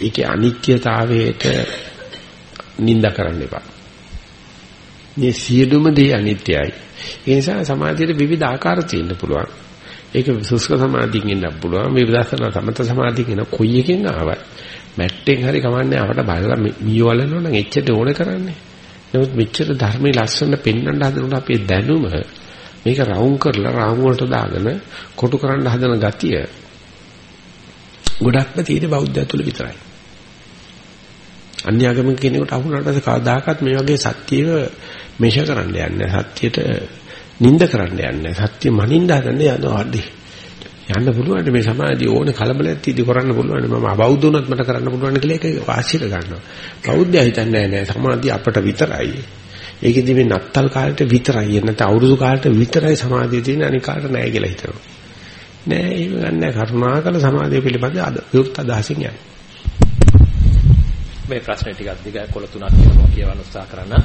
ඒකේ අනිත්‍යතාවයට නිඳ කරන්න එපා. මේ සියලුම දේ අනිත්‍යයි. ඒ නිසා සමාධියට විවිධ ආකාර තියෙන්න පුළුවන්. ඒක සුස්ක සමාධියකින් ඉන්නත් පුළුවන්. මේ විදර්ශනා සමත සමාධියකින් කොයි එකෙන් ආවත් මැට්ටෙන් හරි කමන්නේ අපට බලලා මීවලනෝ නම් එච්චර ඕනේ කරන්නේ. නමුත් මෙච්චර ධර්මයේ ලස්සන පෙන්වන්න හදනකොට අපේ දැනුම මේක රවුම් කරලා රාමු වලට දාගෙන කොටු කරන්න හදන ගතිය ගොඩක්ම තියෙන බෞද්ධය තුළ විතරයි. අන්‍යාගමික කෙනෙකුට අහුනට කවදාකවත් මේ වගේ සත්‍යව මේෂ කරන්න යන්නේ සත්‍යයට නිඳ කරන්න යන්නේ සත්‍ය මනින්න හදන්නේ යනවා අඩේ යන්න පුළුවන් මේ සමාධිය ඕන කලබලයක් තියදී කරන්න පුළුවන් මම අබෞද්ධ වුණත් මට කරන්න පුළුවන් කියලා ඒක වාසියට ගන්නවා. බෞද්ධය හිතන්නේ නෑ සමාධිය අපට විතරයි. ඒකෙදි මේ නත්තල් කාලේට විතරයි. නැත්නම් අවුරුදු කාලේට විතරයි සමාධිය තියෙන අනික කාලේට නෑ කියලා හිතනවා. නෑ ඒක ගන්න කරුණාකර සමාධිය පිළිබඳ අද විවෘත අදහසින් යන්නේ. මේ ප්‍රශ්නේ ටිකක් දිගයි. කොළ තුනක් කියනවා කියවන්න උත්සාහ කරන්න.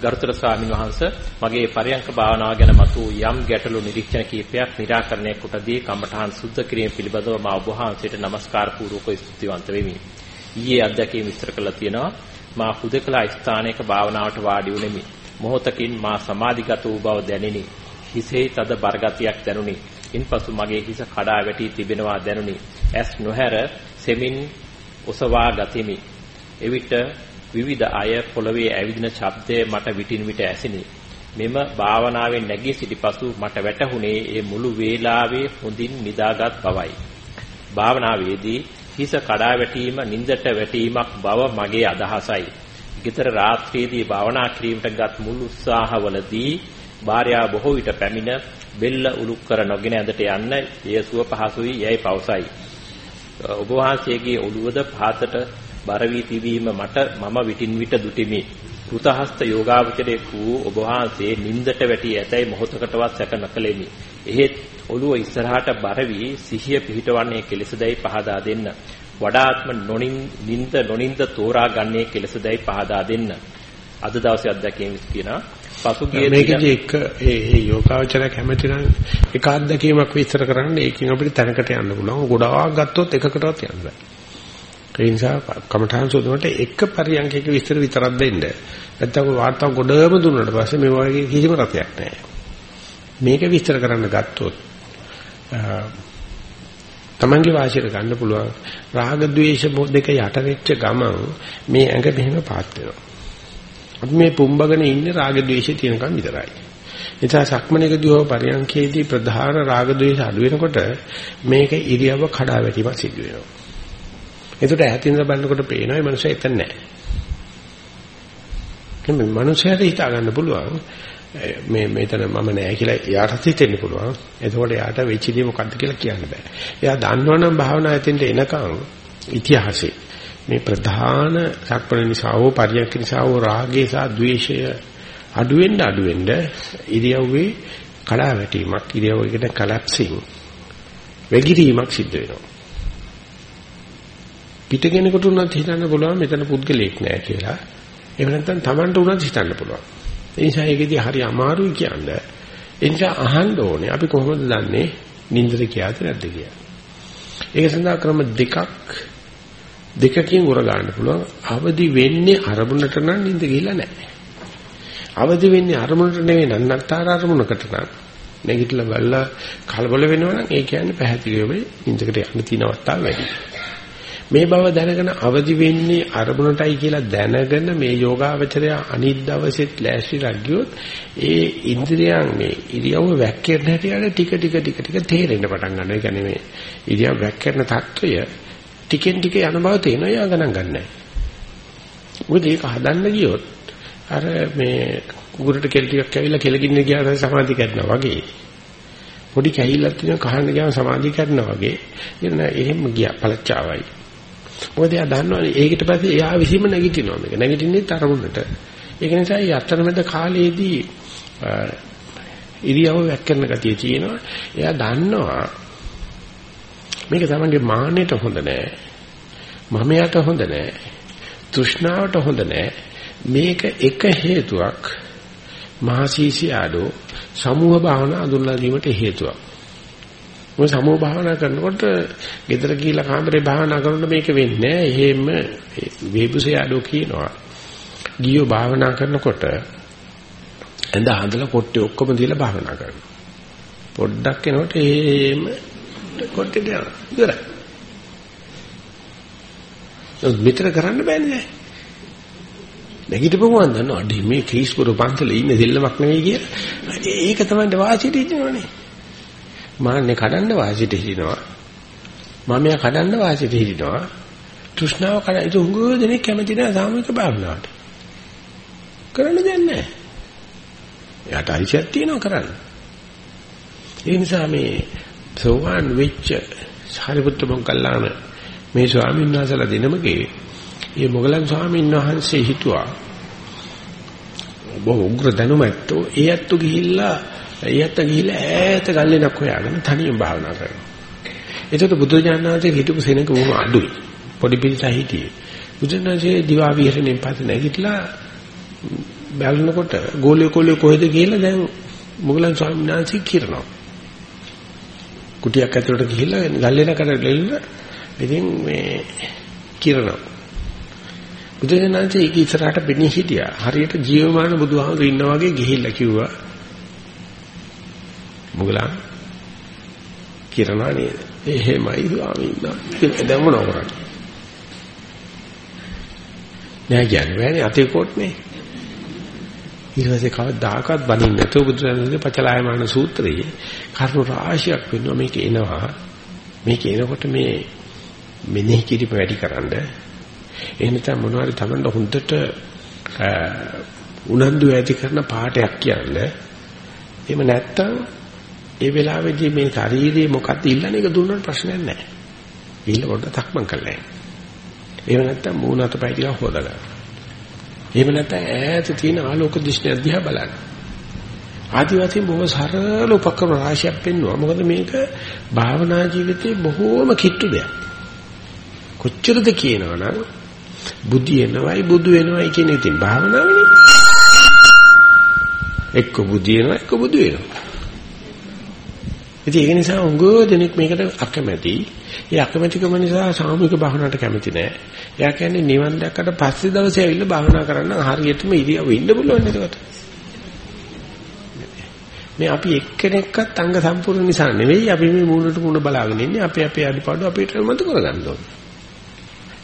ගරුතර ස්වාමීන් වහන්ස මගේ පරයන්ක භාවනාව ගැන මතු යම් ගැටලු නිරීක්ෂණ කීපයක් निराකරණය කොටදී කමඨහන් සුද්ධ කිරීම පිළිබඳව මා ඔබ වහන්සේට নমස්කාර පූර්වක ස්තුතිවන්ත වෙමි. ඊයේ අධ්‍යක්ෂකේ විස්තර කළා තියෙනවා මා හුදකලා ස්ථානයක භාවනාවට වාඩි වුනිමි. මොහොතකින් මා සමාධිගත වූ බව දැනිනි. හිසේ තද බරගතියක් දැනුනි. ඉන්පසු මගේ හිස කඩා වැටි තිබෙනවා දැනුනි. ඇස් නොහැර සෙමින් ඔසවා ගතිමි. එවිට විවිධ අය පොළවේ ඇවිදින ශබ්දය මට විටින් විට ඇසිනි. මෙම භාවනාවෙන් නැගී සිටිපසු මට වැටහුණේ ඒ මුළු වේලාවේ හොඳින් නිදාගත් බවයි. භාවනාවේදී හිස කඩා වැටීම නින්දට වැටීමක් බව මගේ අදහසයි. ගෙදර රාත්‍රියේදී භාවනා කිරීමටගත් මුළු උත්සාහවලදී භාර්යාව බොහෝ විට පැමිණ බෙල්ල උලුක් කර නොගෙන ඇඳට යන්න එය සුව පහසුයි යයි පවසයි. ඔබ වහන්සේගේ ඔළුවද පහතට බර වී තිබීම මට මම විටින් විට දුටිමි. කෘතහස්ත යෝගාවචරයේ වූ ඔබ වහන්සේ නින්දට වැටි ඇතැයි මොහොතකටවත් සැක නොකළෙමි. එහෙත් ඔළුව ඉස්සරහට බර වී සිහිය පිහිටවන්නේ කෙලෙසදයි පහදා දෙන්න. වඩාත්ම නොනින් නින්ද නොනින්ද තෝරා ගන්නේ කෙලෙසදයි පහදා දෙන්න. අද දවසේ අත්දැකීම් කියනවා පසුගිය මේකදී එක ඒ ඒ යෝගාවචර කැමති නම් එක අත්දැකීමක් විස්තර කරන්න ඒකෙන් අපිට තැනකට යන්න පුළුවන්. ගොඩාක් ගත්තොත් එකකටවත් යන්න බෑ. ඒ නිසා කමඨාන් සෝදනට එක පරියන්කයක විස්තර විතරක් දෙන්න. නැත්නම් ඔය වාර්තාව ගොඩම දුන්නාට පස්සේ මේ වගේ කිසිම රතයක් නැහැ. මේක විස්තර කරන්න ගත්තොත් තමන්ගේ වාසියට ගන්න පුළුවන් රාග ద్వේෂ දෙක යට වෙච්ච ගමන් මේ ඇඟ මෙහෙම පාත් වෙනවා. අපි මේ පුම්බගෙන ඉන්නේ රාග ద్వේෂ තියෙනකම් විතරයි. එතන සක්මණේකදී හෝ පරියන්කේදී ප්‍රධාන රාග ద్వේෂ අඩු වෙනකොට මේක ඉරියව කඩාවැටීමක් සිදු වෙනවා. එතකොට ඈතින්ද බලනකොට පේනවා මේ මනුස්සයා එතන නැහැ. මේ මනුස්සයාට හිතා ගන්න පුළුවන් මේ මෙතන මම නෑ කියලා එයාට හිතෙන්න පුළුවන්. එතකොට එයාට වෙච්ච දේ මොකද්ද කියලා කියන්න බෑ. එයා දන්නවනම් භාවනා ඇතින්ට එනකන් ඉතිහාසෙ මේ ප්‍රධාන සක්පණ නිසා හෝ පරියන්ක නිසා හෝ රාගය සහ ద్వේෂය අඩු වෙන්න අඩු වෙන්න ඉරියව්වේ කඩා වැටීමක් ඉරියව්වකට කලැප්සිං වෙගිරීමක් සිද්ධ වෙනවා. පිටගෙනෙකුට උනත් හිතන්න පුළුවන් මෙතන පුද්ගලෙක් නෑ කියලා. එහෙම නැත්නම් Tamanට උනත් හිතන්න පුළුවන්. ඒ නිසා ඒකෙදී හරි අමාරුයි කියන්නේ. ඒ නිසා අහන්න ඕනේ අපි කොහොමද දන්නේ නින්දට ගියාද නැද්ද කියලා. ඒක සඳහා ක්‍රම දෙකක් දෙකකින් උර ගන්න පුළුවන්. අවදි වෙන්නේ අරමුණට නම් නින්ද ගිහිල්ලා නැහැ. අවදි වෙන්නේ අරමුණට නෙවෙයි නන්නත්තර අරමුණකට නම් නැගිටලා බලලා කලබල වෙනවා නම් ඒ කියන්නේ පැහැදිලිවම ඉන්දකට යන්න තියෙන අවස්ථාව වැඩි. මේ බව දැනගෙන අවදි වෙන්නේ අරමුණටයි කියලා දැනගෙන මේ යෝගාවචරය අනිත් දවසෙත් ලෑස්තිලා ගියොත් ඒ ඉන්ද්‍රියන් මේ ඉරියව්ව වැක්කෙන්න හැටියට ටික ටික ටික ටික තේරෙන්න පටන් ගන්නවා. ඒ කියන්නේ මේ ඉරියව් වැක්කෙන తত্ত্বය ටිකෙන් ටික යන බව තේනවා. යා ගණන් ගන්නෑ. මොකද ඒක හදන්න ගියොත් අර මේ උගුරට කෙල් ටිකක් ඇවිල්ලා කෙලගින්න ගියාම සමාධිය කැඩනවා වගේ. පොඩි කැහිල්ලක් තියෙනවා කහන්න ගියාම සමාධිය කැඩනවා වගේ. එන එහෙම ගියා පළච්චාවයි. මොකද එයා දන්නවනේ ඒකට පස්සේ එයා විසීම නැගිටිනවා මේක. නැගිටින්නේ තරමුණට. ඒක නිසා මේ අතරමැද කාලයේදී ඉරියව්ව වැක්කරන ගතිය තියෙනවා. එයා දන්නවා මේක තමන්ගේ මාන්නයට හොඳ නෑ. මමයට හොඳ නෑ. තෘෂ්ණාවට හොඳ නෑ. මේක එක හේතුවක් මහසීසි ආඩෝ සමූහ භාවනා අඳුල්ලා දීමට හේතුවක්. මොකද සමූහ භාවනා කරනකොට ගෙදර ගිහිල්ලා කාමරේ භාවනා කරනකොට මේක වෙන්නේ නැහැ. එහෙම වේබුසේ ආඩෝ කියනවා. ගියෝ භාවනා කරනකොට ඇඳ හඳලා කොට්ටේ ඔක්කොම දීලා භාවනා කරනවා. පොඩ්ඩක් එනකොට එහෙම කොට්ටේ යනවා. ඉවරයි. මෙතන කරන්න බෑනේ. නැගිටපුවම දන්නවා අඩේ මේ ක්‍රීස්පුර පන්සලේ ඉන්නේ දෙල්ලමක් නෙවෙයි කියලා. ඒක තමයි වාසියට ඉන්නවනේ. මාන්නේ කඩන්න වාසියට හිටිනවා. මමයා කඩන්න වාසියට හිටිනවා. තෘෂ්ණාව කඩ ඒක උංගෝ දෙනෙක් කැමති නැහැ සාමූහික භාවනාවට. කරන්න දෙන්නේ නැහැ. එයාට අයිතියක් තියෙනවා කරන්න. ඒ නිසා මේ සෝවාන් වෙච්ච සාරිපුත්ත මොග්ගල්ලාන මේ ස්වාමීන් වහන්සේලා දිනමගේ ඒ මොගලන් ස්වාමීන් වහන්සේ හිතුවා බොහෝ උග්‍ර දැනුම ඇත්තෝ ඒ ඇත්තෝ ගිහිල්ලා ඒ ඇත්ත ගිහිල්ලා ඈත ගල්ලෙනක් හොයාගෙන තනියම භාවනා කරනවා. එතකොට බුදුජානනාථේ හිටපු සෙනඟ බොහොම අඩුයි. පොඩි පිරිස හිටියේ. බුදුජානනාථේ දිවා විහරණයෙන් පස්සේ නැගිටලා බලනකොට ගෝලිය කොලිය කොහෙද කියලා දැන් මොගලන් ස්වාමීන් වහන්සේ කියනවා. කුටියක් ඇතුළට ගිහිල්ලා ගල්ලෙනකට ලෙල්ල ඉතින් මේ කිරනවා. බුදුසෙනාංශේ ඒක ඉස්සරහට පෙනී හිටියා. හරියට ජීවමාන බුදුහාමුදුරු ඉන්නා වගේ ගිහිල්ලා කිව්වා. මුගලන් කිරණා නේද? එහෙමයි ස්වාමීන් වහන්සේ. දැන් මොනව කරන්නේ? නෑ කියන්නේ බෑනේ අතේ කොටනේ. ඊට පස්සේ කවදාකවත් බණින්න නැතුව බුදුරජාණන්ගේ පචලායමාන සූත්‍රයේ කරුණු රාශියක් වෙනවා මේක එනවා. මේක එනකොට මේ මෙනෙහි කිරීම වැඩි කරන්නේ එහෙම නැත්නම් මොනවාරි Tamanට හොඳට උනන්දු ඇති කරන පාඩයක් කියන්නේ. එහෙම නැත්නම් ඒ වෙලාවේදී මේ ශරීරයේ මොකක්ද ඉල්ලන්නේ ඒක දුන්නාට ප්‍රශ්නයක් නැහැ. ඊළ පොඩ්ඩක් තක්මන් කළා. එහෙම නැත්නම් මූණ අතපය ටිකක් හොදලා. එහෙම නැත්නම් ඈත තියෙන ආලෝක දිශ්ණය දිහා බලන්න. ආදිවාසී බොහොම සරල උපක්‍රම රාශියක් පෙන්වුවා. මොකද මේක භාවනා ජීවිතේ බොහොම කිට්ටු දෙයක්. කොච්චරද කියනවනම් බුද්ධි එනවයි බුදු වෙනවයි කියන ඉතින් භාවනාවනේ. එක්ක බුද්ධි එනවා එක්ක බුදු වෙනවා. ඉතින් ඒක නිසා උංගෝ දෙනෙක් මේකට අකමැති. ඒ අකමැතිකම නිසා සාමූහික භාවනාවට කැමති නෑ. එයා කියන්නේ නිවන් දැක්කට පස්සේ දවසේ ඇවිල්ලා භාවනා කරන්න හරියටම ඉරියව්ව ඉන්න පුළුවන් නේද? මේ අපි එක්කෙනෙක්වත් අංග සම්පූර්ණ නිසා නෙවෙයි අපි මේ මූණට මූණ බලාගෙන ඉන්නේ. අපි අපේ අඩිපාඩු අපිට මතු කරගන්න ඕනේ.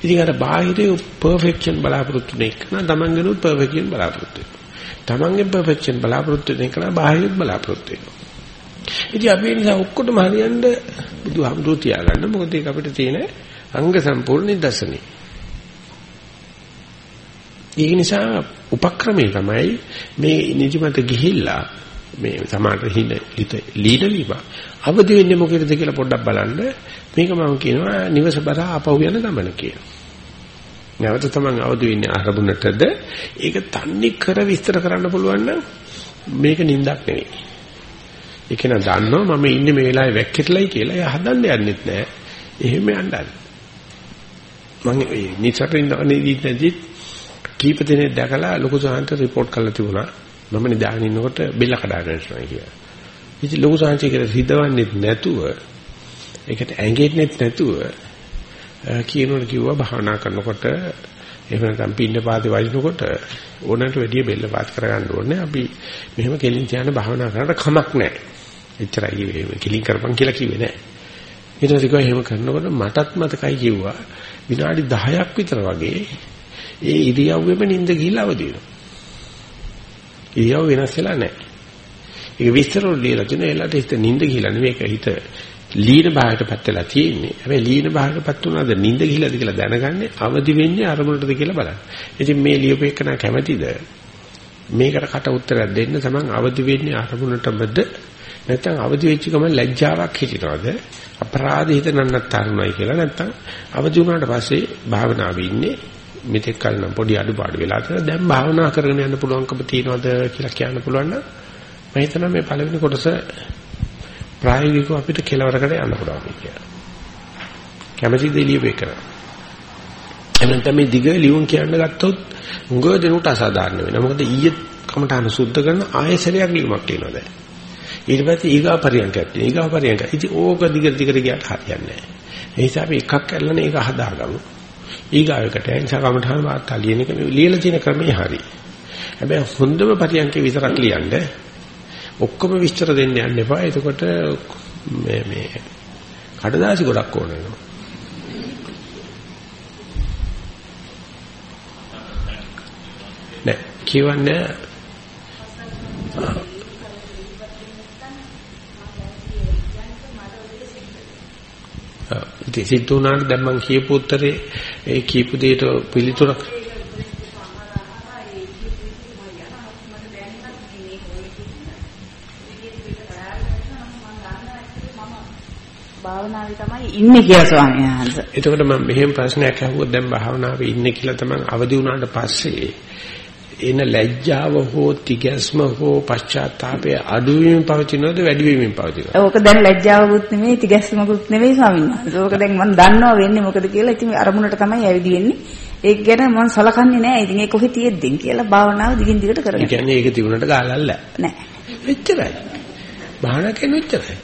ඉතින් අර බාහිරේ පර්ෆෙක්ෂන් බලාපොරොත්තු වෙන එක නම් තමන්ගෙනුත් පර්ෆෙක්ෂන් බලාපොරොත්තු වෙනවා. තමන්ගෙන් පර්ෆෙක්ෂන් බලාපොරොත්තු වෙන එක නම් බාහිරත් බලාපොරොත්තු වෙනවා. ඉතින් අපි නිසා ඔක්කොටම හරියන්න බුදුහාමුදුරුවෝ තියාගන්න මොකද ඒක අපිට තියෙන අංග සම්පූර්ණ නිදර්ශනේ. ඒක නිසා උපක්‍රමයේ තමයි මේ නිදිමත ගිහිල්ලා මේ සමාන හිඳ ලීඩ වීම අවදි වෙන්නේ මොකේද කියලා පොඩ්ඩක් බලන්න මේක මම කියනවා නිවස බර ආපහු යන ගමන කියලා. නැවත තමන් අවදි වෙන්නේ අරමුණටද ඒක තන්නේ කර විස්තර කරන්න පුළුවන් නම් මේක නින්දක් නෙවෙයි. ඒක න දන්නවා මම ඉන්නේ මේ වෙලාවේ වැක්කිරලයි කියලා එයා හදන්න යන්නෙත් නෑ. එහෙම යන්නයි. මම නිසට ඉඳන්නේ කීප දිනේ දැකලා ලොකු සහන්ට report කරලා තිබුණා. මම නිදාගෙන ඉන්නකොට බෙල්ල කඩාගෙන යනවා කියලා. ඉතින් ලොකු සහන්චි කියලා හිතවන්නේ නැතුව ඒකට ඇඟෙන්නේ නැතුව කියනවල කිව්වා භාවනා කරනකොට එහෙම නැත්නම් පින්න පාතේ වයින්නකොට ඕනකට වැඩිය බෙල්ල පාත් කරගන්න ඕනේ. අපි මෙහෙම කෙලින් තියන භාවනා කරනකොට කමක් නැහැ. එච්චරයි මේ කෙලින් කරපන් කියලා කිව්වේ නැහැ. ඊට පස්සේ කිව්වා එහෙම කරනකොට මටත් මතකයි කිව්වා විනාඩි 10ක් විතර වගේ ඒ ඉරියව්වෙම නිින්ද ගිහිල්ලා අවදි වෙනවා. ඉරියව් වෙනස් වෙලා නැහැ. ඒක විස්තර වල ලියලා තියෙන එලාට හිත නිින්ද ගිහිල්ලා නෙමෙයි ඒක හිත ලීන භාවයටපත් වෙලා තියෙන්නේ. හැබැයි ලීන භාවයටපත් වුණාද නිින්ද ගිහිලාද කියලා දැනගන්නේ අවදි වෙන්නේ අරමුණටද කියලා බලන්න. ඉතින් මේ ලියුපේකන කැමැතිද? මේකට කට උත්තරයක් දෙන්න තමන් අවදි වෙන්නේ අරමුණටමද නැත්නම් අවදි වෙච්ච ගමන් ලැජ්ජාවක් හිටිනවද? අපරාධ හිත නන්නත්තරුණයි කියලා නැත්නම් අවදි වුණාට පස්සේ භාවනාවේ ඉන්නේ මෙතෙක් කල නම් පොඩි අඩුපාඩු වෙලා තියෙනවා. දැන් භාවනා කරගෙන යන්න පුළුවන්කම තියනවද කියලා කියන්න පුළුවන් නම් මම හිතනවා මේ පළවෙනි කොටස ප්‍රායෝගිකව අපිට කෙලවරකට යන්න පුළුවන් කියලා. කැමැති දෙලිය වෙකන. එමෙන්න තමයි දිග ලියුම් කියන්න ගත්තොත් උඟ දෙනුට අසාධාරණ වෙනවා. මොකද ඊයේ කමටහන සුද්ධ කරන ආයෙසරයක් ලියුමක් කියනවා දැන්. ඊට පස්සේ ඊගා පරියන්කයක් තියෙනවා. ඊගා පරියන්ක. ඉතින් ඕක දිගට දිගට ගියාට හරියන්නේ නැහැ. ඒ නිසා අපි එකක් කරලා ඒක හදාගමු. ඊගාවකට ඒ නිසා කමටහන වාර්තා ලියන එක ලියලා තියෙන ක්‍රමය හරි. හැබැයි හොඳම පරියන්කේ විතරක් ලියන්නේ ඔක්කොම විස්තර දෙන්න යන්න එපා. එතකොට මේ මේ කඩදාසි ගොඩක් ඕන වෙනවා. නෑ කියවන්නේ ඉතින් සිද්ධ වුණාට දැන් මම කියපු උත්තරේ ඒ කියපු දෙයට පිළිතුරක් භාවනාවේ තමයි ඉන්නේ කියලා ස්වාමීන් වහන්සේ. එතකොට මම මෙහෙම ප්‍රශ්නයක් අහුවොත් දැන් භාවනාවේ ඉන්නේ කියලා තමයි අවදි වුණාට පස්සේ එන ලැජ්ජාව හෝ තිගැස්ම හෝ පශ්චාත්තාපය අඩු වීමෙන් පවතිනවද වැඩි වීමෙන් පවතිනවද? ඕක දැන් ලැජ්ජාවකුත් නෙමෙයි තිගැස්මකුත් නෙමෙයි ස්වාමීන් වහන්සේ. ඕක දැන් මම දන්නවා වෙන්නේ මොකද කියලා. ඉතින් අරමුණට තමයි ඇවිදි වෙන්නේ. ඒක ගැන මම සලකන්නේ නැහැ. ඉතින් ඒක කොහෙ තියෙද්දින් කියලා භාවනාව දිගින් දිගට කරගෙන. ඒ කියන්නේ ඒක තිබුණට ගාලල්ල. නැහැ. එච්චරයි. භාවනා කියන්නේ එච්චරයි.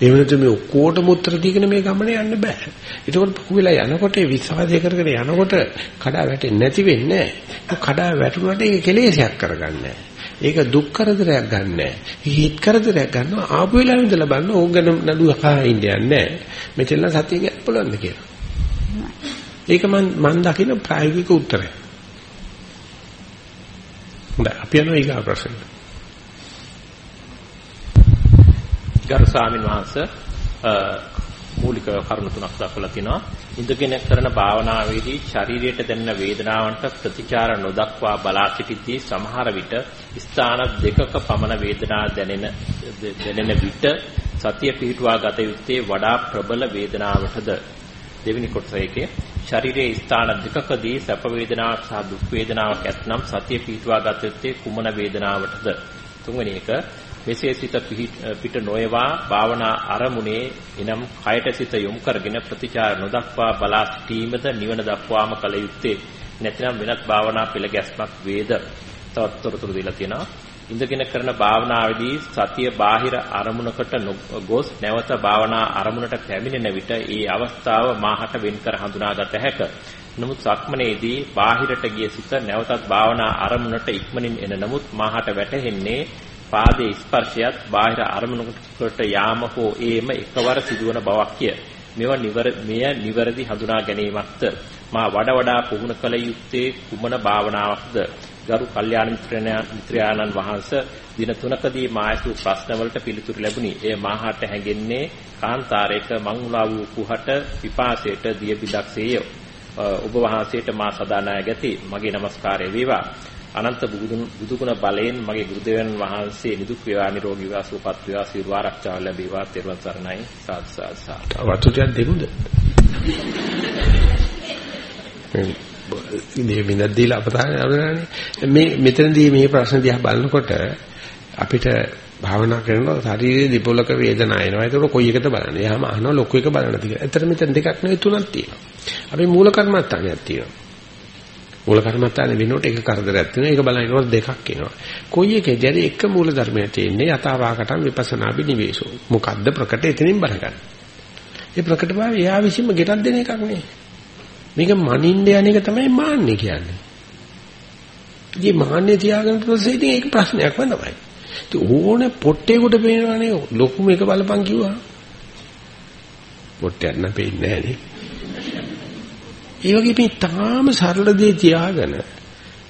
එහෙම නැත්නම් මේ ඔක්කොටම උත්තර දීගෙන මේ ගමනේ යන්න බෑ. ඒකෝට පහු වෙලා යනකොට විශ්වාසය කරගෙන යනකොට කඩා වැටෙන්නේ නැති වෙන්නේ නැහැ. කඩා වැටුණාට ඒක කෙලෙසයක් කරගන්නේ ඒක දුක් කරදරයක් ගන්නෑ. හිත කරදරයක් ගන්නවා ආපු වෙලාවෙ ඉඳලා බලන්න ඕක ගැන නඩු අහා ඉන්නේ නැහැ. මෙතන සතිය ගන්න පුළුවන්ද කියලා. ඒක මන් මන් දකින ප්‍රායෝගික උත්තරය. හොඳයි අපි යනවා ඊගා ප්‍රශ්නෙට. ගරු ස්වාමීන් වහන්සේ මූලික කරුණු තුනක් දක්වලා තිනවා. ඉඳගෙන කරන භාවනාවේදී ශරීරයට දැනෙන වේදනාවන්ට ප්‍රතිචාර නොදක්වා බලා සිටිද්දී සමහර විට ස්ථාන දෙකක පමණ වේදනා දැනෙන දැනෙන විට සතිය පිහිටුවා ගත යුත්තේ වඩා ප්‍රබල වේදනාවටද? දෙවෙනි කොටස එකේ ශරීරයේ ස්ථාන දෙකකදී සැප වේදනාවක් සහ දුක් වේදනාවක් ඇතනම් සතිය පිහිටුවා ගත යුත්තේ කුමන වේදනාවටද? තුන්වෙනි එක. මෙසේ සිත පිට නොයවා භාවනා අරමුණේ එනම් කයට සිත යොමු කරගෙන ප්‍රතිචාර නොදක්වා බලා සිටීමද නිවන දක්වාම කල යුත්තේ නැත්නම් වෙනත් භාවනා පෙළ ගැස්මක් වේද තවත් තොරතුරු දීලා තියෙනවා ඉඳගෙන කරන භාවනාවේදී සතිය බාහිර අරමුණකට ගොස් නැවත භාවනා අරමුණට පැමිණෙන විට ඒ අවස්ථාව මාහට වෙන් කර හඳුනාගත හැක. නමුත් සක්මනේදී බාහිරට ගිය සිත නැවතත් භාවනා අරමුණට ඉක්මනින් එන නමුත් මාහට වැටහෙන්නේ පාදයේ ස්පර්ශයත් බාහිර අරමුණකට යාම හෝ ඒම එකවර සිදුවන බවක්ය. මෙව මෙය නිවැරදි හඳුනා ගැනීමක්ද මා වඩ වඩා පුහුණු කළ යුත්තේ කුමන භාවනාවක්ද ගරු කල්යාණ මිත්‍රයාණන් වහන්සේ දින තුනකදී මායසු ප්‍රශ්නවලට පිළිතුරු ලැබුණි. එය මාහට හැඟෙන්නේ කාන්තාරයක මං උලා වූ කුහට පිපාසයට දිය බිදක්සේය. ඔබ වහන්සේට මා සදානාය ගැති මගේ নমස්කාරය වේවා. අනන්ත බුදුගුණ බලයෙන් මගේ ගුරුදේවයන් වහන්සේ නිදුක් වේවා නිරෝගී වේවා සුවපත් වේවා සියලු ආරක්ෂාව ලැබේවා තෙරුවන් සරණයි සාදු සාදු වතු ටිකක් දෙමුද මේ මිනක් දීලා අපතානේ මේ මෙතනදී මේ ප්‍රශ්න දිහා බලනකොට අපිට භාවනා කරනකොට ශරීරයේ දිපොලක වේදනාව එනවා. ඒකට කොයි එකද බලන්නේ? එයාම අහනවා ලොකු එක බලන්නද කියලා. ඇත්තට මෙතන දෙකක් නෙවෙයි තුනක් තියෙනවා. අපි මූල කර්මත්තානියක් තියෙනවා. මූල කර්මත්තානේ වෙනකොට එක කරදරයක් තියෙනවා. ඒක බලනකොට දෙකක් එනවා. කොයි එකේද එක මූල ධර්මයක් තියෙන්නේ යථාවාකටම් විපස්සනා බිනිවේෂෝ. මොකද්ද ප්‍රකට එතනින් බලගන්න. ඒ ප්‍රකට භාවය එයා විසින්ම ගෙටක් දෙන එකක් නේ. මේක මනින්න යන එක තමයි මාන්නේ කියන්නේ. ඉතින් මාන්නේ තියාගෙන පස්සේ ඉතින් ඒක ප්‍රශ්නයක්ම තමයි. ඉතින් ඕනේ පොට්ටේකට පේනවනේ ලොකු මේක බලපන් කිව්වා. පොට්ටයක් නම් පේන්නේ නැහැ නේ. ඒ වගේ මේ තාම සරල දේ තියාගෙන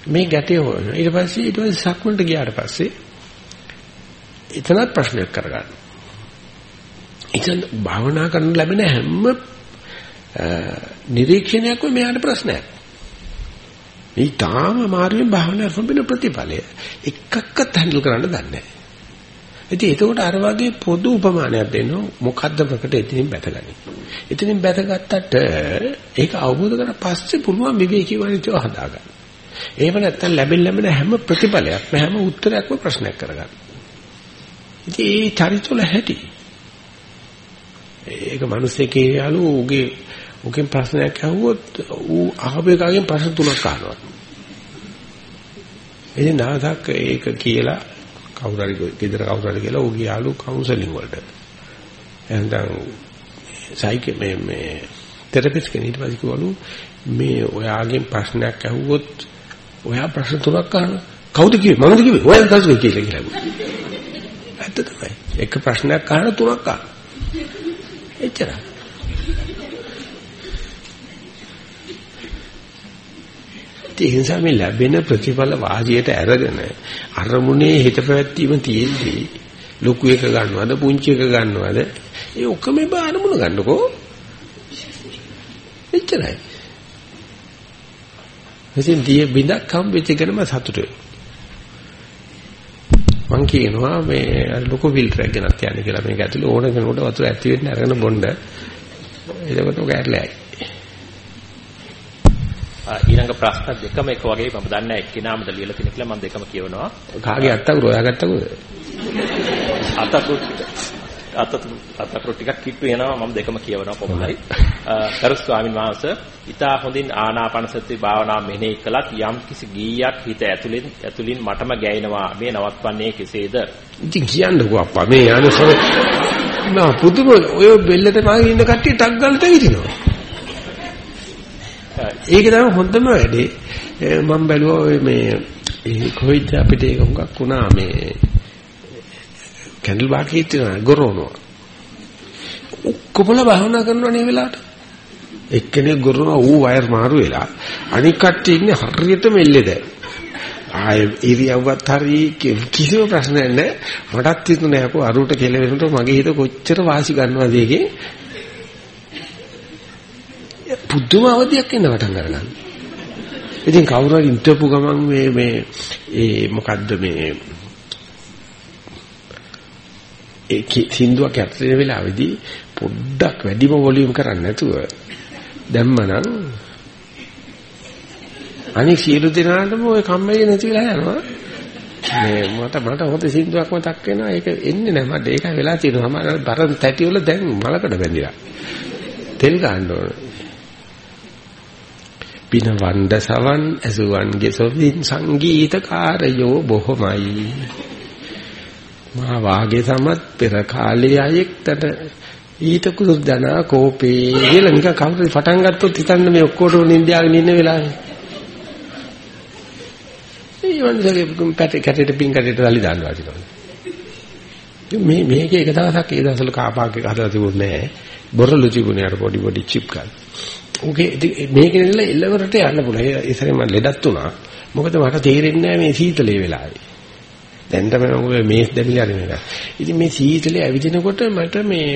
මේ ගැටේ හොයන. ඊට පස්සේ ඊට පස්සේ සක්මන්ට ගියාට පස්සේ එතනත් ප්‍රශ්නයක් කරගන්න. ඉතින් භාවනා කරන ලැබෙන හැම නිරීක්ෂණයක්ම මෙයාට ප්‍රශ්නයක්. මේ තාම අමාරුවෙන් භාවනා කරන ප්‍රතිඵලය එකක්වත් හැන්ඩල් කරන්න දන්නේ නැහැ. ඉතින් ඒකෝට අර වගේ පොදු උපමානයක් දෙන්න මොකද්ද ප්‍රකට එතනින් බැටගනි. එතනින් බැටගත්තට ඒක අවබෝධ කරලා පස්සේ පුළුවන් විවේකී වනිතව හදාගන්න. එහෙම නැත්නම් ලැබෙන ලැබෙන හැම ප්‍රතිඵලයක්ම හැම උත්තරයක්ම ප්‍රශ්නයක් කරගන්න. ඉතින් ඒ චරිතවල හැටි. ඒක මිනිස්සේ කියලාලු උගේ උගෙන් ප්‍රශ්නයක් අහුවොත් ඌ අහබේකගෙන් ප්‍රශ්න තුනක් අහනවා. ඉතින් නාසක් ඒක කියලා කවුරු හරි ගෙදර කවුරු හරි කියලා ඌ ගියාලු කවුන්සලින් වලට. එහෙනම් සයික මේ මේ තෙරපිස්ට් කෙනෙක් ඊට පස්සේ කිව්වලු මේ ඔයාගෙන් ප්‍රශ්නයක් අහුවොත් ඔයා ප්‍රශ්න තුනක් අහනවා. කවුද කිව්වේ? මමද කිව්වේ? ඔයා කවුද කියලා කියලා. ඇත්ත තමයි. එක ප්‍රශ්නයක් අහන තුනක් අහන. එච්චරයි. ඒ නිසා මේ ලැබෙන ප්‍රතිඵල වාසියට අරගෙන අරමුණේ හිත පැවැත්වීම තියෙද්දී ලොකු එක ගන්නවද පුංචි එක ගන්නවද? ඒ ඔක්කොම බා අරමුණ ගන්නකෝ. එච්චරයි. ඉතින් දිය බින්දක් හම්බෙච්ච එකනම සතුටුයි මං කියනවා මේ ලොකු ෆිල්ටරයක් ගෙනත් යන්න කියලා. මේක ඇතුලේ ඕන කෙනෙකුට වතුර ඇති වෙන්න අරගෙන බොන්න. එතකොට ඔක ඇරලයි ඊළඟ ප්‍රශ්න දෙකම එක වගේ මම දන්නේ නැහැ එක්කිනාමද ලියලා තියෙන කියලා මම දෙකම කියවනවා. කාගේ අත්තකුරු ඔයා ගත්තකුද? අතකුරු අතකුරු ටිකක් කිට්ටු වෙනවා මම දෙකම කියවනවා කොහොමදයි. කරු ස්වාමින් වහන්සේ ඊටා හොඳින් ආනාපාන සති භාවනා මෙනෙහි කළත් යම් කිසි ගීයක් හිත ඇතුලින් ඇතුලින් මටම ගැයෙනවා මේ නවත්වන්නේ කෙසේද? ඉතින් කියන්නකෝ අප්පා මේ අනුසම මම පුදුම ඔය බෙල්ලට මාගේ ඉන්න කට්ටිය ටක් ගාලා තැවිදිනවා. ඒක තමයි හොඳම වැඩේ. මම බැලුවා ඔය මේ ඒ කොයිද අපිට ඒක හුඟක් වුණා මේ කැන්ඩල් බාකේ තියෙන ගොරෝනෝ. ඔක්කොමල භාවනා කරනවා නේ වෙලාවට. එක්කෙනෙක් ගොරෝනෝ ඌ වයර් මාරු වෙලා අනික් කට්ටිය ඉන්නේ හරියටම එල්ලෙද. ආය ඉරියව්වත් හරි කිසිම ප්‍රශ්නයක් නැහැ. මටත් හිතුනේ යකෝ අරුට කෙලවෙනකොට මගේ හිත කොච්චර වාසි ගන්නවද ඒකේ පුදුම අවධියක් එන්න පටන් ගන්නවා. ඉතින් කවුරු හරි ඉන්ටර්පු ගමන් මේ මේ ඒ මොකද්ද මේ ඒ සින්දුවක් ඇතුලේ වෙලාවේදී පොඩ්ඩක් වැඩිම වොලියුම් කරන්න නැතුව දැම්මනම් අනික සියලු දෙනාටම ওই කම්මැලි නැති වෙලා යනවා. මේ මට මට හොඳ සින්දුවක් මතක් වෙනවා. ඒක එන්නේ නැහැ මට. ඒකයි වෙලා තියෙනවා. මම බර තැටි වල දැන් මලකඩ බැඳිලා. තෙල් ගන්න ඕන. පිනවණ්ඩ සවන් ඇසුවන්ගේ සොවින් සංගීතකාරයෝ බොහොමයි. මා වාගේ සමත් පෙර කාලයේ අයෙක්තට ඊට කුරුදනා කෝපේ කියලා නිකන් කවුරුද පටන් ගත්තොත් හිතන්න මේ ඔක්කොටම නින්දාගෙන ඉන්න වෙලාවේ. ඒ වන්දගේ පැටේ කැටේට පින් කැටේට දලි දානවා වදිනවා මේ මේකේ එක දවසක් ඒ දවස්වල කාපාක් එක හදලා තිබුණේ නැහැ. බොරළු තිබුණේ අර පොඩි පොඩි චිප් ගන්න ඕකේ මේකේ ඉඳලා එල්ලවරට යන්න පුළුවන්. ඒ ඉතින් මම ලෙඩක් වුණා. මොකද මට තේරෙන්නේ නැහැ මේ සීතලේ වෙලාවේ. දැන් තමයි මම මේස් දැමිලා ඉන්නේ මේක. ඉතින් මේ සීතලේ ඇවිදිනකොට මට මේ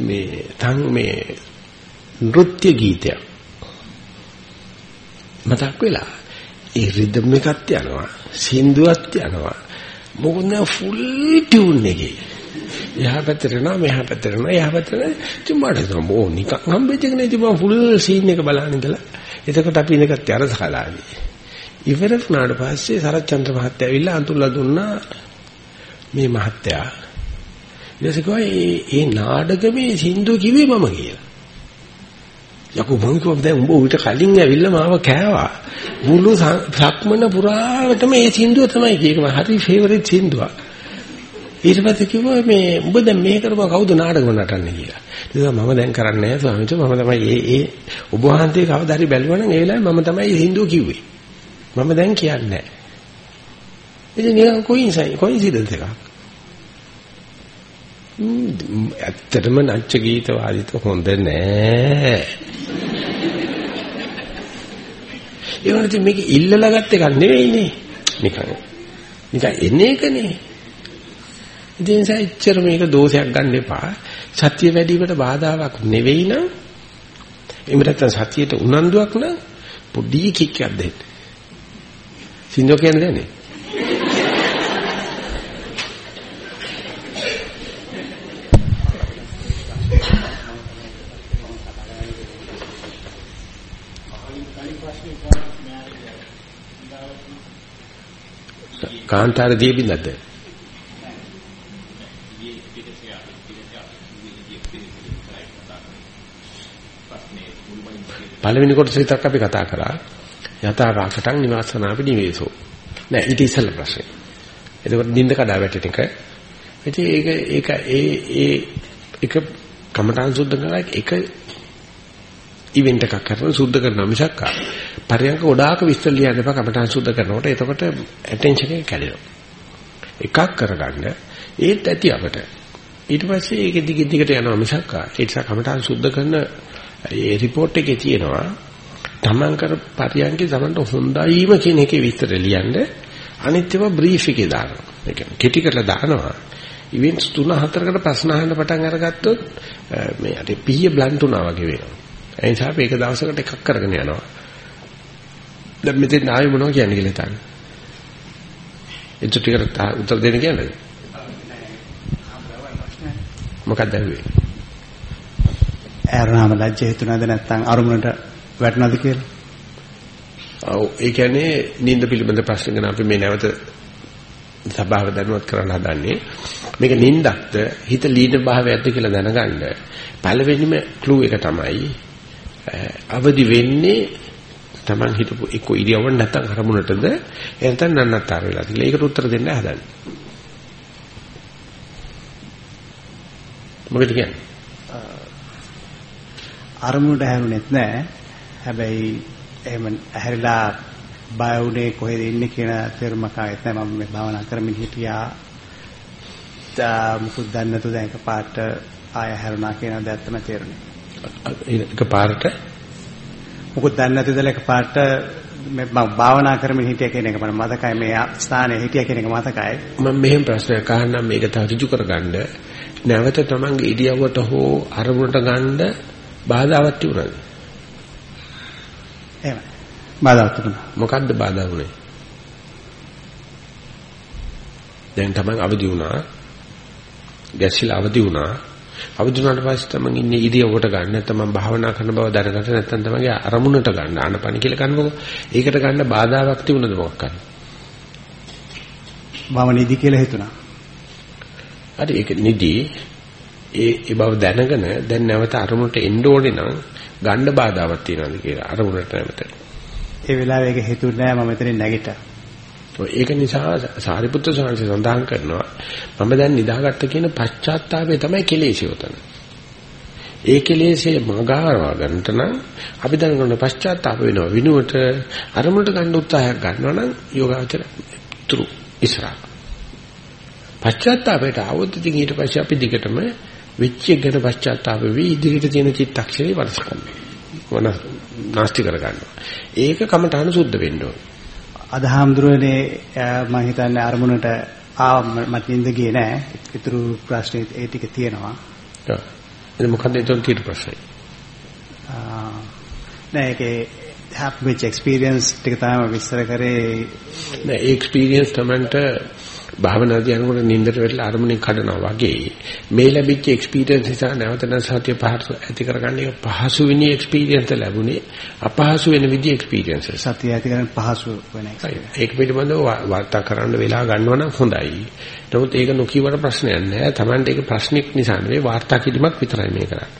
මේ තන් මේ නෘත්‍ය ගීතයක් මතක් වෙලා ඒ රිද්ම් එකත් යනවා සින්දුවත් යනවා මොකද ෆුල් ටියුන් එකේ එහා පැත්තට යනවා මෙහා පැත්තට යනවා එහා පැත්තට ඉතින් මට හිතෙනවා ඕ නිකන් හම්බෙච්ච එක නේ ඉතින් මම ෆුල් සීන් එක බලන්න ඉඳලා එතකොට අපි ඉනකත් අර සකලාවේ ඉවර වුණාට පස්සේ සරච්චන්ද්‍ර මහත්තයා ඇවිල්ලා අඳුල්ලා දුන්නා මේ මහත්තයා. ඊට පස්සේ ඒ නාඩගමේ සින්දු කිව්වේ මම කියලා. යකෝ මං කිව්වා දැන් උඹ ඌට කලින් ඇවිල්ලා මාව කෑවා. මුළු සක්මන පුරාවටම මේ සින්දුව තමයි කියනවා හරි ෆේවරිට් සින්දුවක්. ඊට පස්සේ කිව්වා මේ උඹ දැන් මේ කරපුවා කවුද 나ටකම නටන්නේ කියලා. ඉතින් මම දැන් කරන්නේ නැහැ ස්වාමීන් මම තමයි ඒ ඒ ඔබ වහන්සේ කවදා හරි බැලුවා නම් ඒ වෙලාවේ මම තමයි හින්දුව කිව්වේ. මම දැන් කියන්නේ නැහැ. ඉතින් නිකන් කොයින්සයි කොයින්සිඩන්ස් එකක්. ඇත්තටම නැච්ච ගීත වාදිත හොඳ නෑ. ඒ වුණත් මේක ඉල්ලලා ගත්ත එකක් නෙවෙයිනේ. නිකන්. නිකන් එන්නේ එකනේ. ඉතින් සැච්චර මේක දෝෂයක් ගන්න එපා. සත්‍ය වැඩිවට බාධාවක් නෙවෙයි නම් එහෙම නැත්නම් සතියට උනන්දුවක් නම් පොඩි කික්කයක් දෙන්න. සින්දෝ කියන්නේ දැනේ. කාන්තාර දීබින්දද පළවෙනි කොටස විතරක් අපි කතා කරා. යථා රාකටං නිවාසනාපි නිවේසෝ. නෑ ඊට ඉස්සෙල්ලා ප්‍රශ්නේ. එතකොට නිින්ද කඩා වැටෙන එක. ඉතින් ඒක ඒක ඒ ඒ එක කමඨාන් සුද්ධ කරලා එක ඉවෙන්ට් එකක් කරන සුද්ධ කරන මිසක් පරියන්ක ගොඩාක් විස්තර ලියන්න එපා කමඨාන් සුද්ධ කරනකොට. එතකොට ඇටෙන්ෂන් එක කැඩෙනවා. එකක් කරගන්න ඒත් ඇති අපට. ඊට පස්සේ ඒක දිගින් දිගට යනවා මිසක් ඒ නිසා කමඨාන් සුද්ධ කරන ඒ report එකේ තියෙනවා තමන් කර පරියන්කේ තමන්ට හොඳයිම කියන එකේ විස්තර ලියන්න අනිත් ඒවා බ්‍රීෆ් එකේ දානවා ඒ කියන්නේ කෙටි කරලා දානවා ඉවෙන්ට්ස් තුන හතරකට ප්‍රශ්න අහන්න පටන් අරගත්තොත් මේ අර පීය බ්ලන්ට් උනා වගේ වෙනවා ඒ නිසා අපි එක දවසකට එකක් කරගෙන යනවා. දැන් මෙතෙන් ආයෙ මොනවද කියන්නේ කියලා හිතන්න. එච්ච ටිකට උත්තර දෙන්න කියන්නේ. මොකක්ද ඇහුවේ? ඇරණාම ලැජ්ජ හිතුණාද නැත්නම් අරුමුණට වැටුණාද කියලා? ඔව් ඒ කියන්නේ නිින්ද පිළිබඳ ප්‍රශ්න ගැන අපි මේ නැවත සභාව දැනුවත් කරන්න හදන්නේ. මේක නිින්දක්ද හිත ලීන භාවයක්ද කියලා දැනගන්න පළවෙනිම ක්ලූ එක තමයි අවදි වෙන්නේ Taman හිතපු එක්ක ඉරියව්ව නැත්නම් අරමුණටද එතන නන්නතර වෙලා තියලා ඒකට උත්තර දෙන්න හදන්නේ මොකද කියන්නේ අරමුණට හැරුණෙත් නැහැ හැබැයි එහෙම ඇහැරිලා බය උනේ කොහෙද ඉන්නේ කියන තේරුමක් ආයෙත් නැහැ මම මේ භාවනා කරමින් හිටියා. මුකුත් දන්නේ නැතුව දැන් එකපාරට ආය හැරුණා කියන දේ තමයි තේරුනේ එකපාරට? මොකද දන්නේ නැතිද එකපාරට මම භාවනා කරමින් හිටිය කියන එක මට මතකයි. මේ ස්ථානයේ හිටිය කියන එක මතකයි. මම මෙහෙම ප්‍රශ්නයක් අහන්නම් මේක තව ඍජු කරගන්න. නැවත තමන්ගේ ඉරියව්වට හෝ අරමුණට ගන්න බාධාවක් තිබුණාද? එහෙම බාධාවක් තිබුණා. මොකද්ද බාධා වුනේ දැන් තමන් අවදි වුණා. ගැසිලා අවදි වුණා. අවදි වුණාට පස්සේ තමන් ඉන්නේ ඉරියව්වට ගන්න. නැත්නම් මම භාවනා කරන බව දැනගන්න නැත්නම් තමන්ගේ අරමුණට ගන්න. ආනපන කියලා ගන්නකො. ඒකට ගන්න බාධාවක් තිබුණද මොකක් කරන්නේ මම නිදි කියලා හිතුණා. හරි ඒක නිදි ඒ ඒ බව දැනගෙන දැන් නැවත අරමුණට එන්න ඕනේ නම් ගන්න බාධාවක් තියනවාද කියලා අරමුණට නැවත ඒ වෙලාවේ ඒක හිතුන්නේ නැහැ මම එතනින් නැගිට්ටා ඒක නිසා සාරිපුත්‍ර සාංශය සඳහන් කරනවා මම දැන් නිදාගත්ත කියන පශ්චාත්තාපය තමයි කෙලෙසිය උතන. ඒ කෙලෙසිය මගාරවා ගන්නට නම් අපි දැනගන්න පශ්චාත්තාප වෙනවා විනුවට අරමුණට ගන්න උත්සාහයක් ගන්නවා නම් යෝගාචර තුරු ඉස්සරහ. පශ්චාත්තාපයට આવොත් ඉතින් ඊට පස්සේ අපි දිගටම වෙච්ච ගැන පශ්චාත්තාප වෙවි ඉදිරියට තියෙන කරනවා. වන නාස්ති කර ගන්නවා. ඒක කමඨාන සුද්ධ වෙන්න ඕනේ. අද හාමුදුරනේ මම හිතන්නේ අරමුණට ආව මට නින්ද ගියේ නෑ. ඊටු ප්‍රශ්නේ ඒ ටික තියෙනවා. ඔව්. මොකද ඒතොන් තියෙන ප්‍රශ්නේ? නෑ ඒකේ හැප්පිච් එක්ස්පීරියන්ස් ටික තමයි විස්තර කරේ. නෑ ඒ එක්ස්පීරියන්ස් තමන්ට භාවනාදී යනකොට නින්දට වැටලා අරමුණෙන් කඩනවා වගේ මේ ලැබිච්ච එක්ස්පීරියන්ස් නිසා නැවත නැවත සතිය පහසු ඇති කරගන්න එක පහසු වෙනි එක්ස්පීරියන්ස් ලැබුණේ අපහසු වෙන විදි එක්ස්පීරියන්ස් සතිය ඇති කරගන්න පහසු වෙන ඒක පිළිබඳව වාර්තා කරන්න වෙලා ගන්නවා නම් හොඳයි. නමුත් ඒක නොකියවට ප්‍රශ්නයක් නෑ. Tamante ඒක ප්‍රශ්නික නිසා නෙවෙයි වාර්තා කිරීමක් විතරයි මේ කරන්නේ.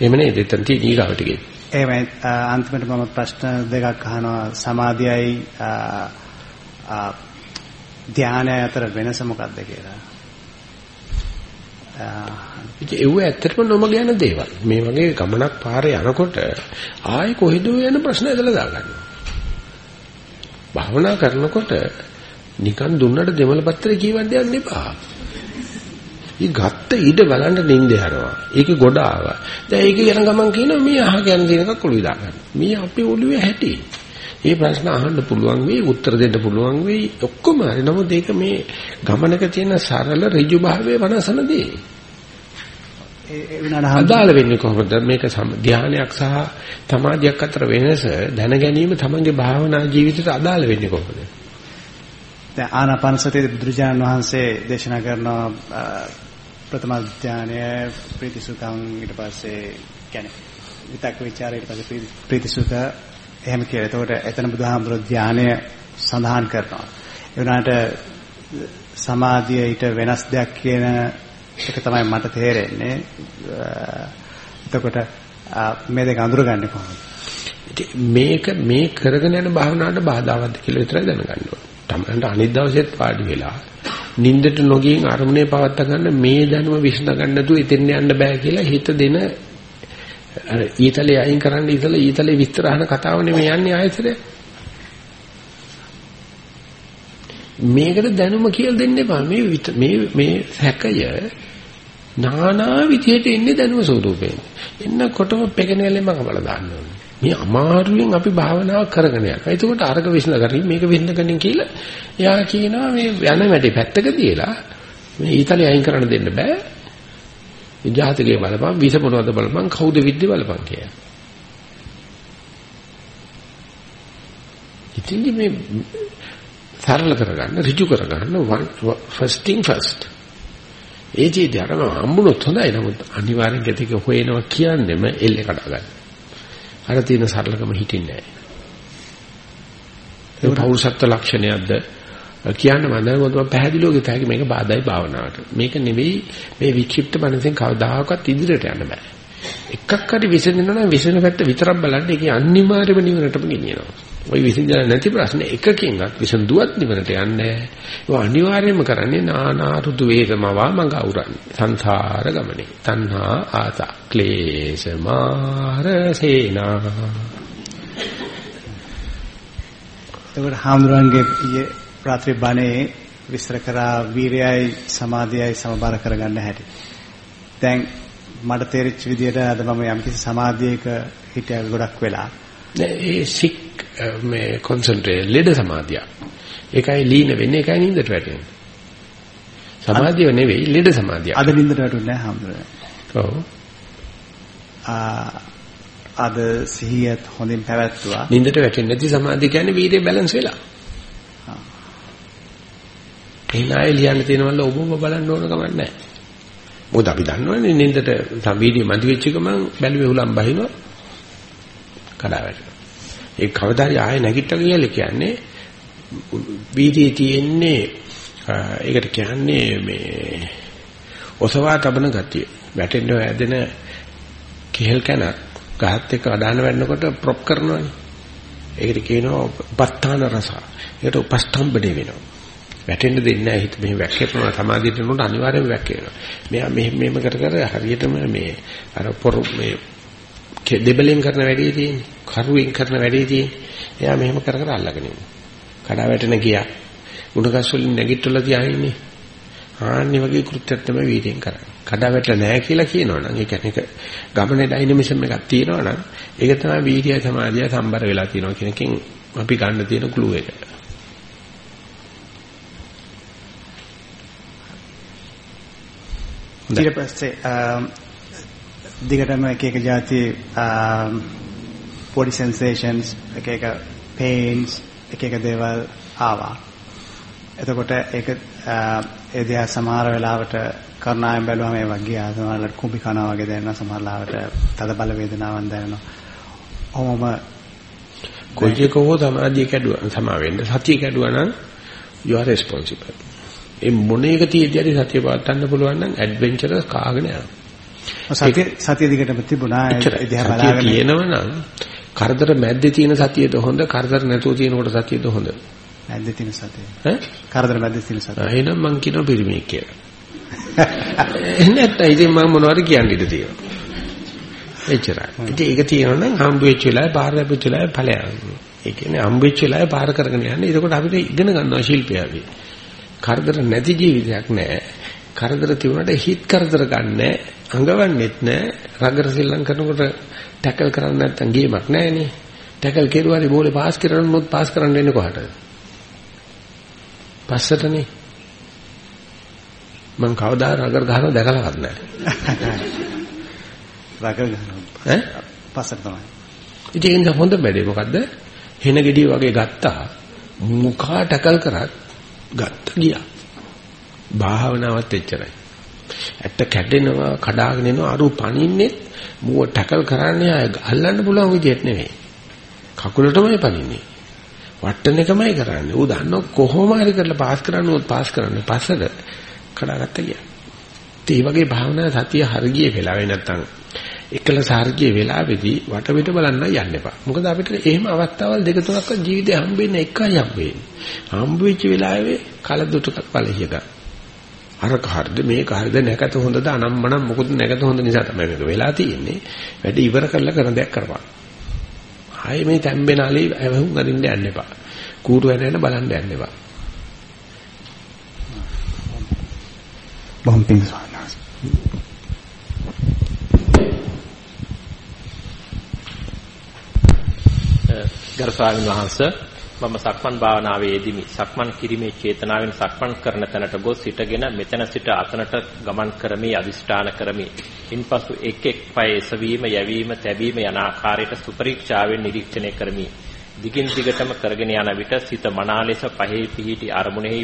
එහෙම නේද? එතන තියෙන ඊගාවට ගියේ. එහෙමයි අන්තිමට මම ප්‍රශ්න දෙකක් අහනවා සමාධියයි ධානය අතර වෙනස මොකක්ද කියලා. ඉතින් ඒව ඇත්තටම නොමග යන දේවල්. මේ වගේ ගමනක් පාරේ යනකොට ආයේ කොහෙද යන ප්‍රශ්න ඇදලා දාගන්නවා. භාවනා කරනකොට නිකන් දුන්නට දෙමළ පත්‍රේ කියවන්න යන්න එපා. ඊ ගත්ත ඉඩ බලන්න නින්ද යනවා. ඒක ගොඩ ආවා. දැන් ඒක යන ගමන් කියනවා මේ අහ කියන දේ එකක් ඔළුවේ දාගන්න. මේ අපේ ඔළුවේ හැටි. මේ ප්‍රශ්න අහන්න පුළුවන් වෙයි, උත්තර දෙන්න පුළුවන් වෙයි. ඔක්කොම හරි. නමුත් ඒක මේ ගමනක තියෙන සරල ඍජු භාවයේ වනසන දේ. ඒ වුණාට අදාළ වෙන්නේ කොහොමද මේක ධානයක් සහ සමාධියක් අතර වෙනස දැන ගැනීම තමන්ගේ භාවනා ජීවිතයට අදාළ වෙන්නේ කොහොමද දැන් ආනාපාන සතියේ බුදුරජාණන් වහන්සේ දේශනා කරන ප්‍රථම ධානය ප්‍රීතිසුඛං ඊට පස්සේ කියන්නේ විතක් ਵਿਚාර ඊට පස්සේ ප්‍රීතිසුඛ එහෙම කියලා. එතකොට එතන බුදුහාමුදුරුවෝ ධානය සඳහන් කරනවා. ඒ වුණාට සමාධිය ඊට වෙනස් දෙයක් කියන ඒක තමයි මට තේරෙන්නේ. එතකොට මේ දෙක අඳුරගන්නේ කොහොමද? මේක මේ කරගෙන යන භාවනාවට බාධාවත්ද කියලා විතරයි දැනගන්න ඕනේ. තමන්ට අනිත් දවසෙත් පාඩු වෙලා නින්දට නොගින් අරමුණේ පවත්ත ගන්න මේ දැනුම විශ්න ගන්න නැතුව එතෙන් යන්න බෑ කියලා හිත දෙන අර ඊතලේ අයින් කරන්න ඉතල ඊතලේ විස්තර අහන කතාව නෙමෙයි යන්නේ ආයතනය. මේකට දැනුම කියලා දෙන්න එපා. මේ මේ මේ සැකය නානා විදියට එන්නේ දැනුම ස්වරූපයෙන්. එන්නකොටම පෙකෙනෙලෙම කබල දාන්න ඕනේ. මේ අමාරුවෙන් අපි භාවනාව කරගෙන යනවා. එතකොට අරක විශ්ල කරින් මේක විශ්ල කරින් කියලා එයා කියනවා මේ යන වැඩි පැත්තක තියලා මේ ඊතලෙ අයින් කරන්න දෙන්න බෑ. ජාතකයේ බලපන් විස මොනවද බලපන් කවුද විද්ද බලපන් කියලා. ඉතින් මේ සරල කරගන්න ඍජු කරගන්න first thing first ඒ ජීවිතය අරම හම්බුනොත් හොඳයි නමුත් අනිවාර්යෙන් ගැතික හොයනවා කියන්නේම එල්ලේ කඩා ගන්න. අර තියෙන සරලකම හිටින්නේ නැහැ. ඒ පෞරුෂත්ව ලක්ෂණයක්ද කියන්න මම දැන් මම පැහැදිලිව කිව්වා මේක බාධායි භාවනාවට. මේක නෙවෙයි මේ වික්ෂිප්ත මනසෙන් කවදාකවත් ඉදිරියට යන්න බෑ. එකක් හරි විසඳෙනවා නම් විසඳන පැත්ත විතරක් බලන්න ඒක අනිවාර්යයෙන්ම නිවනටම ගෙනියනවා. ওই විසඳන නැති ප්‍රශ්න එකකින්වත් විසඳුවත් නිවනට යන්නේ නැහැ. අනිවාර්යයෙන්ම කරන්නේ නානා රුදු වේගමවා මඟ අවරන්නේ. සංසාර ගමනේ. තණ්හා ආස ක්ලේශ මාරසේනා. ඒකට හාමුදුරන්ගේ ඊයේ රාත්‍රී බණේ විස්තර කරා වීරයයි සමාධියයි සමබර කරගන්න හැටි. දැන් මට තේරිච්ච විදිහට අද මම යම්කිසි සමාධියක හිටිය ගොඩක් වෙලා ඒ සික් මේ කොන්සන්ට්‍රේට් ලෙඩ සමාධිය. ඒකයි ලීන වෙන්නේ ඒකයි නින්දට වැටෙන්නේ. සමාධිය නෙවෙයි ලෙඩ සමාධිය. අද නින්දට වැටුනේ නැහැ හැමෝටම. ඔව්. අද සිහියත් හොඳින් පැවැත්තුවා. නින්දට වැටෙන්නේ නැති සමාධිය කියන්නේ වීර්ය බැලන්ස් වෙලා. එනයි ලියන්න තියෙනවල ඔබ ඔබ බලන්න ඕන කමක් නැහැ. මොකද අපි දන්නවනේ නින්දට වීර්ය මදි වෙච්ච ගමන් බැලුවේ උලම් බහිනවා. කඩා වැටෙනවා. ඒ කවදාරි ආයෙ නැගිට්ටා කියලා කියන්නේ වීර්යයේ තියෙන්නේ ඒකට කියන්නේ මේ ඔසවා තබන ගතිය. වැටෙන්න ඇදෙන කෙහෙල් කනක් ගහත් එක්ක අඩාන වැන්නකොට ප්‍රොප් කරනවානේ. ඒකට කියනවා උපස්ථාන රස. ඒකට උපස්තම්බනේ වෙනවා. වැටෙන්න දෙන්නේ නැහැ හිත මෙහෙම වැක්කේනවා සමාධියට යනකොට අනිවාර්යයෙන්ම වැක්කේනවා. මෙයා මෙහෙම මෙහෙම කර කර හරියටම මේ අර පොර මේ දෙබලෙන් කරන වැඩේ තියෙන්නේ. කරුවෙන් කරන වැඩේ තියෙන්නේ. එයා මෙහෙම කර කර අල්ලගෙන ඉන්නවා. කඩා වැටෙන ගියා. උණගස් වලින් නැගිටලා තියාගෙන ආන්නේ වගේ කෘත්‍යයක් තමයි වීර්යෙන් කරන්නේ. කඩා වැටලා නැහැ කියලා කියනවනම් ඒ කියන්නේ ගමනේ ඩයිනමිසම් එකක් තියෙනවනම් ඒක තමයි වීර්යය සමාධිය සම්බර වෙලා තියෙනවා කියන එකෙන් අපි ගන්න තියෙන ක්ලූ එක. ඊට පස්සේ දිගටම එක එක જાති body sensations එක එක pains එක එක දේවල් ආවා. එතකොට ඒක ඒ දිහා සමහර වෙලාවට කරුණාවෙන් බැලුවම ඒ වගේ ආසමහරකට කුඹි කනවා වගේ දැනෙනවා සමහර වෙලාවට තද බල වේදනාවක් දැනෙනවා. ඔහොම කොයික හෝ සමාධිය කැඩුවා සමා වෙන්න සතිය කැඩුවා නම් you are responsible. ඒ මොන එක තියදී හරි සතිය පවත්වන්න පුළුවන් නම් ඇඩ්වෙන්චරස් කාගෙන යනවා. සතිය සතිය දිගටම තිබුණා ඒ දිහා බලාගෙන තියෙනවනම් කරදර මැද්දේ තියෙන සතියද හොඳ කරදර නැතුව තියෙනකොට සතියද හොඳ? මැද්දේ තියෙන සතිය. ඈ? කරදර මැද්දේ තියෙන සතිය. එහෙනම් මං කියනවා පිරිමියෙක් කියලා. නැත්නම් ඉතින් මම මොනවද කියන්න ඉඩ තියෙනවා. එච්චරයි. ඉතින් ඒක තියෙනවා නම් හම්බ වෙච්ච වෙලාවේ පාර ලැබෙච්ච වෙලාවේ ඵලයක්. ඒ කියන්නේ හම්බ වෙච්ච වෙලාවේ පාර කරගෙන යන්නේ. එතකොට අපිට ඉගෙන ගන්නවා ශිල්පය අපි. කරදර නැති ජීවිතයක් නැහැ. කරදර තිබුණාට හිත කරදර ගන්නෑ. අඟවන්නෙත් නැහැ. රගර සෙල්ලම් කරනකොට ටැකල් කරන්න නැත්තම් ගේමක් නැහැනේ. ටැකල් කෙරුවාරි බෝලේ පාස් කරනොත් පාස් කරන්න එන්නේ කොහටද? පස්සටනේ. මං කවදා රගර් ගහනව දැකලාවත් නැහැ. රගර් ගහනවා. ඈ? පස්සට තමයි. ඉතින් හොඳ බැලේ මොකද්ද? හෙන ගෙඩිය වගේ ගත්තා. මුඛා ටකල් කරත් ගත්ත ගියා. භාවනාවත් එච්චරයි. ඇත්ත කැඩෙනවා, කඩාගෙන එනවා, අරු පනින්නේ මුව ටකල් කරන්නේ අය අල්ලන්න පුළුවන් විදියට නෙවෙයි. කකුලටමයි පනින්නේ. වට්ටන එකමයි කරන්නේ. ඌ දන්නව කොහොම හරි කරලා පාස් කරන්න ඕත් පාස් කරන්න. පස්සට කඩාගත්ත ගියා. ඒ වගේ භාවනා සතිය හරිය වෙලාවේ නැත්තම් එකලස හරිය වෙලාවේදී වටපිට බලන්න යන්න එපා. මොකද අපිට එහෙම අවස්ථාවල් දෙක තුනක් ජීවිතේ හම්බෙන්නේ එකයි හම්බෙන්නේ. හම්බ වෙච්ච වෙලාවේ කලදුටක පළහිය ගන්න. අරක හරිද මේක හරිද නැකත හොඳද අනම්මනම් මොකද නැකත හොඳ නිසා තමයි මේක වෙලා තියෙන්නේ. වැඩි ඉවර කරලා කරන දෙයක් කරපන්. ආයේ මේ තැම්බෙන allele ඇවුම් අරින්න යන්න එපා. කූරු වෙන යන බලන්න යන්න එපා. බොහොම පිං සානස්. ගරු ස්වාමීන් වහන්සේ මම සක්මන් භාවනාවේ යෙදිමි. සක්මන් කිරීමේ චේතනාවෙන් සක්මන් කරන තැනට ගොස් සිටගෙන මෙතන සිට අතනට ගමන් කරමි අදිෂ්ඨාන කරමි. ඉන්පසු එක් එක් පය එසවීම, යැවීම, තැබීම යන ආකාරයට සුපරීක්ෂාවෙන් නිරීක්ෂණය කරමි. දිගින් දිගටම කරගෙන යන විට සිත මනා ලෙස පහේ පිහිටි අරමුණෙහි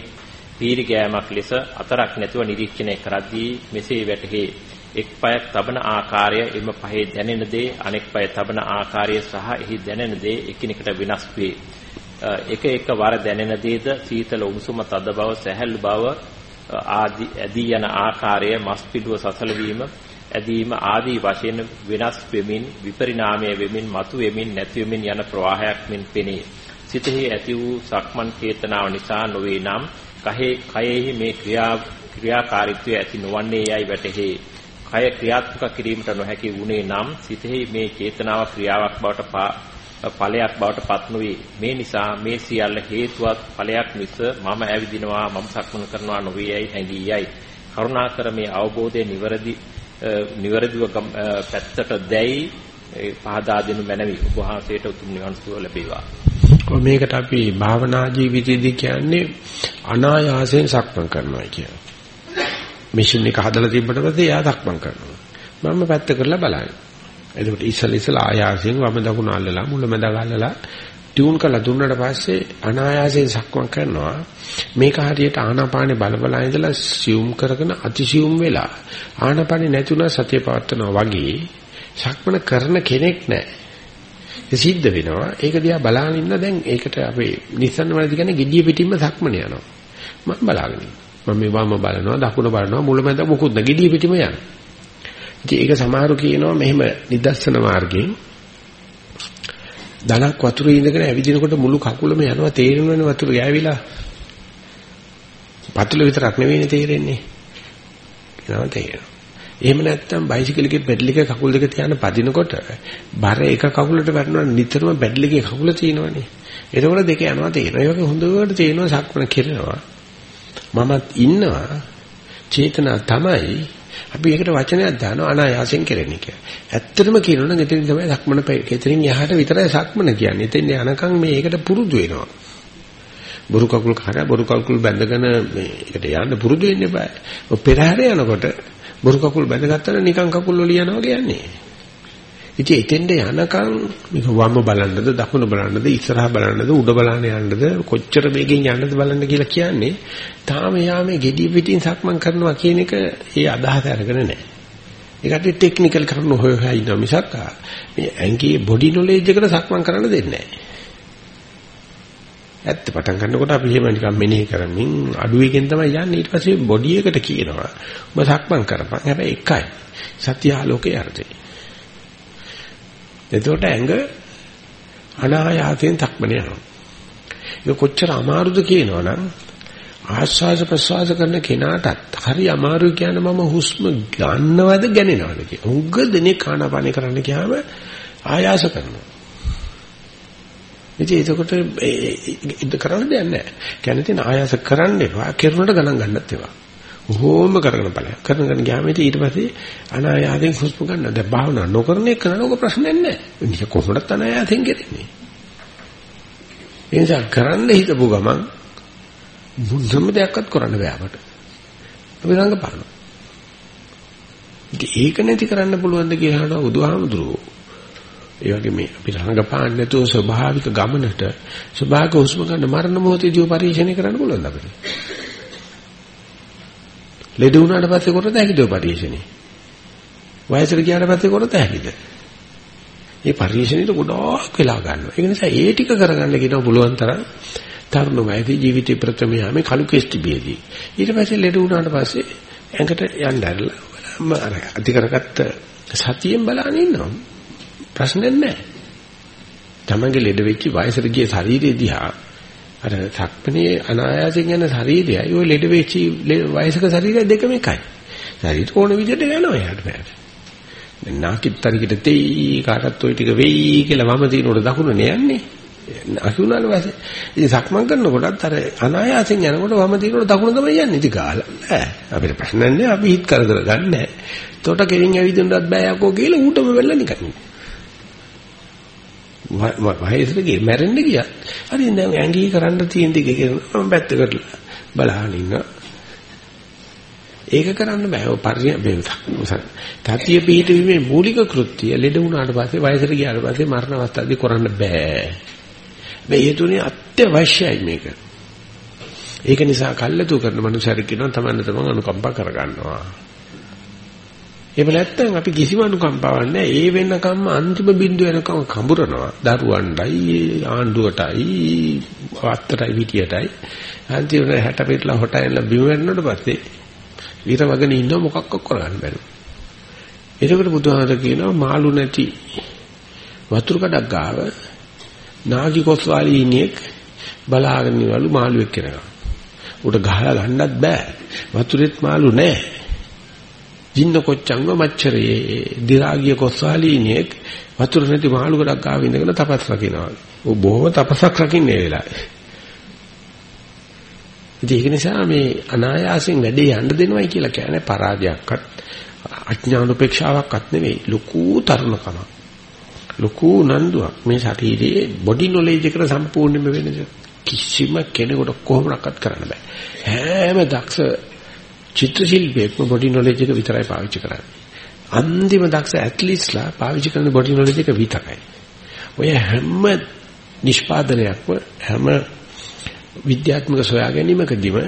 පීරි ගෑමක් ලෙස අතරක් නැතුව නිරීක්ෂණය කරද්දී මෙසේ වැටහේ. එක් පායක් තබන ආකාරය එම පහේ දැනෙන දේ අනෙක් පාය තබන ආකාරය සහ එහි දැනෙන දේ එකිනෙකට වෙනස් වේ. එක එක වර දැනෙන දේද සීතල උණුසුම තද බව සැහැල්ලු බව ආදී ඇදී යන ආකාරය මස් පිඩුව සසල වීම ඇදීම ආදී වශයෙන් වෙනස් වෙමින් විපරිණාමය වෙමින් මතු වෙමින් නැති වෙමින් යන ප්‍රවාහයක් මෙන් පෙනේ. සිතෙහි ඇති වූ සක්මන් චේතනාව නිසා නොවේ නම් කහේ කයෙහි මේ ක්‍රියා ක්‍රියාකාරීත්වය ඇති නොවන්නේ යයි වැටහේ. කය ක්‍රියාත්මක කිරීමට නොහැකි වුණේ නම් සිතෙහි මේ චේතනාව ක්‍රියාවක් බවට ඵලයක් බවට පත් නොවේ. මේ නිසා මේ සියල්ල හේතුවක් ඵලයක් මිස මම ඇවිදිනවා මම සක්මන් කරනවා නොවේ යයි හැඟී යයි. කරුණාකර මේ අවබෝධය නිවැරදි නිවැරදිව පැත්තට දැයි පහදා දෙනු මැනවි. ඔබ වහන්සේට උතුම් නිවන් සුව ලැබේවා. මේකට අපි භාවනා ජීවිතයේදී කියන්නේ අනායාසයෙන් සක්මන් කරනවා කියලා. මැෂින් එක හදලා තිබ්බට පස්සේ එයා සක්මන් කරනවා. මම පැත්ත කරලා බලන්නේ. එතකොට ඉස්සල ඉස්සල ආයාසයෙන් වම දකුණ අල්ලලා මුලමඳ ගල්ලලා ටියුන් කරලා දුන්නට පස්සේ අනායාසයෙන් සක්මන් කරනවා. මේක හරියට ආනාපානේ බලබලා ඉඳලා සියුම් කරගෙන අතිසියුම් වෙලා ආනාපානේ නැතුණා සතිය පවත්නවා වගේ සක්මන කරන කෙනෙක් නැහැ. ඒ සිද්ධ වෙනවා. ඒක දිහා බලාගෙන ඉන්න දැන් ඒකට අපේ නිස්සන්න වලදී කියන්නේ gediya පිටින්ම සක්මන යනවා. මම බලාගෙන මම මේ වම බලනවා දකුණ බලනවා මුලමඳ මොකුත් නැ gediya පිටින්ම යනවා. ඉතින් ඒක සමහරු කියනවා මෙහෙම නිදර්ශන මාර්ගයෙන් ධනක් වතුරේ ඉඳගෙන ඇවිදිනකොට මුළු කකුලම යනවා තේරෙනවනේ වතුර ගෑවිලා. පතුල විතරක් නෙවෙයිනේ තේරෙන්නේ. ඒනවා තේරෙනවා. එහෙම නැත්නම් බයිසිකල් එකේ පෙඩල් එක කකුල් දෙක තියාන පදිනකොට බර එක කකුලට වැටෙනවා නිතරම පෙඩල් එකේ කකුල තියෙනවනේ. එතකොට දෙක යනවා තේරෙනවා. ඒ වගේ හොඳට තේරෙනවා සක්මන කෙරෙනවා. මමත් ඉන්නවා චේතනා තමයි අපි ඒකට වචනයක් දානවා අනායාසයෙන් කෙරෙන්නේ කියලා. ඇත්තටම කියනොනම් එතනින් තමයි සක්මන කෙතරින් යහට විතරයි සක්මන කියන්නේ. එතෙන් යනකම් මේකට පුරුදු වෙනවා. බොරු කකුල් කරා බොරු කකුල් බැඳගෙන මේකට යන්න පුරුදු වෙන්න eBay. ඔය පෙරහැර යනකොට බොරු කකුල් බැඳගත්තා නම් නිකන් කකුල් වල යනවා කියන්නේ. ඉතින් එතෙන්ද යනකම් මේක වම් බලන්නද දකුණ බලන්නද ඉස්සරහා බලන්නද උඩ බලන්න යන්නද කොච්චර මේකෙන් යන්නද බලන්න කියලා කියන්නේ තාම යාමේ gediy පිටින් සක්මන් කරනවා කියන එක ඒ අදහස අරගෙන නැහැ. ඒකට ටෙක්නිකල් කරුණු හොය හොය ඉන්න මිසක් මේ ඇඟේ බොඩි නොලෙජ් එකට සක්මන් කරන්න දෙන්නේ නැහැ. ඇත්ත පටන් ගන්නකොට අපි එහෙම නිකන් මෙනෙහි කරමින් අඩුවේකින් තමයි යන්නේ. ඊට පස්සේ බොඩි එකට කියනවා. ඔබ සක්මන් කරපන්. හැබැයි එකයි. සත්‍ය ආලෝකයේ අර්ථය. එතකොට ඇඟ අනායාසයෙන් තක්මන යනවා ඒක කොච්චර අමාරුද කියනවනම් ආස්වාස ප්‍රසවාස කරන කෙනාටත් හරි අමාරුයි කියන මම හුස්ම ගන්නවද ගැනෙනවද කියලා. උග්ග දෙනේ කාණපානේ කරන්න ගියාම ආයාස කරනවා. ඉතින් ඒකට ඉද කරන්න දෙයක් නැහැ. කියන්නේ තියෙන ආයාස කරන්න එපා. කෙරුණට ගණන් ගන්නත් එපා. කොහොම කරගෙන බලය. කරගෙන ගියාම ඊට පස්සේ අනායාසයෙන් හුස්ම ගන්න. දැන් භාවනා නොකරන එක නෝක ප්‍රශ්නයක් නැහැ. ඉතින් කොහොමද අනායාසයෙන් කරන්නේ? ඒ නිසා කරන්න හිතපු ගමන් මුන්නම දෙයක්වත් කරන්න බෑ අපට. අපි රංගපානවා. ඉතින් ඒක නැති කරන්න පුළුවන්ද කියලා අහනවා බුදුහාමුදුරුවෝ. ඒ වගේ මේ අපි රංගපාන්න නැතුව ස්වභාවික ගමනට ස්වභාවික හුස්ම ගන්න මරණ මොහොතේදී පරීක්ෂණය කරන්න පුළුවන්ද අපිට? ලෙඩ වුණාට පස්සේ කරත හැකිද පරීක්ෂණේ? වයසට ගියාට පස්සේ කරත හැකිද? මේ පරීක්ෂණයට ගොඩාක් වෙලා ගන්නවා. ඒ නිසා ඒ ටික කරගන්න කියනවා පුළුවන් තරම් තරුණ වයසේ ජීවිතේ ප්‍රථම යාමේ කලු කෙස්ටිබියදී. ඊට පස්සේ ලෙඩ වුණාට පස්සේ ඇඟට යන්න ඇරලා අර අධිකරගත්ත සතියෙන් බලන්න ඉන්නවා. ප්‍රශ්නයක් නැහැ. තමන්ගේ ලෙඩ වෙච්ච වයසට ගිය ශරීරය දිහා අර සක්මනේ අනායාසයෙන් යන ශරීරයයි ওই ලෙඩ වෙච්ච වයසක ශරීරය දෙකම එකයි. ශරීර ඕන විදිහට යනවා යාට බෑ. දැන් නාකිත්තරිකට තෙයි කාටත් ওই ටික වෙයි කියලා මම දිනනකොට දකුණනේ යන්නේ. අහුණාල වාසේ. ඉතින් සක්මන් කරනකොටත් අර අනායාසයෙන් යනකොට වම දිනනකොට දකුණ තමයි යන්නේ. ඉතින් ගාලා නෑ. අපිට ප්‍රශ්න නැහැ. අපි හිත කරදර ගන්න නෑ. තොට කෙලින් ඇවිදින්නවත් බෑ යකෝ කියලා ඌටම වෙලා නිකන්. වයසට ගිය මැරෙන්න ගියා. හරි දැන් ඇඟි කරන්න තියෙන දේ කියලා මම පැත්තකට බලහන් ඉන්නවා. ඒක කරන්න බෑ. ඔය පරිණාමය තතිය පිහිටීමේ මූලික කෘත්‍යය ලෙඩ වුණාට පස්සේ වයසට ගියාට පස්සේ මරණ අවස්ථාවේදී කරන්න බෑ. මේ හේතුනේ අත්‍යවශ්‍යයි මේක. ඒක නිසා කල්ලාතු කරන මනුස්සයෙක් කියනවා තමන්න තමන් අනුකම්පා කරගන්නවා. එහෙම නැත්නම් අපි කිසිම අනුකම්පාවක් නැහැ. ඒ වෙනකම්ම අන්තිම බිඳුව වෙනකම් කඹරනවා. දරුවන්ටයි ආණ්ඩුවටයි වත්තටයි විටියටයි අන්තිමට 60 පිටලා හොටයිලා බිම වෙනකොට පස්සේ ඊට වගන ඉන්නව මොකක්වත් කරගන්න බැරුව. එතකොට බුදුහාමර කියනවා මාළු නැති වතුර කඩක් ගාව නාගි කොස්වාලී ඉන්නේක් බලාගෙන ඉවලු මාළුවෙක් කෙනවා. උට ගහලා ගන්නත් බෑ. වතුරෙත් මාළු නෑ. ජින්න කොච්චංග මච්චරේ දිරාගිය කොස්වාලී ඉන්නේක් වතුර නැති මාළු කඩක් ගාව ඉඳගෙන තපස් රකින්නවා. ਉਹ බොහොම තපසක් රකින්නේ වෙලාවේ. ඉතින් ඒක නිසා මේ අනායාසයෙන් වැඩේ යන්න දෙනවයි කියලා කියන්නේ පරාජයක්වත් අඥාන උපේක්ෂාවක්වත් නෙවෙයි ලොකු තරුණකමක්. ලොකු නන්දුවක් මේ ශරීරයේ බොඩි නොලෙජ් එකට සම්පූර්ණයෙන්ම වෙනද කිසිම කෙනෙකුට කොහොමනක්වත් කරන්න බෑ. හැම දක්ෂ චිත්‍ර ශිල්පියෙක්ම බොඩි නොලෙජ් එක විතරයි පාවිච්චි කරන්නේ. අන්තිම දක්ෂ ඇත්ලිස්ලා පාවිච්චි කරන බොඩි නොලෙජ් එක විතරයි. ඔය හැම නිෂ්පාදනයක්ම හැම විද්‍යාත්මක සොයා ගැනීමකදීම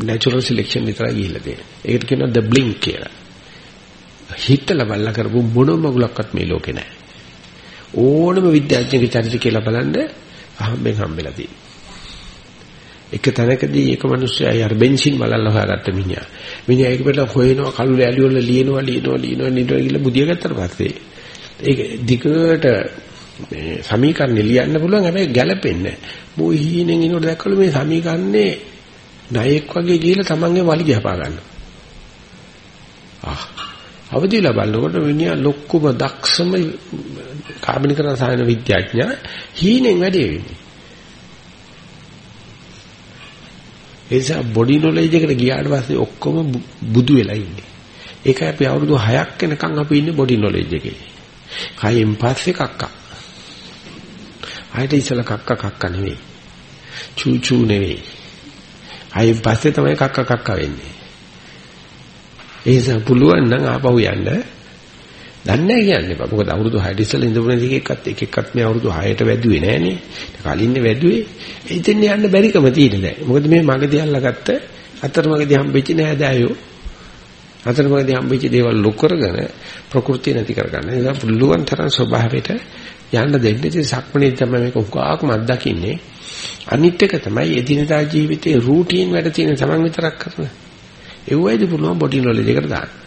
natural selection විතරයි ගිහිල්ලා තියෙන්නේ. ඒකට කියනවා the blink කියලා. හිතලා බලලා කරපු මොනම මගුලක්වත් මේ ලෝකේ නැහැ. ඕනම විද්‍යාඥයෙක් චරිත කියලා බලන්න අහම්බෙන් හම්බෙලා තියෙනවා. එක තැනකදී එක මිනිස්සයා අර බෙන්සින් බලලා හොයාගත්ත මිනිහා. මිනිහා ඒක පිටලා හොයනවා කළු ලෑලි වල ලියනවා ලියනවා ලියනවා ලියනවා කියලා බුදිය ගත්තට පස්සේ ඒක දිගට මේ සමීකරණ ලියන්න පුළුවන් හැබැයි ගැළපෙන්නේ නැහැ. මොයි හීනෙන් ඉනොට දැක්කලු මේ සමීකරණේ ණයෙක් වගේ ගිහලා තමන්ගේ වලිගය හපා ගන්නවා. ආ අවදිලා බලනකොට මිනිහා ලොක්කම දක්ෂම කාබනික රසායන විද්‍යාඥයා හීනෙන් වැඩේ වෙන්නේ. ඒ නිසා බොඩි නොලෙජ් එකට ගියාට පස්සේ ඔක්කොම බුදු වෙලා ඉන්නේ. ඒකයි අපි අවුරුදු 6ක් වෙනකන් අපි ඉන්නේ බොඩි නොලෙජ් එකේ. කයෙන් පස්සේ කක්කා. ආයෙත් ඉස්සල කක්ක කක්ක නෙවෙයි. චූ චූ නෙවෙයි. ආයෙත් පස්සේ තමයි කක්ක කක්ක වෙන්නේ. ඒ නිසා පුළුවන් නම් ආපහු යන්න. දන්නේ කියන්නේ බා. මොකද අවුරුදු 6ට ඉස්සෙල්ලා ඉඳපු එකක්වත් එක එකක්වත් මේ අවුරුදු 6ට වැදුවේ නෑනේ. කලින්නේ වැදුවේ. ඉතින් යන්න බැරිකම තියෙන දැන්. මොකද මේ මගදී අල්ලගත්ත අතරමඟදී හම්බෙච්ච නෑදෑයෝ අතරමඟදී හම්බෙච්ච දේවල් ලොක් කරගෙන ප්‍රകൃතිය නැති කරගන්න. ඒ නිසා පුළුවන් තරම් ස්වභාවයට යන්න දෙන්න ඉතින් සක්මණේ තමයි මේක උගාක්ම අත්දකින්නේ. අනිත් එක තමයි එදිනදා ජීවිතේ රූටීන් වැඩ තියෙන තමන් විතරක් කරන. ඒ වයිද පුළුවන් බොඩි නොලෙජ් එකට දාන්න.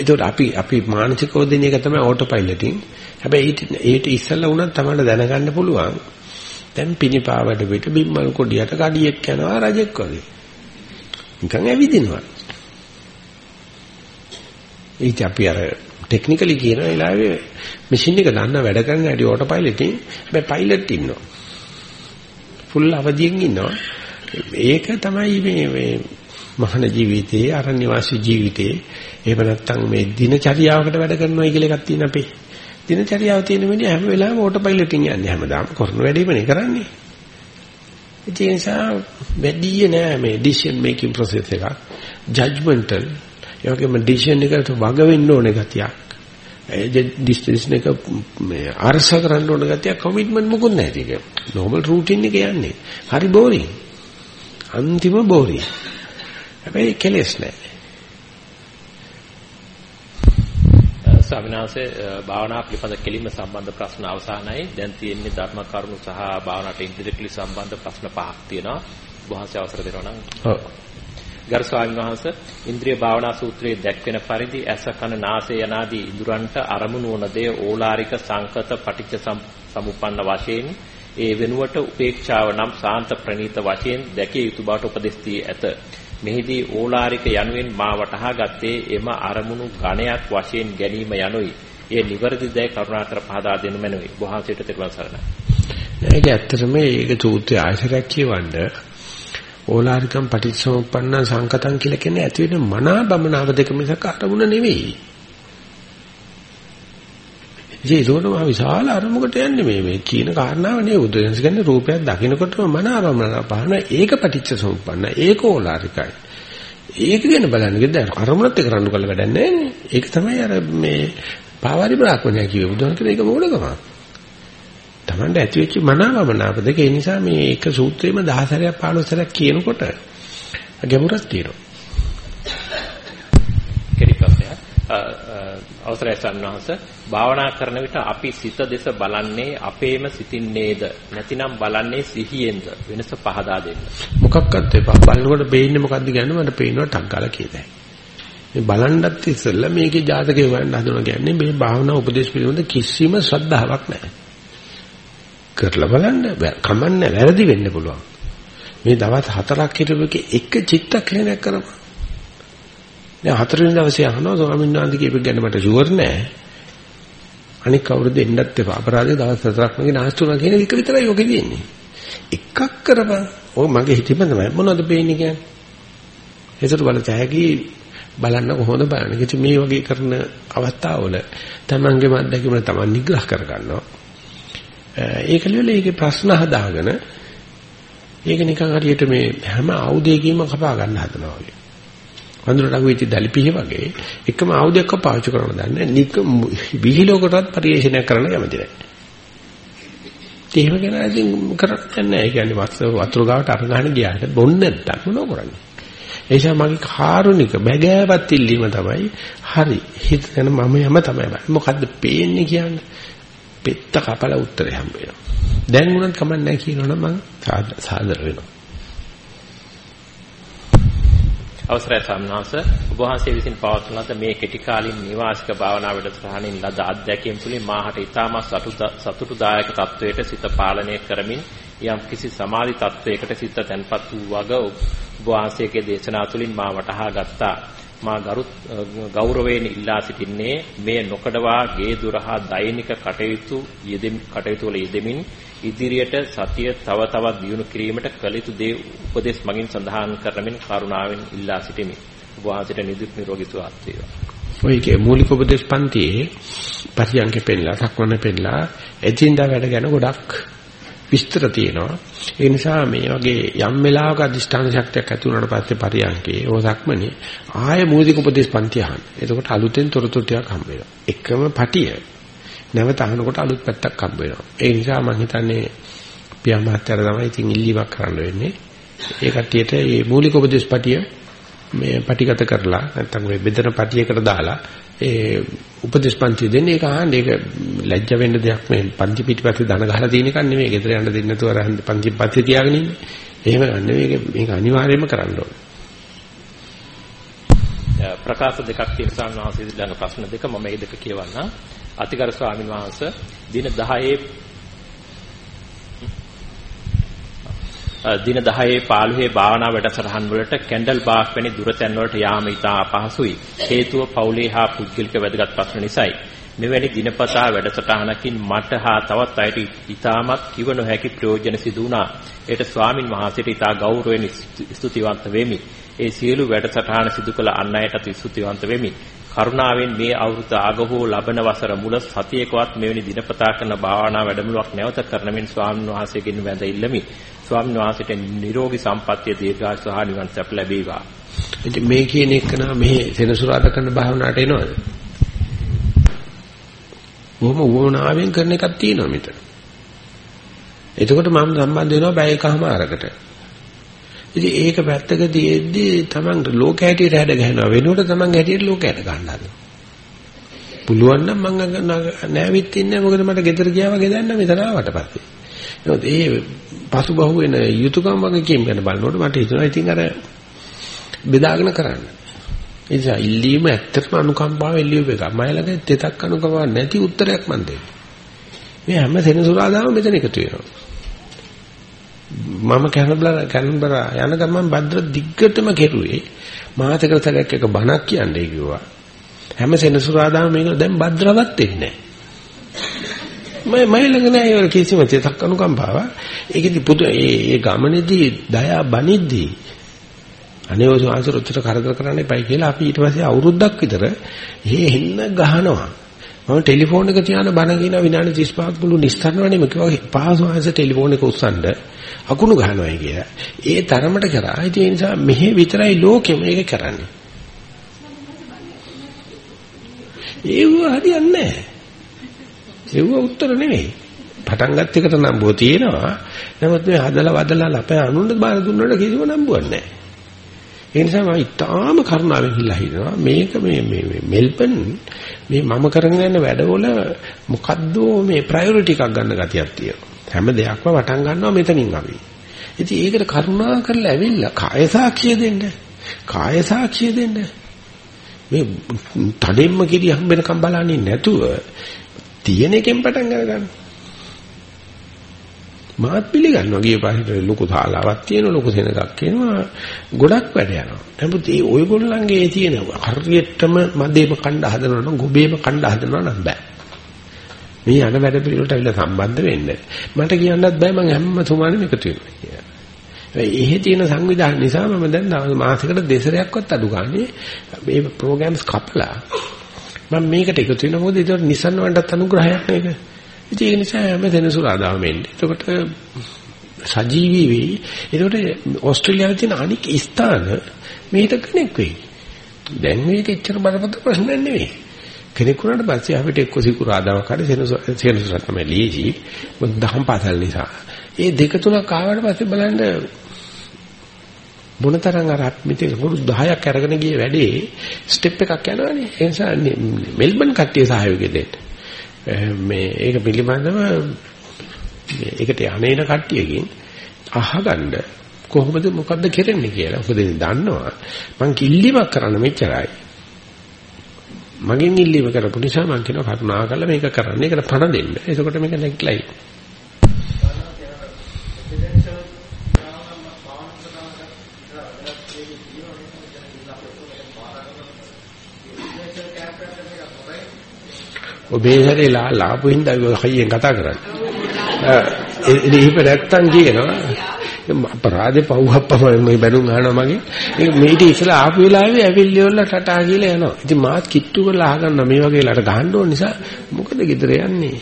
ඒකට අපි අපි මානසිකව දෙන එක තමයි ඕටෝ පයිලටින්. හැබැයි ඊට ඊට ඉස්සෙල්ලා වුණත් තමයි දැනගන්න පුළුවන්. දැන් පිනිපාවඩ පිට බිම්මල් කොඩියට කඩියෙක් යනවා රජෙක් වගේ. නිකන් ඇවිදිනවා. ඊට අපි අර ටෙක්නිකලි කියන වෙලාවේ මැෂින් එක දන්න වැඩ කරන හැටි ඕටෝ පයිලටින් හැබැයි පයිලට් ඉන්නවා. ෆුල් අවදියෙන් ඉන්නවා. ඒක තමයි මේ මේ මහන ජීවිතයේ අරණ්‍ය වාසී ජීවිතයේ එහෙම නැත්නම් මේ දිනචරියාවකට වැඩ කරනවා කියලා එකක් තියෙන අපේ. දිනචරියාව තියෙන මිනිහ හැම වෙලාවෙම ඕටෝ පයිලට්ින් යන්නේ හැමදාම කරන වැඩේමනේ කරන්නේ. ඒ නිසා වැඩි නෑ මේ decision making process එක. judgmental ඒ වගේම decision එකට වග වෙන්න ඕනේ ගතියක්. ඒ decision එක මේ අරස කරන්න ඕන ගතියක් commitment මොකුත් නැහැ ඒක. normal routine එක යන්නේ. හරි boring. අන්තිම boring. හැබැයි කෙලස් නැහැ. ස්වාමීන් වහන්සේ භාවනා පිළිබඳ කෙලින්ම සම්බන්ධ ප්‍රශ්න අවසానයි. දැන් තියෙන්නේ ධර්ම කරුණු සහ භාවනාවට ඉන්දිරිකලි සම්බන්ධ ප්‍රශ්න පහක් තියෙනවා. වහන්සේ අවසර දෙනවා නම්. ඔව්. ගරු ස්වාමීන් වහන්සේ ඉන්ද්‍රිය භාවනා සූත්‍රයේ දැක්වෙන පරිදි ඇස කන නාසය යනාදී ඉඳුරන්ට අරමුණු වන දේ ඕලාරික සංකත පටිච්ච සමුප්පන්න වශයෙන් ඒ වෙනුවට උපේක්ෂාව නම් සාන්ත ප්‍රණීත වශයෙන් දැකිය යුතු බවට උපදෙස් දී ඇත. මෙහිදී ඕලාරික යනුවෙන් මා වටහා ගත්තේ එම අරමුණු ගණයක් වශයෙන් ගැනීම යනුයි. ඒ නිවැරදිදයි කරුණාකර පහදා දෙනු මැනවි. වහන්සේට තෙරුවන් සරණයි. ඒක ඇත්තටම ඒක සූත්‍රය ආයතරයක් කියවන්න ඕලාරිකම් පටිච්චසමුප්පන්න සංකතං කියලා කියන්නේ ඇති වෙන මනා බමනාව දෙක මිසක අරමුණ නෙවෙයි. ඉතින් ඒකෝනම විශාල අරමුණකට යන්නේ මේ මේ කියන කාරණාව නේ උදෙන්ස් කියන්නේ රූපයක් දකින්නකොටම මනා බමනා පහන ඒක පටිච්චසමුප්පන්න ඒක ඕලාරිකයි. ඒක ගැන බලන්නේ දැන් අරමුණත් එක්ක රණ්ඩු කරලා වැඩක් නැහැ ඒක තමයි අර මේ පාවාරි බ්‍රාහ්මණය කිව්වේ බුදුන් කියන එක මොකටද තමන්ට ඇති වෙච්ච මනාවමනාප දෙක ඒ නිසා මේ එක සූත්‍රෙම 10 සැරයක් 15 සැරයක් කියනකොට ගැඹුරක් තියෙනවා. කෙටි ප්‍රශ්නයක්. අවසරයි සන්නහස භාවනා කරන විට අපි සිත දෙස බලන්නේ අපේම සිතින් නේද නැතිනම් බලන්නේ සිහියෙන්ද? වෙනස පහදා දෙන්න. මොකක්වත් එපා. බලනකොට පේන්නේ මොකද්ද කියන්නේ? මට පේනවා ටක් ගාලා කියතයි. මේ බලන්නත් ඉස්සෙල්ලා මේකේ ජාතකය හොයන්න හදනවා කියන්නේ මේ භාවනා උපදේශ පිළිබඳ කිසිම ශ්‍රද්ධාවක් නැහැ. කරලා බලන්න. කමන්නේ වැරදි වෙන්න පුළුවන්. මේ දවස් හතරක් හිටපෙක එක චිත්තක්ෂණයක් කරපන්. දැන් හතරවෙනි දවසේ අහනවා ස්වාමීන් වහන්සේ කියපෙක් ගැන මට ෂුවර් නෑ. අනික කවුරුද එන්නත් එපා. අපරාධේ දවස් හතරක් මගේ නාස්තුනා කියන එක විතරයි ඔකේ තියෙන්නේ. එකක් කරපන්. ඔය මගේ හිතෙම තමයි මොනවද පේන්නේ කියන්නේ? ඒසට බලත හැකි බලන්න කොහොමද බලන්නේ? කිසි මේ වගේ කරන අවස්ථාවල තමන්ගේම අත්දැකීම තමන් නිග්‍රහ කරගන්නවා. ඒක ලියලා ඒකේ ප්‍රශ්න හදාගෙන ඒක නිකන් හරියට මේ හැම ආයුධයකින්ම කපා ගන්න හදනවා වගේ. වඳුරට අහුවෙච්ච දැලිපිහ වගේ එකම ආයුධයක් පාවිච්චි කරන දන්නේ නික විහිලෝකටවත් පරිශීලනය කරන්න කැමති නැහැ. එහෙම ගැන ඉතින් කරන්නේ නැහැ. ඒ කියන්නේ වතුර ගාවට අර ගන්න ගියාට බොන්න නැත්තම් මොනව කරන්නේ? ඒ නිසා මගේ කාරුණික බැගෑවත් ඉල්ලීම තමයි හරි හිත ගැන මම යම තමයි මොකද්ද පේන්නේ කියන්නේ පෙත්ත කපලා උත්තරේ හම්බ වෙනවා. දැන් උනත් කමක් නැහැ කියනවනම් මම සාදර වෙනවා. අවසරයි සම්මාස ඔබ වහන්සේ විසින් පවත්වන ලද මේ කෙටි කාලින් නිවාසික භාවනා වැඩසටහනින් ලද අත්දැකීම් තුළින් මාහට ඊටමත් සතුටුදායක තත්වයට සිත පාලනය කරමින් යම් කිසි සමාධි තත්වයකට සිත තැන්පත් වූ වග ඔබ වහන්සේගේ දේශනා තුළින් මා වටහා ගත්තා. මා ගෞරවයෙන් ඉල්ලා සිටින්නේ මේ නොකඩවා ගේ දුරහා දෛනික කටයුතු යෙදෙමින් කටයුතු වල යෙදෙමින් ඉදිරියට සතිය තව තවත් දියුණු කිරීමට කළ යුතු දේ උපදෙස් මගින් සඳහන් කරමින් කරුණාවෙන් ඉල්ලා සිටිමි. ඔබ වහන්සේට නිදුක් නිරෝගී සුවපත් වේවා. ඔයගේ මූලික උපදේශ පන්තියේ පරියන්ක පෙන්නලා, සක්වන පෙන්නලා, එදින්දා වැඩ ගැන ගොඩක් විස්තර තියෙනවා. ඒ නිසා මේ වගේ යම් වෙලාවක අදිෂ්ඨාන ශක්තියක් ඇති වුණාට පස්සේ පරියන්කේ ඕසක්මනේ ආය මූලික උපදේශ පන්ති අහන්න. එතකොට අලුතෙන් තොරතුරු ටිකක් හම්බ වෙනවා. එකම පටිය නැවත අහනකොට අලුත් පැත්තක් හම්බ වෙනවා. ඒ නිසා මම හිතන්නේ පියා මහත්තයාට තමයි ඉතින් ඉල්ලීමක් කරන්න වෙන්නේ. ඒ කට්ටියට මේ මූලික උපදේශ පටිය මේ පටිගත කරලා නැත්තම් මේ බෙදෙන පටියකට දාලා ඒ උපදේශ පන්ති දෙන්නේ ඒක අහන්න ඒක ලැජ්ජ වෙන්න දෙයක් මේ පන්ති පිටිපස්සේ දන ගහලා තියෙන එකක් නෙමෙයි. ගෙදර යන්න දෙන්නේ නැතුව අර පන්ති පස්සේ තියාගෙන ඉන්නේ. එහෙම ගන්න මේක මේක අනිවාර්යයෙන්ම කරන්න ඕනේ. ප්‍රකාශ දෙකක් තියෙන ස්වාමීන් වහන්සේ ළඟ ප්‍රශ්න දෙක මම මේ දෙක කියවන්නම්. අතිගරු ස්වාමීන් වහන්සේ දින 10 දින 10 15 භාවනා වැඩසටහන් වලට කැන්ඩල් බාක් වැනි දුරතැන් වලට යාම ඉතා අපහසුයි. හේතුව පවුලේ හා පුද්ගලික වැදගත් ප්‍රශ්න නිසායි. මෙවැනි දිනපතා වැඩසටහනකින් මට හා තවත් අයට ඉතාමත් කිව නොහැකි ප්‍රයෝජන සිදු වුණා. ඒට ස්වාමින් වහන්සේට ඉතා ගෞරවයෙන් ස්තුතිවන්ත වෙමි. ඒ සියලු වැඩසටහන සිදු කළ අන් අයටත් ස්තුතිවන්ත වෙමි. කරුණාවෙන් මේ අවුරුද්ද ආගහෝ ලබන වසර මුල සතියකවත් මෙවැනි දිනපතා කරන භාවනා වැඩමුළුවක් නැවත කරන මෙන් ස්වාමින් වහන්සේගෙන් වැඳ ඉල්ලමි. ස්වාමීන් වහන්සේට නිරෝගී සම්පන්නිය දීර්ඝායුෂ සහ නිවන් සැප ලැබේවා. ඉතින් මේ කියන එක නම් මෙහි සෙනසුරාද කරන භාවනාවට එනවද? බොහොම වුණාවෙන් කරන එකක් තියෙනවා මෙතන. එතකොට මම සම්බන්ධ වෙනවා බය එකමාරකට. ඉතින් ඒක පැත්තක තියෙද්දි තමන් ලෝක හැටියට හැඩ ගහනවා වෙනුවට තමන් හැටියට ලෝකයට ගන්න හදනවා. පුළුවන් නම් මං නෑවිත් ඉන්නේ මොකද මට ගෙදර ගියා වගේ දැන්න මෙතන ආවට පස්සේ. නේද? ඒ පසුබහුව වෙන යුතුයකම් වගේ කීම් ගැන බලනකොට මට හිතෙනවා ඉතින් අර බෙදාගෙන කරන්න. ඒ නිසා ඉල්ලීම ඇත්තටම අනුකම්පාව එල්ලියුව එක. මම ළඟ දෙතක් අනුකම්පාව නැති උත්තරයක් මන් දෙන්නේ. මේ හැම සෙනසුරාදාම මෙතන එකතු වෙනවා. මම කැනබලා කැනබරා යන ගමන් භද්‍ර දිග්ගටම කෙරුවේ මාතකට සැරයක් එක බණක් කියන්නේ කිව්වා. හැම සෙනසුරාදාම මේක දැන් භද්‍රවත් වෙන්නේ නැහැ. මම මම ළඟ නෑ ඒ කිසිම තෙතක් අනුකම්පාව. ඒකෙදි පුදු ඒ ඒ ගමනේදී දයා බනිද්දී අනේ ඔය ආසරොත්තර කරදර කරන්න එපයි කියලා අපි ඊට පස්සේ අවුරුද්දක් විතර හේ හෙන්න ගහනවා. මම ටෙලිෆෝන් එක තියාන බණ කියන විනාඩි 35ක් මුළු නිස්තරණවනේ මම කිව්වා පහසු ආස ටෙලිෆෝන් එක උස්සන්න අකුණු ගහනවා කියලා. ඒ තරමට කරා. ඒ නිසා මෙහෙ විතරයි ලෝකෙම මේක කරන්නේ. ඒව හරියන්නේ නැහැ. ඒව උත්තර නෙවෙයි. පටන් ගත්ත එකට නම්බුව තියෙනවා. නමුත් මේ හදලා වදලා අපේ අනුන්ට බාර දුන්නාට කිසිම නම්බුවක් නැහැ. ඒ නිසා මම ඉතාම කරුණාවෙන් හිලා හිනවා මේක මේ මේ මෙල්බන් මේ මම කරගෙන යන වැඩවල මොකද්ද මේ ප්‍රයොරිටි එකක් ගන්න ගතියක් තියෙනවා. හැම දෙයක්ම වටන් ගන්නවා මෙතනින් අපි. ඉතින් ඒකට කරුණා කරලා ඇවිල්ලා කාය සාක්ෂිය දෙන්න. කාය සාක්ෂිය දෙන්න. මේ තඩෙම්ම කිරි හම්බෙනකම් බලන්නේ නැතුව තියෙන එකෙන් පටන් ගන්න. මාත් පිළිගන්නවා ගිය පාරේ ලොකු ශාලාවක් තියෙනවා ලොකු සෙනගක් කියනවා ගොඩක් වැඩ යනවා. නමුත් ඒ ඔයගොල්ලන්ගේ ඒ තියෙන හරියටම මදේම කණ්ඩ හදනවා නම් ගොබේම කණ්ඩ හදනවා නම් බෑ. මේ යන වැඩ පිළිවෙලට අවිල සම්බන්ධ වෙන්න. මට කියන්නත් බෑ මම හැම තුමානෙම එකතු වෙනවා කියලා. එහෙ තියෙන සංවිධාන නිසා මම දැන් මාසෙකට දෙසරයක්වත් අඩු ගානේ මේ ප්‍රෝග්‍රෑම්ස් කපලා මම මේකට එකතු වෙනවා මොකද ඒක නිසන් වලටත් අනුග්‍රහයක් නේද ඉතින් ඒ නිසා හැම දෙනසුරාදාම එන්නේ. එතකොට සජීවී වෙයි. එතකොට ඕස්ට්‍රේලියාවේ තියෙන අනික් ස්ථාන මේක කෙනෙක් වෙයි. දැන් මේක එච්චර බරපතල ප්‍රශ්නයක් නෙවෙයි. කෙනෙක් වුණාට පස්සේ අපිට එක්ක සිකුරාදාවක් හරි සෙනසුරා තමයි ලීජි මොකද දහම් පාසල් නිසා. ඒ දෙක තුනක් ආවට පස්සේ බලන්න මොනතරම් අර මෙතන වරුදු 10ක් අරගෙන ගිය වැඩේ ස්ටෙප් එකක් යනවානේ. ඒ නිසා මෙල්බන් කට්ටිය සහයෝගය දෙන්න. මේ ඒක පිළිබඳව මේ ඒකට යන්නේන කට්ටියකින් අහගන්න කොහොමද මොකද්ද කරන්නේ කියලා මොකද දන්නවා. මං කිල්ලිමක් කරන්න මෙච්චරයි. මගෙන් ඉල්ලීම කරපු නිසා මං කියනවා කරුණා කරලා මේක කරන්න. ඒකට පණ දෙන්න. එතකොට මේක නැගිටලයි ඔබේ හැරේ ලාපු හින්දා හයියෙන් කතා කරන්නේ. ඒ ඉහිප නැත්තම් කියනවා අපරාධේ පව්හප්පම මේ බැනුම් අහනවා මගේ. ඒක මේටි ඉස්සලා ආපු වෙලාවේ ඇවිල්ලි වල ටටා කියලා යනවා. ඉතින් මාත් කිට්ටු කරලා අහගන්න මේ වගේ ලට ගහන්න ඕන නිසා මොකද ගෙදර යන්නේ?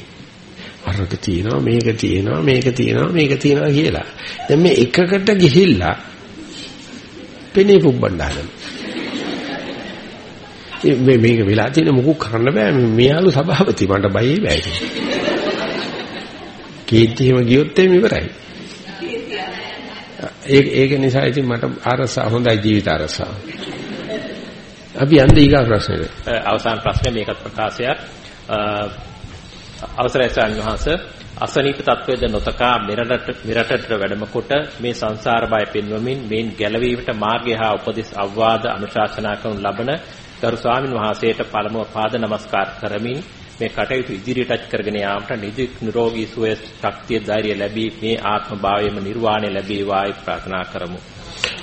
අරක තියෙනවා මේක තියෙනවා මේක තියෙනවා මේක තියෙනවා කියලා. දැන් මේ එකකට ගිහිල්ලා පෙනේ පුබ්බන්න හදනවා. මේ මේක වෙලා තියෙන මොකක් කරන්න බෑ. මෙයාලු සභාපති මට බයයි බෑ කීර්තියම ගියොත් එimhe ඉවරයි. ඒක ඒක නිසා ඉතින් මට අරසා හොඳයි ජීවිත අරසා. අපි යන්නේ ඊගා ප්‍රශ්නෙට. අවසාන ප්‍රශ්නේ මේකත් ප්‍රකාශයක්. අවසරයි සාන්වහන්ස අසනීප තත්වයේද නොතකා මෙරටට මෙරටට වැඩම කොට මේ සංසාර බය පෙන්වමින් මේන් ගැලවීමට මාර්ගය හා උපදෙස් අවවාද අනුශාසනා කරනු ලබන ගරු ස්වාමින් වහන්සේට පළමුව පාද නමස්කාර කරමින් මේ කටයුතු ඉදිරියට කරගෙන යාමට නිදුක් නිරෝගී සුවය ශක්තිය ධෛර්යය ලැබී මේ ආත්ම භාවයේම නිර්වාණය ලැබේවායි ප්‍රාර්ථනා කරමු.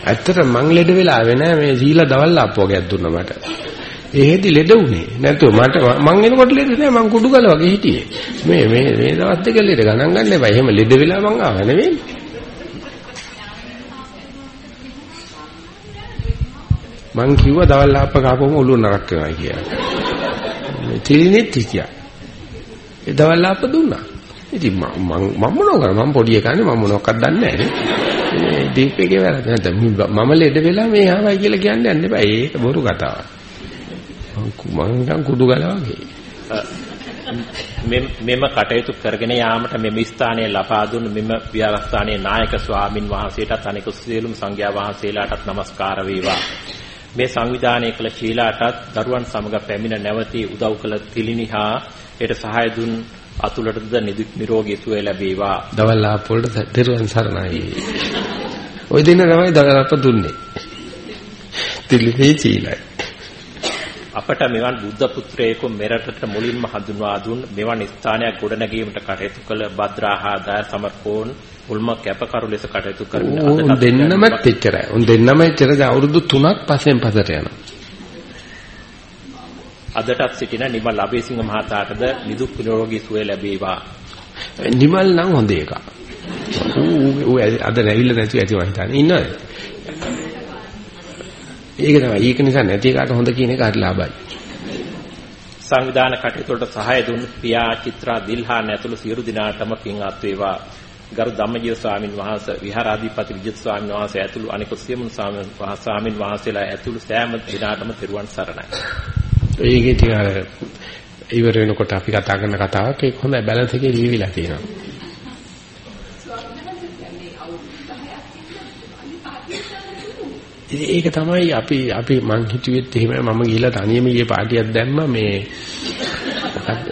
ඇත්තට මං ලෙඩ වෙලා ආවේ නෑ මේ සීලා දවල් ආපුවගයක් දුන්නා මට. එහෙදි ලෙඩ උනේ. නැතුව මට මං එනකොට ලෙඩ නෑ මං කුඩු ගල වගේ හිටියේ. මේ මේ මේ දවස් දෙක ලෙඩ ගණන් ගන්න එපා. එහෙම ලෙඩ වෙලා මං ආව නෙවෙයි. මං කිව්වා දවල් ආප්ප කාපුවම ඔළුව නරක් වෙනවා කියලා. මේ තිරිනෙත් හිටියා. ඒ දවල් ආප්ප දුන්නා. ඉතින් මම මම මොනව කරා මම පොඩි එකනේ මම මොනවක්වත් දන්නේ නැහැ නේ. දීප් එකේ වැරද්ද නැත්නම් මම ලෙඩ වෙලා මේ ආවයි කියලා කියන්න යන්න එපා. ඒක බොරු කතාවක්. මං නිකන් කුඩු ගලා වගේ. මෙම කටයුතු කරගෙන යාමට මෙම ස්ථානයේ ලබා දුන් මෙම විහාරස්ථානයේ නායක ස්වාමින් වහන්සේටත් අනෙකුත් සියලුම සංඝයා වහන්සේලාටත් নমස්කාර වේවා. මේ සංවිධානය කළ ශීලාටත් දරුවන් සමග පැමිණ නැවතී උදව් කළ තිලිනිහා ඒට සහාය දුන් අතුලටද නිරෝගී සුවය ලැබේවා. දවල් ආපොල්ට දරුවන් සරණයි. ওই දින තමයි දවල් අප දුන්නේ. තිලිනේ චීලයි. අපට මෙවන් බුද්ධ පුත්‍රයෙකු මෙරටට මුලින්ම හඳුන්වා දුන් මෙවන් ස්ථානයක් ගොඩනැගීමට කටයුතු කළ භද්‍රාහා දාය සමර්පෝන් මුල්ම කැපකරු ලෙස කටයුතු කරමින් උන් දෙන්නම එච්චරයි. උන් දෙන්නම එච්චර අවුරුදු 3ක් පස්සෙන් පස්සට යනවා. අදටත් සිටින නිමල් අබේසිංහ මහතාටද නිදුක් නිරෝගී සුවය ලැබේවා. නිමල් නම් හොඳ එකක්. ඌ අද නැවිල්ල නැතුව ඇති මම හිතන්නේ. ඉන්නවද? ඒක තමයි. ඒක නිසා නැති එකට හොඳ කියන එක හරි ලාභයි. සංවිධාන කටයුතු වලට සහාය දුන් පියා චිත්‍රා දිල්හාන් ඇතුළු සියලු දිනාටම පින් අත් වේවා. ගරු ධම්මජීව ස්වාමින් වහන්සේ විහාරාධිපති විජිත් ස්වාමින් වහන්සේ ඇතුළු අනිකුත් සියලුම ස්වාමින් වහන්සේලා ඇතුළු සෑම දිනාටම තෙරුවන් සරණයි. ඒකේ ඉතින් අර ඉවර වෙනකොට අපි කතා කරන කතාවක් ඒක හොඳයි බැලන්ස් එකේ ලියවිලා තියෙනවා. ඉතින් ඒක තමයි අපි අපි මං හිතුවෙත් එහෙමයි මම ගිහිල්ලා තනියම ගියේ පාටියක් දැම්මා මේ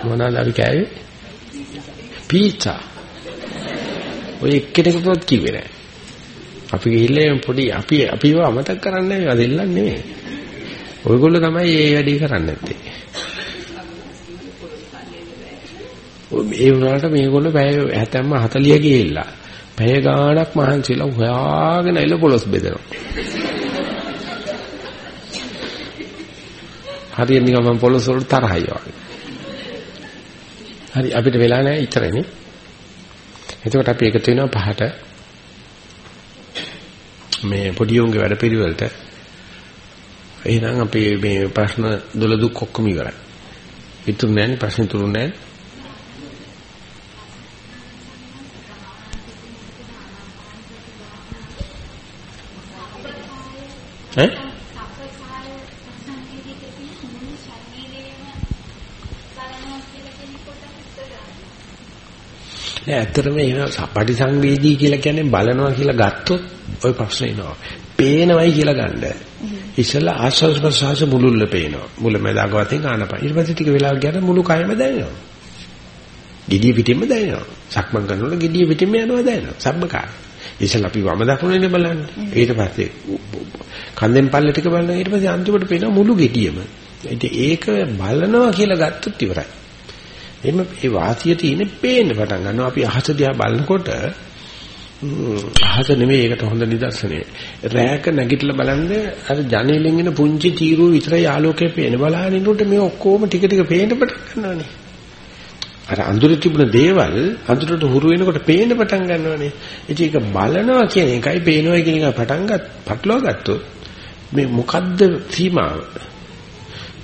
මොනවාද අපි කෑවේ පීට්සා ඔය එක්කෙනෙකුටවත් කිව්වේ නෑ. අපි ගිහිල්ලා පොඩි අපි අපිව අමතක කරන්නේ නැහැ දෙල්ලන් නෙමෙයි ඔයගොල්ලෝ තමයි මේ වැඩේ කරන්නේ නැත්තේ. ඒ වුණාට මේගොල්ලෝ පැය 70 40 ගිහිල්ලා. පැය ගාණක් මහන්සිලා හොයාගෙන එළ පොලොස් බෙදනවා. හරියට නිකන් මම පොළොස් වලට තරහයි වගේ. හරි අපිට වෙලා නැහැ ඉතරනේ. එතකොට අපි එකතු වෙනවා පහට මේ පොඩි උන්ගේ වැඩ පිළිවෙලට. එහෙනම් අපි මේ ප්‍රශ්න දොළ දුක් ඔක්කොම ඉවරයි. ඉතුරු නැන්නේ ප්‍රශ්න ඉතුරු නැහැ. ඈ නෑ ඇත්තටම එහෙම සපටි සංවේදී කියලා කියන්නේ බලනවා කියලා ගත්තොත් ওই ප්‍රශ්නේ එනවා. පේනවයි කියලා ගන්න. ඉස්සලා ආස්වාස් ප්‍රසවාස මුලුල්ල පේනවා. මුල මැදාග වතින් ආනපන. ඊට පස්සේ ටික වෙලාවක් ගියාට මුළු කයම දැනෙනවා. gediya පිටින්ම දැනෙනවා. සක්මන් කරනකොට gediya පිටින්ම යනවා දැනෙනවා. සබ්බකාර. ඉස්සලා අපි වම දකුණේනේ බලන්නේ. ඊට පස්සේ කන්දෙන් පල්ල ටික බලනවා. ඊට පස්සේ අන්තිමට පේනවා මුළු gediයම. ඉතින් ඒක බලනවා කියලා ගත්තොත් ඉවරයි. එහෙම ඒ වාසිය තියෙන්නේ පේන්න පටන් ගන්නවා. අපි අහස දිහා බලනකොට අහස නෙමෙයි ඒකට හොඳ නිදර්ශනය. රෑක නැගිටලා බලන්න අර ජනේලෙන් එන පුංචි තීරුව විතරයි ආලෝකය පේන. බලහිනකොට මේ ඔක්කොම ටික ටික පේන්න පටන් ගන්නවානේ. අර අඳුරේ තිබුණ දේවල් අඳුරට හුරු වෙනකොට පේන්න පටන් ගන්නවානේ. ඉතින් ඒක බලනවා කියන එකයි පේනවා කියන එක පටන් ගත් පටලවා ගත්තොත් මේ මොකද්ද සීමාව?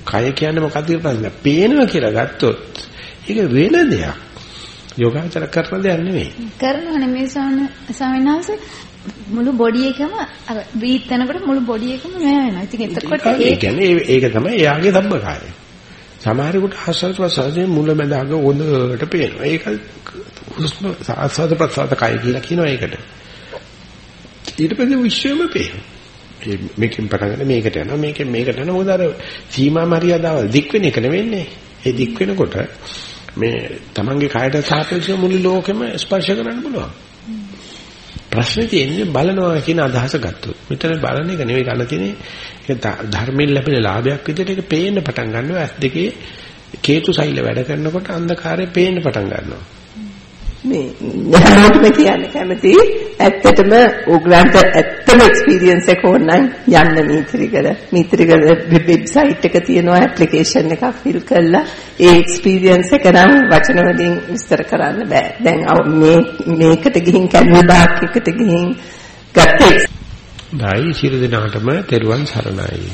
කය කියන්නේ මොකද්ද කියලා බලන්න. පේනවා කියලා ගත්තොත් ඒක වෙන දෙයක්. යෝගාචර කරන දෙයක් නෙමෙයි. කරනවනේ මේ ස්වාමීන් වහන්සේ මුළු බොඩි එකම අර බ්‍රීත් කරනකොට මුළු බොඩි එකම මෙයා වෙනවා. ඉතින් එතකොට ඒ කියන්නේ ඒක තමයි එයාගේ සම්බකාරය. සමහරෙකුට ආස්වාද ප්‍රසාරයේ මුල මැද අග හොඳට පේනවා. ඒක හුස්ම ආස්වාද ප්‍රසාර කය කියලා කියනවා ඒකට. ඊට පස්සේ විශ්වයම පේනවා. මේකෙන් පටන් මේකට යනවා මේකෙන් මේකට යනවා මොකද අර සීමා මරියාදාවල් දික් වෙන එක නෙවෙන්නේ. ඒ දික් වෙනකොට මේ තමන්ගේ කායට සාපේක්ෂව මුළු ලෝකෙම ස්පර්ශ කරන්න පුළුවන්. ප්‍රශ්නේ තියෙන්නේ බලනවා කියන අදහස ගත්තොත්. මෙතන බලන එක නෙවෙයි ගන්න තියෙන්නේ ඒක ධර්මයෙන් ලැබෙන ලාභයක් විදිහට ඒක පේන්න පටන් ගන්නවා. ඇස් දෙකේ කේතු සෛල වැඩ කරනකොට අන්ධකාරය පේන්න පටන් ගන්නවා. මේ හැමෝටම කියන්න කැමති. ඇත්තටම ඕගලන්ට ඇත්තම එක්ස්පීරියන්ස් එක ඕනනම් යන්න මීත්‍රිකර මීත්‍රිකර වෙබ්සයිට් එක තියෙනවා ඇප්ලිකේෂන් එකක් ෆිල් කරලා ඒ එක්ස්පීරියන්ස් එක නම් වචන වලින් විස්තර කරන්න බෑ. දැන් මේ මේකට ගිහින් කැන්වදාක් එකට ගිහින් ගත්තේ ඩයි සියලු දෙනාටම තෙරුවන් සරණයි.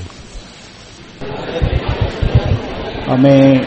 මේ